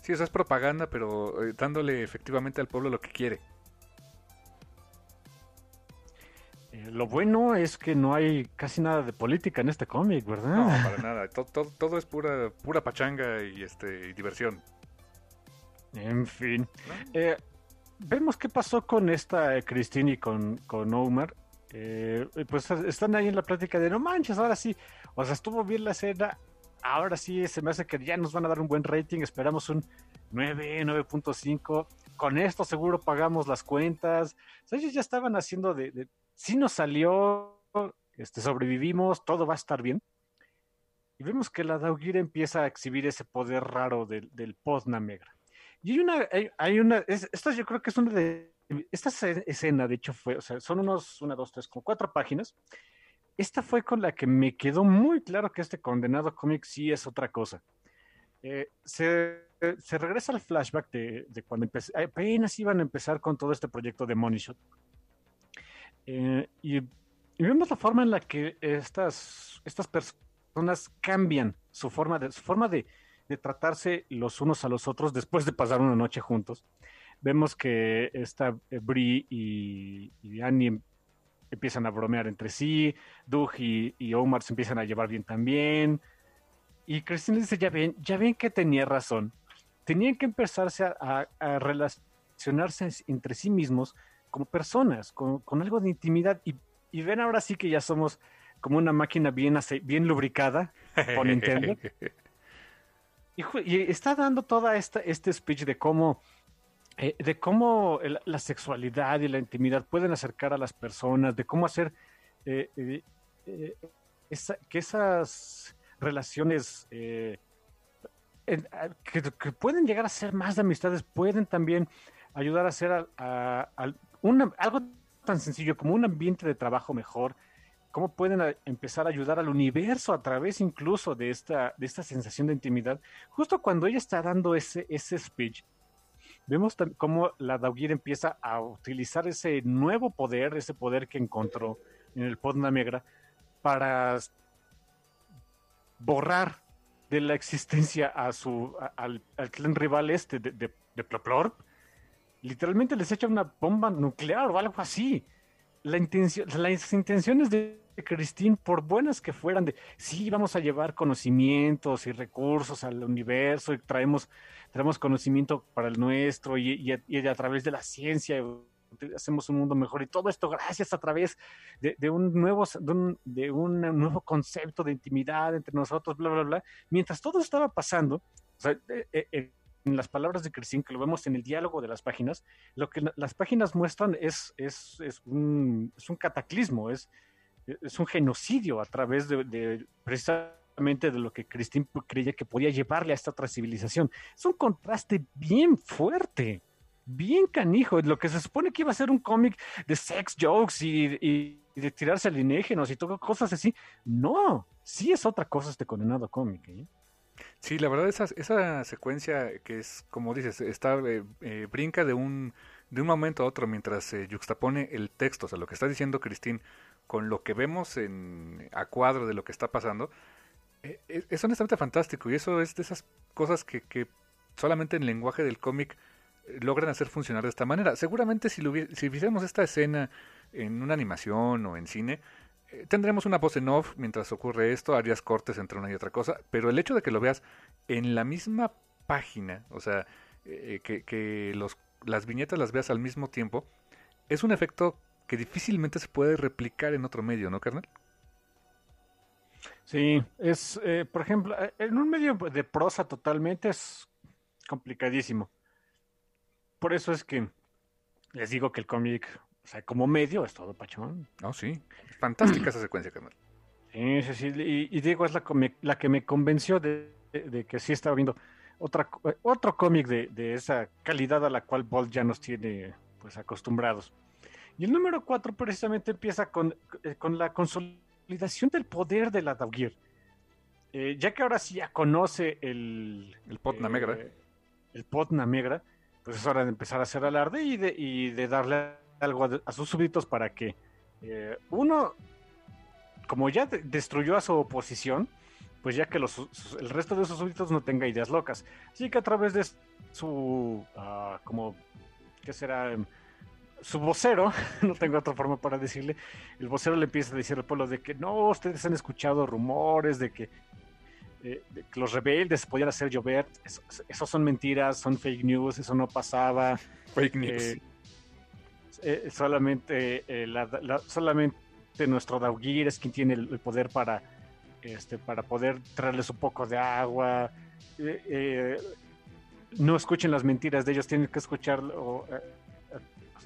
Sí, eso es propaganda, pero eh, dándole efectivamente al pueblo lo que quiere. Eh, lo bueno es que no hay casi nada de política en este cómic, ¿verdad? No, para nada. Todo, es pura, pura pachanga y, este, diversión. En fin. Eh, vemos qué pasó con esta Christine y con, con Omar. pues están ahí en la plática de no manches, ahora sí. O sea, estuvo bien la escena ahora sí se me hace que ya nos van a dar un buen rating. Esperamos un 9, 9.5. Con esto seguro pagamos las cuentas. ellos ya estaban haciendo de, si nos salió, este, sobrevivimos, todo va a estar bien. Y vemos que la Daugira empieza a exhibir ese poder raro del, del Negra. Y hay una, hay, una, esta yo creo que es una de, esta escena de hecho fue, o sea, son unos, una, dos, tres, como cuatro páginas esta fue con la que me quedó muy claro que este condenado cómic sí es otra cosa. Eh, se, regresa al flashback de, cuando apenas iban a empezar con todo este proyecto de Money Shot. Eh, y, vemos la forma en la que estas, estas personas cambian su forma de, su forma de, tratarse los unos a los otros después de pasar una noche juntos. Vemos que esta eh, Brie y, y Annie empiezan a bromear entre sí, Doug y, Omar se empiezan a llevar bien también. Y Christine dice, ya ven, ya ven que tenía razón. Tenían que empezarse a, relacionarse entre sí mismos como personas, con, algo de intimidad. Y, ven ahora sí que ya somos como una máquina bien, bien lubricada, por Nintendo. Y, está dando toda esta, este speech de cómo eh, de cómo la sexualidad y la intimidad pueden acercar a las personas, de cómo hacer eh, eh, que esas relaciones que, pueden llegar a ser más de amistades, pueden también ayudar a hacer algo tan sencillo como un ambiente de trabajo mejor, cómo pueden empezar a ayudar al universo a través incluso de esta, de esta sensación de intimidad. Justo cuando ella está dando ese, ese speech, vemos cómo la Daugir empieza a utilizar ese nuevo poder, ese poder que encontró en el Podna Negra, para borrar de la existencia a su al, clan rival este de, de, Literalmente les echa una bomba nuclear o algo así. La intención, las intenciones de Christine, por buenas que fueran, de sí, vamos a llevar conocimientos y recursos al universo y traemos, traemos conocimiento para el nuestro y, a, través de la ciencia hacemos un mundo mejor y todo esto gracias a través de, un nuevo de un, nuevo concepto de intimidad entre nosotros, bla, bla, bla. Mientras todo estaba pasando, eh, eh, en las palabras de Christine, que lo vemos en el diálogo de las páginas, lo que las páginas muestran es, es, un, cataclismo, es, es un genocidio a través de, precisamente de lo que Christine creía que podía llevarle a esta otra civilización. Es un contraste bien fuerte, bien canijo. Lo que se supone que iba a ser un cómic de sex jokes y, de tirarse alienígenos y todo cosas así. No, sí es otra cosa este condenado cómic. ¿eh? Sí, la verdad esa, esa secuencia que es, como dices, está eh, eh, brinca de un de un momento a otro mientras se juxtapone el texto, o sea, lo que está diciendo Christine con lo que vemos en, a cuadro de lo que está pasando, eh, es, honestamente fantástico. Y eso es de esas cosas que, que solamente en el lenguaje del cómic eh, logran hacer funcionar de esta manera. Seguramente si, lo, si viéramos esta escena en una animación o en cine, eh, tendremos una voz en off mientras ocurre esto, harías cortes entre una y otra cosa, pero el hecho de que lo veas en la misma página, o sea, eh, que, las viñetas las veas al mismo tiempo, es un efecto que difícilmente se puede replicar en otro medio, ¿no, carnal? Sí, es, eh, por ejemplo, en un medio de prosa totalmente es complicadísimo. Por eso es que les digo que el cómic, o sea, como medio es todo pachón. Oh, sí. Fantástica esa secuencia, carnal. Sí, sí, sí. Y, y digo, es la, come- la que me convenció de, de- de que sí estaba viendo otra, eh, otro cómic de, de esa calidad a la cual Bolt ya nos tiene pues acostumbrados. Y el número cuatro precisamente empieza con, eh, con la consolidación del poder de la Daugir. Eh, ya que ahora sí ya conoce el... El Pot Namegra. eh, el Pot Namegra, pues es hora de empezar a hacer alarde y de, y de darle algo a, a sus súbditos para que eh, uno, como ya de- destruyó a su oposición, pues ya que los, sus- el resto de sus súbditos no tenga ideas locas. Así que a través de su, ah, como, ¿qué será? Em, Su vocero, no tengo otra forma para decirle, el vocero le empieza a decir al pueblo de que no, ustedes han escuchado rumores de que, eh, que los rebeldes podían hacer llover, eso, eso son mentiras, son fake news, eso no pasaba. Fake news. Eh, eh, solamente, eh, la- la- solamente nuestro Daugir es quien tiene el, poder para, este, para poder traerles un poco de agua. Eh, no escuchen las mentiras de ellos, tienen que escucharlo eh,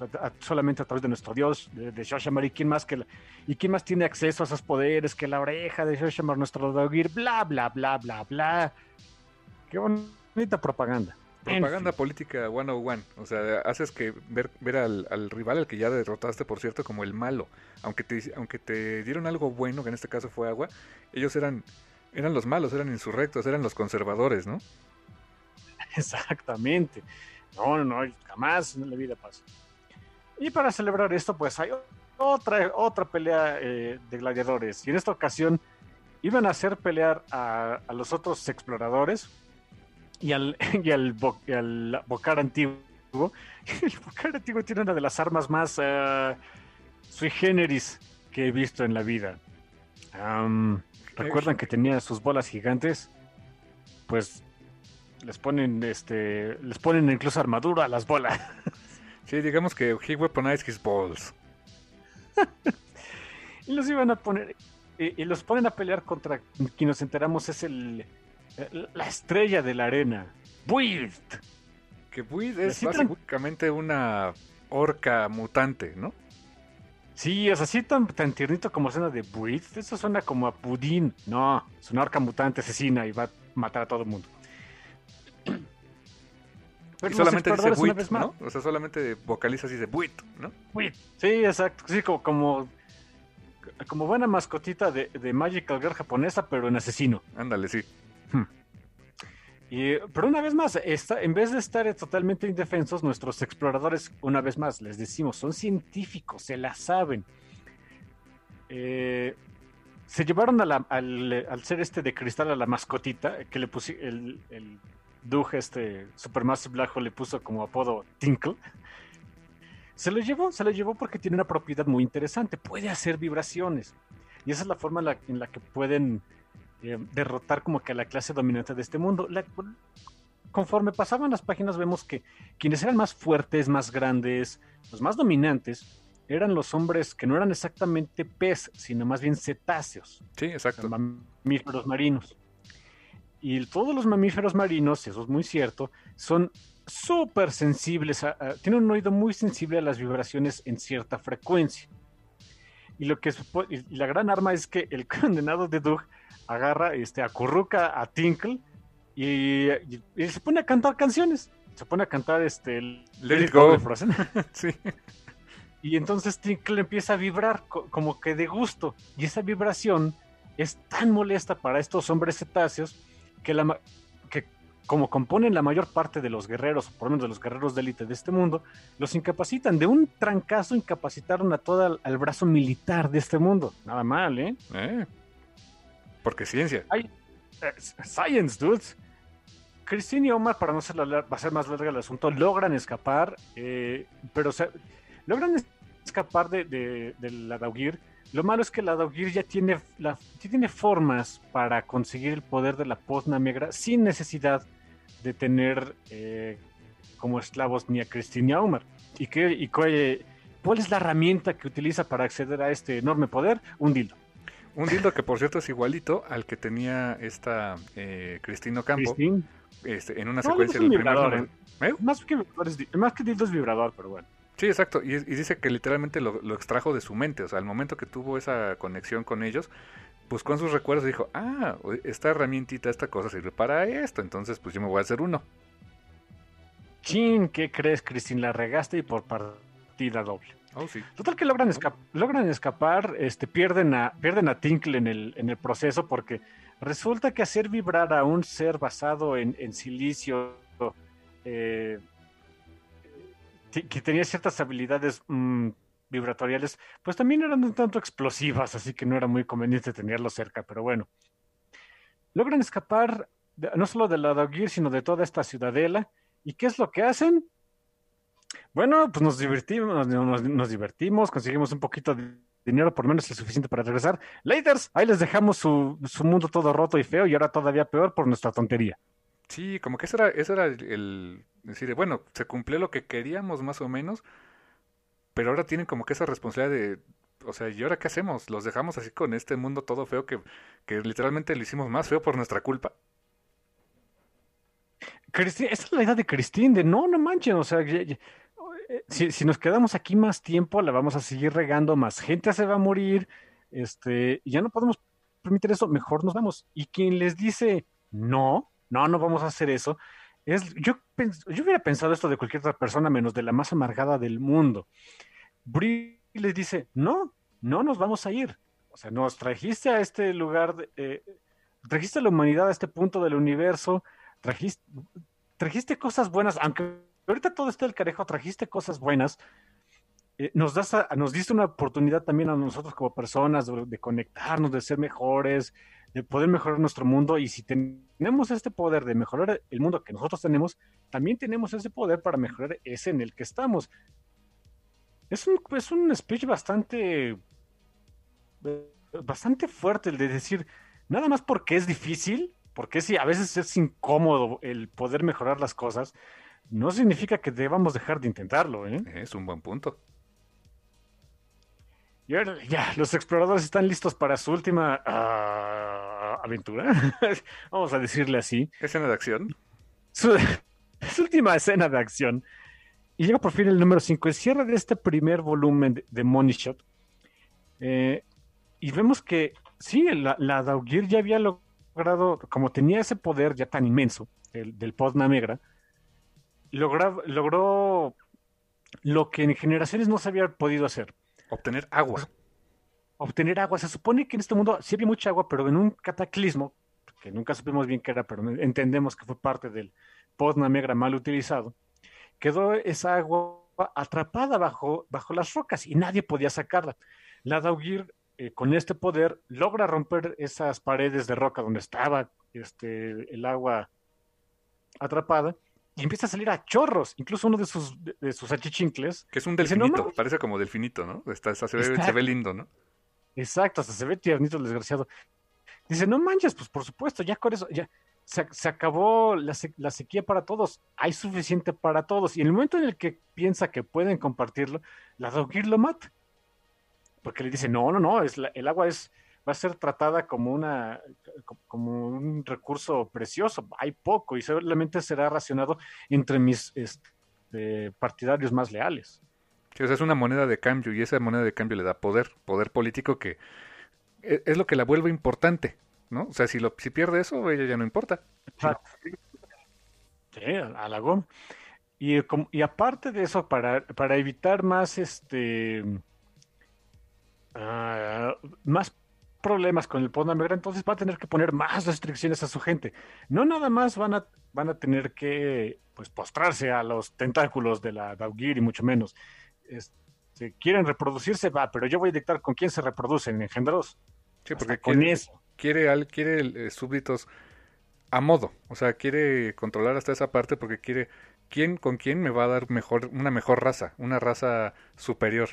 o a- solamente a través de nuestro Dios, de, de Shoshamar, y quién más que y quién más tiene acceso a esos poderes que la oreja de Shoshamar, nuestro Daugir, bla bla bla bla bla. Qué bonita propaganda. En Propaganda fin. política 101. O sea, haces que ver, ver al, al rival, al que ya derrotaste, por cierto, como el malo. Aunque te, aunque te dieron algo bueno, que en este caso fue agua, ellos eran, eran los malos, eran insurrectos, eran los conservadores, ¿no? Exactamente. No, no, no, jamás en la vida pasa. Y para celebrar esto, pues hay otra, otra pelea eh, de gladiadores. Y en esta ocasión iban a hacer pelear a, a los otros exploradores y al, y al, bo- y al Bocar antiguo. El Bocar antiguo tiene una de las armas más eh, sui generis que he visto en la vida. ¿Recuerdan que tenía sus bolas gigantes? Pues les ponen este les ponen incluso armadura a las bolas Sí, digamos que he weaponized his balls. y los iban a poner y, y los ponen a pelear contra quien nos enteramos es el la estrella de la arena Build Que Buid es Así tan- básicamente una orca mutante, ¿no? sí es así tan, tan tiernito como suena de Build eso suena como a pudín no es una arca mutante asesina y va a matar a todo el mundo y solamente dice una Buit, vez más, ¿no? O sea, solamente vocaliza así de Buit, ¿no? Buit. Sí, exacto. Sí, como, como, como buena mascotita de, de Magical Girl japonesa, pero en asesino. Ándale, sí. Y, pero una vez más, esta, en vez de estar totalmente indefensos, nuestros exploradores, una vez más, les decimos, son científicos, se la saben. Eh, se llevaron a al, al ser este de cristal a la mascotita, que le puse el, el este Supermassive Black le puso como apodo Tinkle. Se lo llevó, se lo llevó porque tiene una propiedad muy interesante, puede hacer vibraciones. Y esa es la forma en la que pueden eh, derrotar como que a la clase dominante de este mundo. La- conforme pasaban las páginas vemos que quienes eran más fuertes, más grandes, los más dominantes, eran los hombres que no eran exactamente pez, sino más bien cetáceos, Sí, exacto. mamíferos marinos. Y todos los mamíferos marinos, eso es muy cierto, son súper sensibles, a- a- tienen un oído muy sensible a las vibraciones en cierta frecuencia. Y lo que y la gran arma es que el condenado de Doug agarra, este, acurruca a Tinkle y, y- y se pone a cantar canciones. Se pone a cantar este el Let it go. de Frozen. Sí. Y entonces Tinkle empieza a vibrar co- como que de gusto. Y esa vibración es tan molesta para estos hombres cetáceos que, la, que como componen la mayor parte de los guerreros, por lo menos de los guerreros de élite de este mundo, los incapacitan. De un trancazo incapacitaron a todo el, al brazo militar de este mundo. Nada mal, ¿eh? Eh. Porque ciencia. Eh, Science, dudes. Christine y Omar, para no ser, la- va a ser más larga el asunto, logran escapar, eh, pero logran es- escapar de, de- la Daugir. Lo malo es que la Daugir ya tiene, ya tiene formas para conseguir el poder de la Pozna Negra sin necesidad de tener eh, como esclavos ni a Christine ni a Omar. ¿Y, qué, y cuál es la herramienta que utiliza para acceder a este enorme poder? Un dildo. Un dildo que por cierto es igualito al que tenía esta eh, Cristino Campo este, en una secuencia del primer ¿eh? ¿Eh? Más, que, más que dildo es vibrador, pero bueno. Sí, exacto. Y, dice que literalmente lo, extrajo de su mente. O sea, al momento que tuvo esa conexión con ellos, buscó en sus recuerdos y dijo, ah, esta herramientita, esta cosa sirve para esto. Entonces, pues yo me voy a hacer uno. Chin, ¿qué crees, Cristín? La regaste y por partida doble. Oh, sí. Total que logran, logran escapar, este, pierden a, pierden a Tinkle en el, en el proceso porque resulta que hacer vibrar a un ser basado en, en silicio eh, que tenía ciertas habilidades mm, vibratoriales, pues también eran un tanto explosivas, así que no era muy conveniente tenerlo cerca, pero bueno. Logran escapar no solo de la Dogir, sino de toda esta ciudadela. ¿Y qué es lo que hacen? Bueno, pues nos divertimos, nos, divertimos, conseguimos un poquito de dinero, por lo menos el suficiente para regresar. Laters, ahí les dejamos su, su mundo todo roto y feo y ahora todavía peor por nuestra tontería. Sí, como que ese era, ese era el, decir, bueno, se cumplió lo que queríamos más o menos, pero ahora tienen como que esa responsabilidad de, o sea, ¿y ahora qué hacemos? ¿Los dejamos así con este mundo todo feo que, que literalmente lo hicimos más feo por nuestra culpa? esa es la idea de Cristín, de no, no manchen, o sea, si, nos quedamos aquí más tiempo, la vamos a seguir regando, más gente se va a morir, este, ya no podemos permitir eso, mejor nos vamos. Y quien les dice no, no, no vamos a hacer eso, es, yo, yo hubiera pensado esto de cualquier otra persona menos de la más amargada del mundo. Brie les dice, no, no nos vamos a ir. O sea, nos trajiste a este lugar, eh, trajiste a la humanidad a este punto del universo, trajiste, trajiste cosas buenas, aunque ahorita todo está el carejo, trajiste cosas buenas. Eh, nos, das nos diste una oportunidad también a nosotros como personas de conectarnos, de ser mejores, de poder mejorar nuestro mundo y si tenemos este poder de mejorar el mundo que nosotros tenemos, también tenemos ese poder para mejorar ese en el que estamos. Es un, es un speech bastante, bastante fuerte el de decir, nada más porque es difícil, porque si a veces es incómodo el poder mejorar las cosas, no significa que debamos dejar de intentarlo. ¿eh? Es un buen punto. Y ahora ya, los exploradores están listos para su última ah, aventura. Vamos a decirle así. Escena de acción. Su, última escena de acción. Y llega por fin el número 5, el cierre de este primer volumen de, Money Shot. Eh, y vemos que sí, la, la Daugir ya había logrado, como tenía ese poder ya tan inmenso, el, del Podna Negra, logró lo que en generaciones no se había podido hacer Obtener agua. Obtener agua. Se supone que en este mundo sí había mucha agua, pero en un cataclismo, que nunca supimos bien qué era, pero entendemos que fue parte del Podna Negra mal utilizado, quedó esa agua atrapada bajo, bajo las rocas y nadie podía sacarla. La Daugir, eh, con este poder, logra romper esas paredes de roca donde estaba este, el agua atrapada y empieza a salir a chorros. Incluso uno de sus, de, sus achichincles. Que es un delfinito, parece como delfinito, ¿no? Está, se, ve, lindo, ¿no? Exacto, hasta se ve tiernito el desgraciado. Dice, no manches, pues por supuesto, ya con eso, ya se, se acabó la, la, sequía para todos, hay suficiente para todos. Y en el momento en el que piensa que pueden compartirlo, la Dogir lo mata. Porque le dice, no, no, no, es el agua es, va a ser tratada como una como un recurso precioso. Hay poco y solamente será racionado entre mis este, partidarios más leales. es una moneda de cambio y esa moneda de cambio le da poder, poder político que e, es lo que la vuelve importante, ¿no? O sea, si lo si pierde eso, ella ya no importa. Sí, a la goma. Y, y aparte de eso, para, para evitar más este uh, más problemas con el Negra, entonces va a tener que poner más restricciones a su gente. No nada más van a, van a tener que pues postrarse a los tentáculos de la Daugir y mucho menos. si quieren reproducirse, va, pero yo voy a dictar con quién se reproducen, engendros. Sí, porque con quiere, eso. Quiere, quiere eh, súbditos a modo, o sea, quiere controlar hasta esa parte porque quiere quién con quién me va a dar mejor una mejor raza, una raza superior.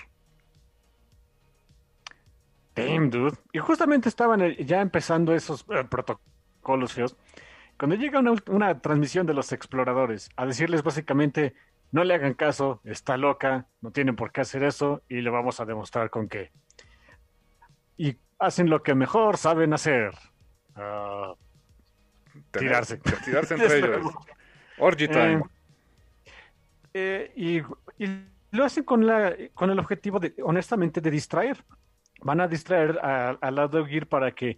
Damn, dude. Y justamente estaban eh, ya empezando esos eh, protocolos feos. cuando llega una, una transmisión de los exploradores a decirles básicamente, no le hagan caso, está loca, no tienen por qué hacer eso y le vamos a demostrar con qué. Y hacen lo que mejor saben hacer. ah, tirarse. Tirarse entre ellos. Orgy time. Eh, y, y lo hacen con, la, con el objetivo, de, honestamente, de distraer. Van a distraer a- al lado Gear para que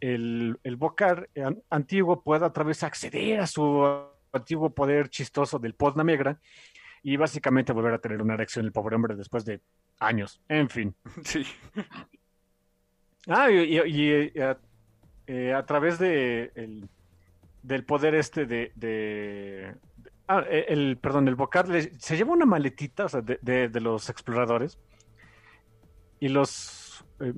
el, el Bocar an- antiguo pueda otra vez acceder a su antiguo poder chistoso del Podna Negra y básicamente volver a tener una erección el pobre hombre después de años. En fin. Sí. Ah, y, y- y, eh, a, eh, a través de el- del poder este de, de- de- ah, eh, el, perdón, el Bocar le- se lleva una maletita o sea, de, de- de los exploradores y los eh,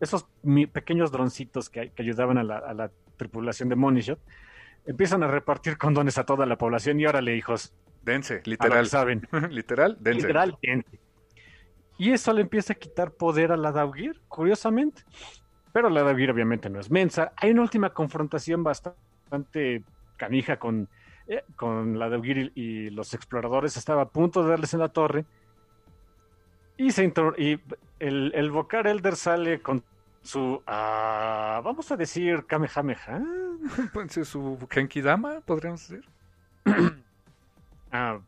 esos, pequeños droncitos que, que ayudaban a la, a la tripulación de Moneyshot, empiezan a repartir condones a toda la población y órale, hijos, Dense, literal. saben. literal, dense. Literalmente. Y eso le empieza a quitar poder a la Daugir, curiosamente. Pero la Daugir obviamente no es mensa. Hay una última confrontación bastante canija con, eh, con la Daugir y, y los exploradores. Estaba a punto de darles en la torre. Y, se y el, el Vocar Elder sale con su, ah, vamos a decir, Kamehameha. Puede ser su Genkidama, podríamos decir. Ah,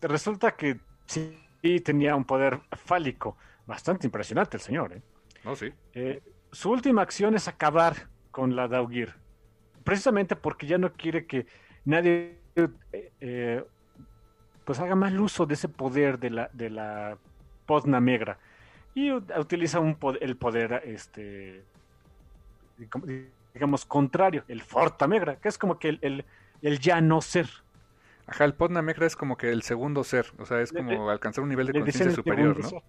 resulta que sí tenía un poder fálico bastante impresionante el señor. ¿eh? No, sí. Eh, su última acción es acabar con la Daugir, precisamente porque ya no quiere que nadie eh, eh, pues haga mal uso de ese poder de la, de la Podna Negra y utiliza un el poder este digamos contrario, el Forta Negra, que es como que el, el, el ya no ser. Ajá, el Podna Megra es como que el segundo ser. O sea, es Le- como alcanzar un nivel de conciencia superior, ¿no? ser.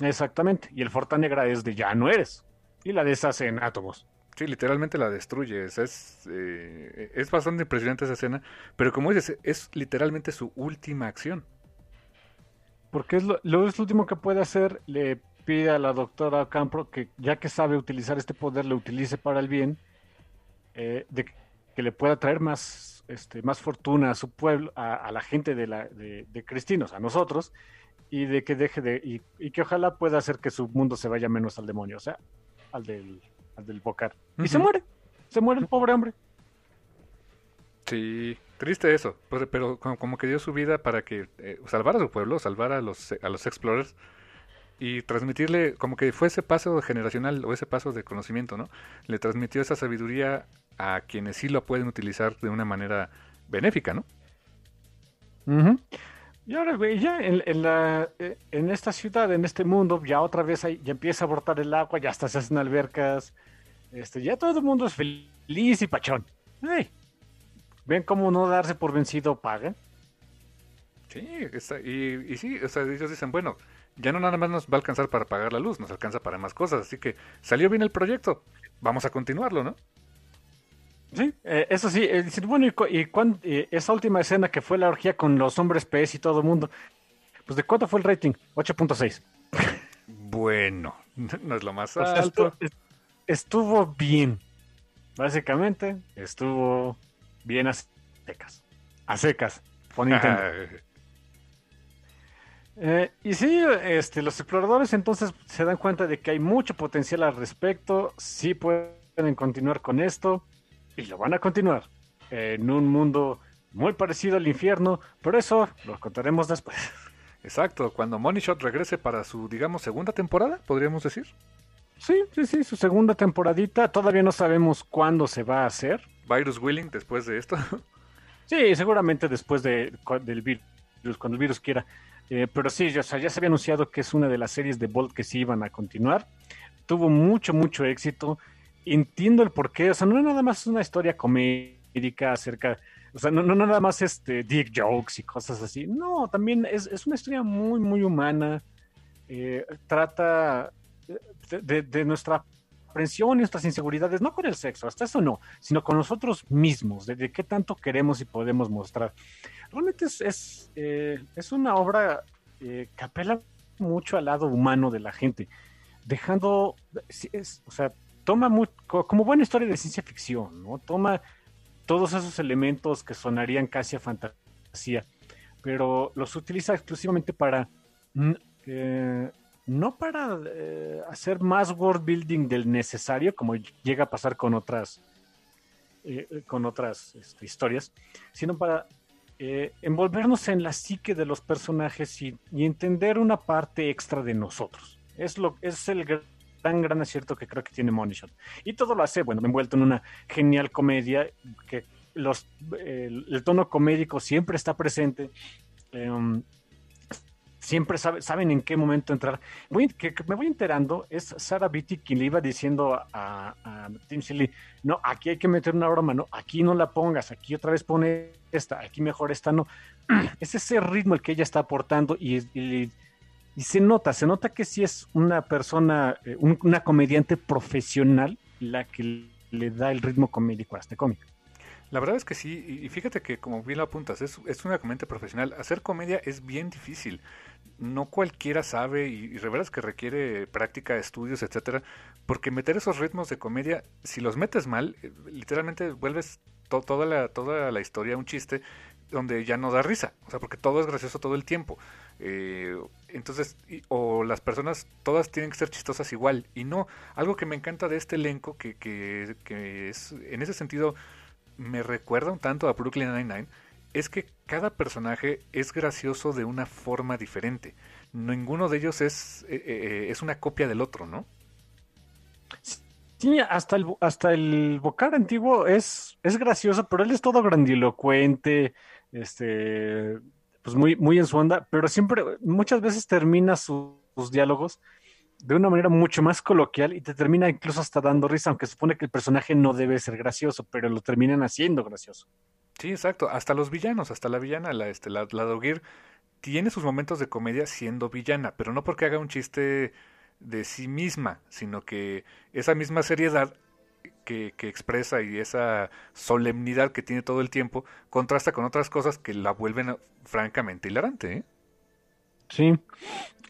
Exactamente. Y el Forta Negra es de ya no eres. Y la deshace en átomos. Sí, literalmente la destruyes. Es, eh, es bastante impresionante esa escena. Pero como dices, es literalmente su última acción. Porque es lo, lo es lo último que puede hacer. Le pide a la doctora Campro que, ya que sabe utilizar este poder, lo utilice para el bien. eh, de que le pueda traer más, este, más fortuna a su pueblo, a, la gente de, la, de, de Cristinos, a nosotros. Y de que deje de. Y que ojalá pueda hacer que su mundo se vaya menos al demonio. O sea, al del, al del Bocar. Y se muere. Se muere el pobre hombre. Sí, triste eso. Pero, pero como, como que dio su vida para que eh, salvar a su pueblo, salvar a los, a los explorers y transmitirle, como que fue ese paso generacional o ese paso de conocimiento, ¿no? Le transmitió esa sabiduría a quienes sí lo pueden utilizar de una manera benéfica, ¿no? Ujú. Y ahora, güey, ya en, en la, eh, en esta ciudad, en este mundo, ya otra vez hay- ya empieza a brotar el agua, ya hasta se hacen albercas, este, ya todo el mundo es feliz y pachón. Ay, ¿Ven cómo no darse por vencido paga? Sí, y, y sí, o sea, ellos dicen, bueno, ya no nada más nos va a alcanzar para pagar la luz, nos alcanza para más cosas, así que salió bien el proyecto, vamos a continuarlo, ¿no? Sí, eh, eso sí, eh, bueno, y, cu- y cuán- eh, esa última escena que fue la orgía con los hombres pez y todo el mundo, pues ¿de cuánto fue el rating? 8.6. Bueno, no es lo más alto. estu- est- estuvo bien. Básicamente, estuvo bien a secas. A secas. Por Nintendo. Eh, y sí, este, los exploradores entonces se dan cuenta de que hay mucho potencial al respecto. Sí pueden continuar con esto. Y lo van a continuar. En un mundo muy parecido al infierno. Pero eso lo contaremos después. Exacto, cuando Money Shot regrese para su, digamos, segunda temporada, podríamos decir. Sí, sí, sí, su segunda temporadita. Todavía no sabemos cuándo se va a hacer. Virus Willing después de esto. Sí, seguramente después de, del virus, cuando el virus quiera. Eh, pero sí, ya, o sea, ya se había anunciado que es una de las series de Bolt que sí iban a continuar. Tuvo mucho, mucho éxito. Entiendo el porqué. O sea, no es nada más una historia comédica acerca. O sea, no, no nada más este dick jokes y cosas así. No, también es, es una historia muy, muy humana. Eh, trata de, nuestra aprensión y nuestras inseguridades, no con el sexo, hasta eso no, sino con nosotros mismos, de, qué tanto queremos y podemos mostrar. Realmente es, es, eh, una obra eh, que apela mucho al lado humano de la gente, dejando, es, o sea, toma como buena historia de ciencia ficción, ¿no? Toma todos esos elementos que sonarían casi a fantasía, pero los utiliza exclusivamente para eh, no para eh, hacer más world building del necesario, como llega a pasar con otras, eh, con otras este, historias, sino para envolvernos en la psique de los personajes y, entender una parte extra de nosotros. Es, lo, es el gran, gran acierto que creo que tiene Money Shot. Y todo lo hace, bueno, envuelto en una genial comedia que los, el tono comédico siempre está presente. Em, siempre saben en qué momento entrar. Voy, que, me voy enterando, es Sarah Beatty quien le iba diciendo a, Tim Silly, no, aquí hay que meter una broma, no, aquí no la pongas, aquí otra vez pone esta, aquí mejor esta, no. Es ese ritmo el que ella está aportando y, y, se nota, se nota que sí es una persona, eh, una comediante profesional la que le da el ritmo comédico a este cómic. La verdad es que sí, y fíjate que como bien lo apuntas, es, es una comedia profesional. Hacer comedia es bien difícil no cualquiera sabe y, y que requiere práctica, estudios, etcétera, porque meter esos ritmos de comedia, si los metes mal, eh, literalmente vuelves toda la toda la historia un chiste donde ya no da risa, o sea, porque todo es gracioso todo el tiempo. Eh, entonces, o las personas todas tienen que ser chistosas igual, y no, algo que me encanta de este elenco, que, que, es, en ese sentido, me recuerda un tanto a Brooklyn Nine-Nine, es que cada personaje es gracioso de una forma diferente. Ninguno de ellos es, eh, eh, es una copia del otro, ¿no? Sí, hasta el, hasta el Bocar antiguo es, es gracioso, pero él es todo grandilocuente, este, pues muy, muy en su onda, pero siempre, muchas veces termina sus diálogos de una manera mucho más coloquial y te termina incluso hasta dando risa, aunque supone que el personaje no debe ser gracioso, pero lo terminan haciendo gracioso. Sí, exacto. Hasta los villanos, hasta la villana, la, este, la, la tiene sus momentos de comedia siendo villana, pero no porque haga un chiste de sí misma, sino que esa misma seriedad que, que, expresa y esa solemnidad que tiene todo el tiempo contrasta con otras cosas que la vuelven francamente hilarante. ¿eh? Sí.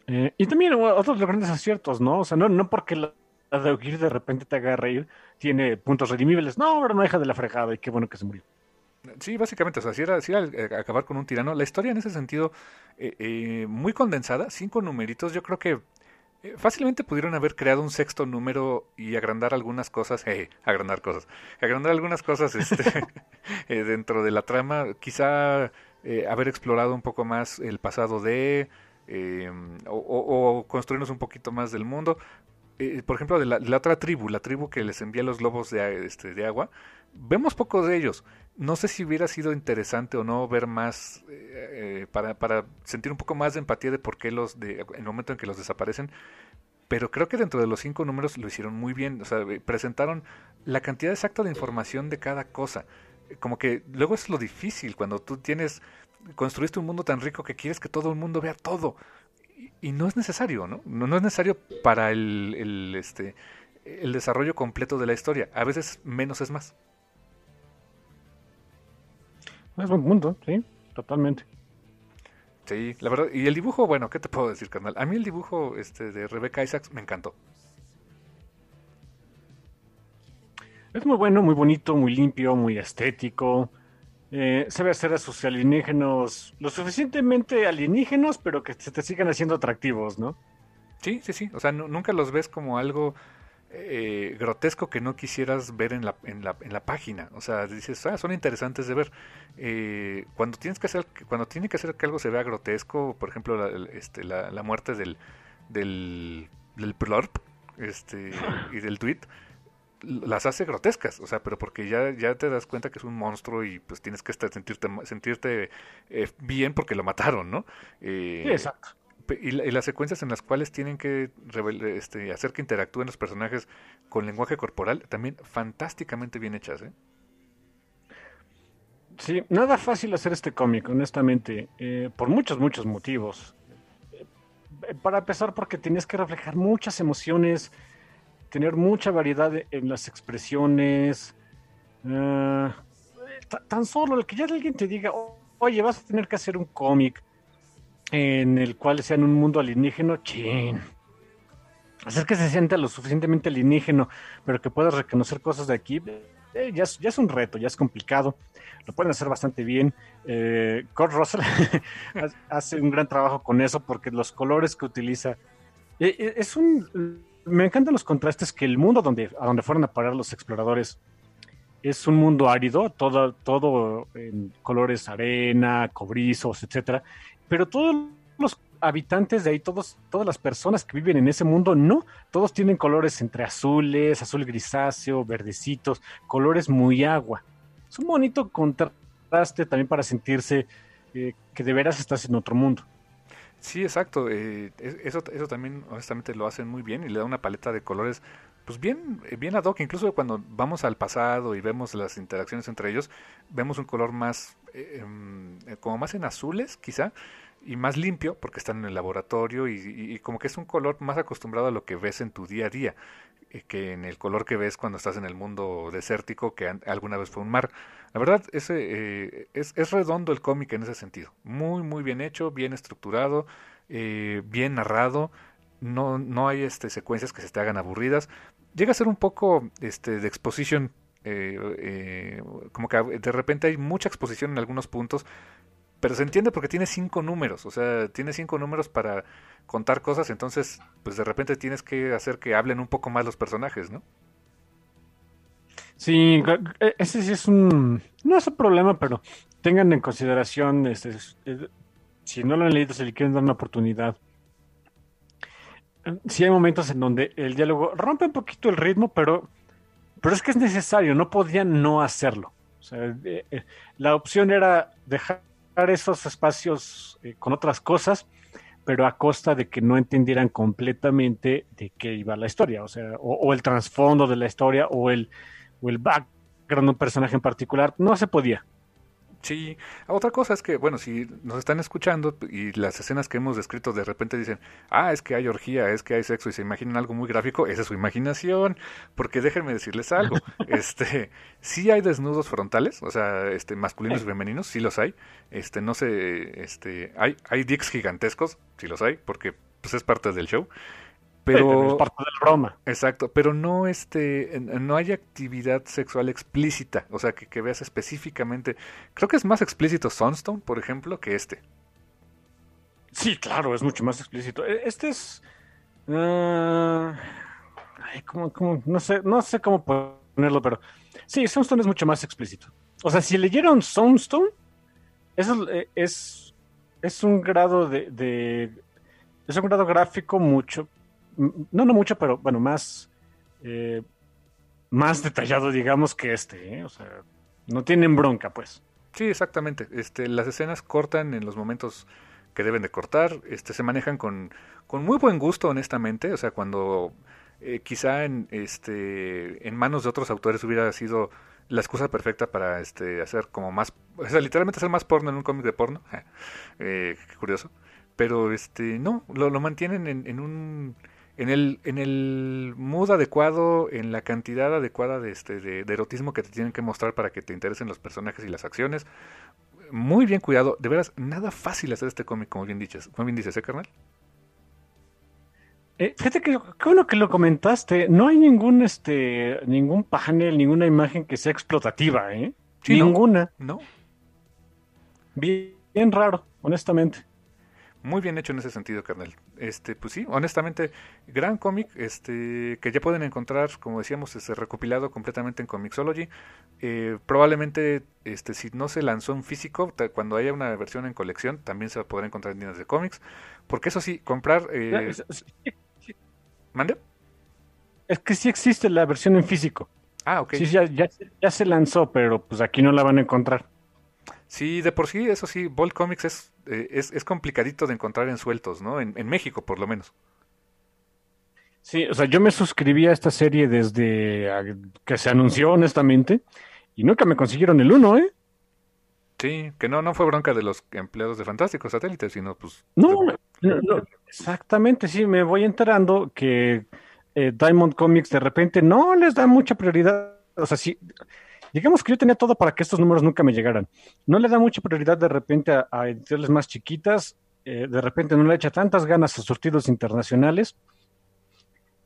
Eh, y también otros grandes aciertos, ¿no? O sea, no, no porque la, de de repente te haga reír, tiene puntos redimibles. No, ahora no deja de la fregada y qué bueno que se murió. Sí, básicamente, o sea, si era, si era eh, acabar con un tirano, la historia en ese sentido, eh, eh, muy condensada, cinco numeritos, yo creo que fácilmente pudieron haber creado un sexto número y agrandar algunas cosas, eh, agrandar cosas, agrandar algunas cosas este, dentro de la trama, quizá haber explorado un poco más el pasado de, o, construirnos un poquito más del mundo. por ejemplo, de la, la, otra tribu, la tribu que les envía los globos de, este, de agua, vemos pocos de ellos. No sé si hubiera sido interesante o no ver más eh, eh, para, para, sentir un poco más de empatía de por qué los, de, en el momento en que los desaparecen. Pero creo que dentro de los cinco números lo hicieron muy bien. O sea, eh, presentaron la cantidad exacta de información de cada cosa. Como que luego es lo difícil cuando tú tienes, construiste un mundo tan rico que quieres que todo el mundo vea todo. Y, no es necesario, ¿no? ¿no? No es necesario para el, el, este, el desarrollo completo de la historia. A veces menos es más. Es buen punto, sí, totalmente. Sí, la verdad. Y el dibujo, bueno, ¿qué te puedo decir, carnal? A mí el dibujo este, de Rebecca Isaacs me encantó. Es muy bueno, muy bonito, muy limpio, muy estético. Eh, sabe hacer a sus alienígenos lo suficientemente alienígenos, pero que se te sigan haciendo atractivos, ¿no? Sí, sí, sí. O sea, nunca los ves como algo eh, grotesco que no quisieras ver en la, en la, en la página. O sea, dices, ah, son interesantes de ver. Eh, cuando tienes que hacer, cuando tiene que hacer que algo se vea grotesco, por ejemplo, la, este, la, la muerte del, del, del plorp este, y del tweet, las hace grotescas, o sea, pero porque ya, ya te das cuenta que es un monstruo y pues tienes que estar, sentirte, sentirte eh, bien porque lo mataron, ¿no? sí, exacto y, las secuencias en las cuales tienen que este, hacer que interactúen los personajes con lenguaje corporal, también fantásticamente bien hechas. ¿eh? Sí, nada fácil hacer este cómic, honestamente, eh, por muchos, muchos motivos. Eh, para empezar, porque tienes que reflejar muchas emociones, tener mucha variedad en las expresiones. Eh, tan solo el que ya alguien te diga, oye, vas a tener que hacer un cómic en el cual sea en un mundo alienígeno, chin. hacer que se sienta lo suficientemente alienígeno, pero que puedas reconocer cosas de aquí, eh, ya, es, ya, es, un reto, ya es complicado. Lo pueden hacer bastante bien. Eh, Kurt Russell hace un gran trabajo con eso porque los colores que utiliza. Eh, eh, es un. Me encantan los contrastes que el mundo donde, a donde fueron a parar los exploradores es un mundo árido, todo, todo en colores arena, cobrizos, etcétera. Pero todos los habitantes de ahí, todos, todas las personas que viven en ese mundo, no, todos tienen colores entre azules, azul grisáceo, verdecitos, colores muy agua. Es un bonito contraste también para sentirse eh, que de veras estás en otro mundo. Sí, exacto. Eh, eso, eso también, honestamente, lo hacen muy bien y le da una paleta de colores, pues bien, bien ad hoc. Incluso cuando vamos al pasado y vemos las interacciones entre ellos, vemos un color más, eh, em, como más en azules, quizá, y más limpio porque están en el laboratorio y, como que es un color más acostumbrado a lo que ves en tu día a día eh, que en el color que ves cuando estás en el mundo desértico que alguna vez fue un mar. La verdad, ese, eh, es, es, redondo el cómic en ese sentido. Muy, muy bien hecho, bien estructurado, eh, bien narrado. No, no hay este, secuencias que se te hagan aburridas. Llega a ser un poco este, de exposición como que de repente hay mucha exposición en algunos puntos, pero se entiende porque tiene cinco números, o sea, tiene cinco números para contar cosas, entonces, pues de repente tienes que hacer que hablen un poco más los personajes, ¿no? Sí, e, ese sí es un, no es un problema, pero tengan en consideración, este, si no lo han leído, si le quieren dar una oportunidad. Sí hay momentos en donde el diálogo rompe un poquito el ritmo, pero, pero es que es necesario, no podían no hacerlo. O sea, eh, la opción era dejar esos espacios eh, con otras cosas, pero a costa de que no entendieran completamente de qué iba la historia, o sea, o, el trasfondo de la historia o el, o el background de un personaje en particular, no se podía. Sí, otra cosa es que, bueno, si nos están escuchando y las escenas que hemos descrito de repente dicen, ah, es que hay orgía, es que hay sexo y se imaginan algo muy gráfico, esa es su imaginación, porque déjenme decirles algo, este, sí hay desnudos frontales, o sea, este, masculinos y femeninos, sí los hay, este, no sé, este, hay, hay dicks gigantescos, sí los hay, porque pues es parte del show, pero es parte de la broma. Exacto, pero no este no hay actividad sexual explícita, o sea, que, que, veas específicamente. Creo que es más explícito Sunstone, por ejemplo, que este. Sí, claro, es mucho más explícito. E, este es uh, ay, ¿cómo, cómo? no sé, no sé cómo ponerlo, pero sí, Sunstone es mucho más explícito. O sea, si leyeron Sunstone, eso eh, es es un grado de, de es un grado gráfico mucho no, no mucho, pero bueno, más, eh, más detallado, digamos, que este, ¿eh? o sea, no tienen bronca, pues. Sí, exactamente. Este, las escenas cortan en los momentos que deben de cortar, este, se manejan con, con muy buen gusto, honestamente, o sea, cuando eh, quizá en, este, en manos de otros autores hubiera sido la excusa perfecta para este, hacer como más, o sea, literalmente hacer más porno en un cómic de porno, eh, qué curioso, pero este, no, lo, lo mantienen en, en un en el, en el mood adecuado, en la cantidad adecuada de, este, de, erotismo que te tienen que mostrar para que te interesen los personajes y las acciones. Muy bien cuidado. De veras, nada fácil hacer este cómic, como bien dices, como bien dices, ¿eh, carnal? Eh, fíjate que qué bueno que lo comentaste. No hay ningún este ningún panel, ninguna imagen que sea explotativa, ¿eh? ninguna. No. Bien, bien raro, honestamente muy bien hecho en ese sentido, carnal. Este, pues sí, honestamente, gran cómic, este, que ya pueden encontrar, como decíamos, este, recopilado completamente en Comixology. Eh, probablemente, este, si no se lanzó en físico, cuando haya una versión en colección, también se podrá encontrar en tiendas de cómics. Porque eso sí, comprar. Eh, ¿Mande? Es que sí existe la versión en físico. Ah, ok. Sí, ya, ya, ya se lanzó, pero pues aquí no la van a encontrar. Sí, de por sí, eso sí, Bolt Comics es, eh, es, es, complicadito de encontrar en sueltos, ¿no? En, en, México, por lo menos. Sí, o sea, yo me suscribí a esta serie desde que se anunció, honestamente, y nunca me consiguieron el uno, ¿eh? Sí, que no, no fue bronca de los empleados de Fantástico Satélite, sino pues... No, no, exactamente, sí, me voy enterando que eh, Diamond Comics de repente no les da mucha prioridad, o sea, sí digamos que yo tenía todo para que estos números nunca me llegaran. No le da mucha prioridad de repente a, editoriales más chiquitas, eh, de repente no le echa tantas ganas a surtidos internacionales.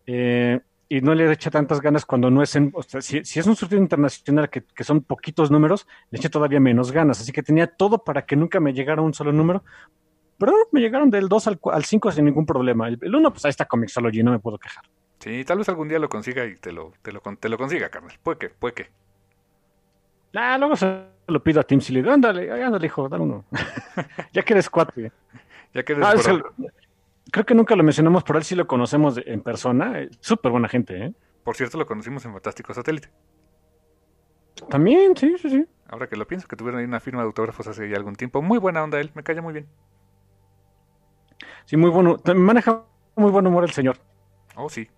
Eh, y no le echa tantas ganas cuando no es en, o sea, si, es un surtido internacional que, son poquitos números, le echa todavía menos ganas. Así que tenía todo para que nunca me llegara un solo número. Pero me llegaron del 2 al, 5 sin ningún problema. El, 1, pues ahí está Comixology, no me puedo quejar. Sí, tal vez algún día lo consiga y te lo, te lo, te lo consiga, Carmen. Puede que, puede que. Ah, luego se lo pido a Tim Silly. Ándale, ándale, hijo, dale uno. ya que eres cuate. Ya que eres ah, creo que nunca lo mencionamos, por él sí lo conocemos en persona. Eh, súper buena gente, ¿eh? Por cierto, lo conocimos en Fantástico Satélite. También, sí, sí, sí. Ahora que lo pienso, que tuvieron ahí una firma de autógrafos hace ya algún tiempo. Muy buena onda él, me calla muy bien. Sí, muy bueno. Maneja muy buen humor el señor. Oh, sí.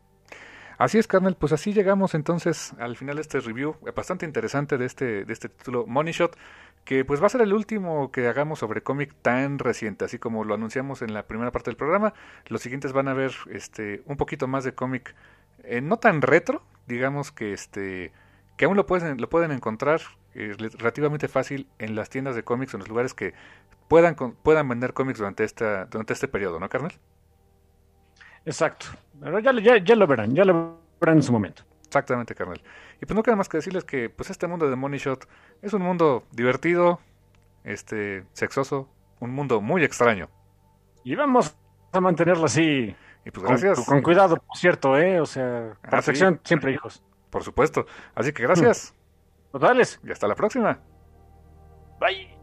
Así es, Carnel, pues así llegamos entonces al final de este review bastante interesante de este, de este título Money Shot que pues va a ser el último que hagamos sobre cómic tan reciente, así como lo anunciamos en la primera parte del programa. Los siguientes van a ver este un poquito más de cómic eh, no tan retro, digamos que este que aún lo pueden lo pueden encontrar eh, relativamente fácil en las tiendas de cómics, en los lugares que puedan puedan vender cómics durante esta durante este periodo, ¿no, Carnel? Exacto. Pero ya, ya, ya lo verán, ya lo verán en su momento. Exactamente, carnal. Y pues no queda más que decirles que pues este mundo de Money Shot es un mundo divertido, este, sexoso, un mundo muy extraño. Y vamos a mantenerlo así. Y pues gracias. Con, cuidado, por cierto, ¿eh? O sea, ah, protección siempre, hijos. Por supuesto. Así que gracias. Totales. Y hasta la próxima. Bye.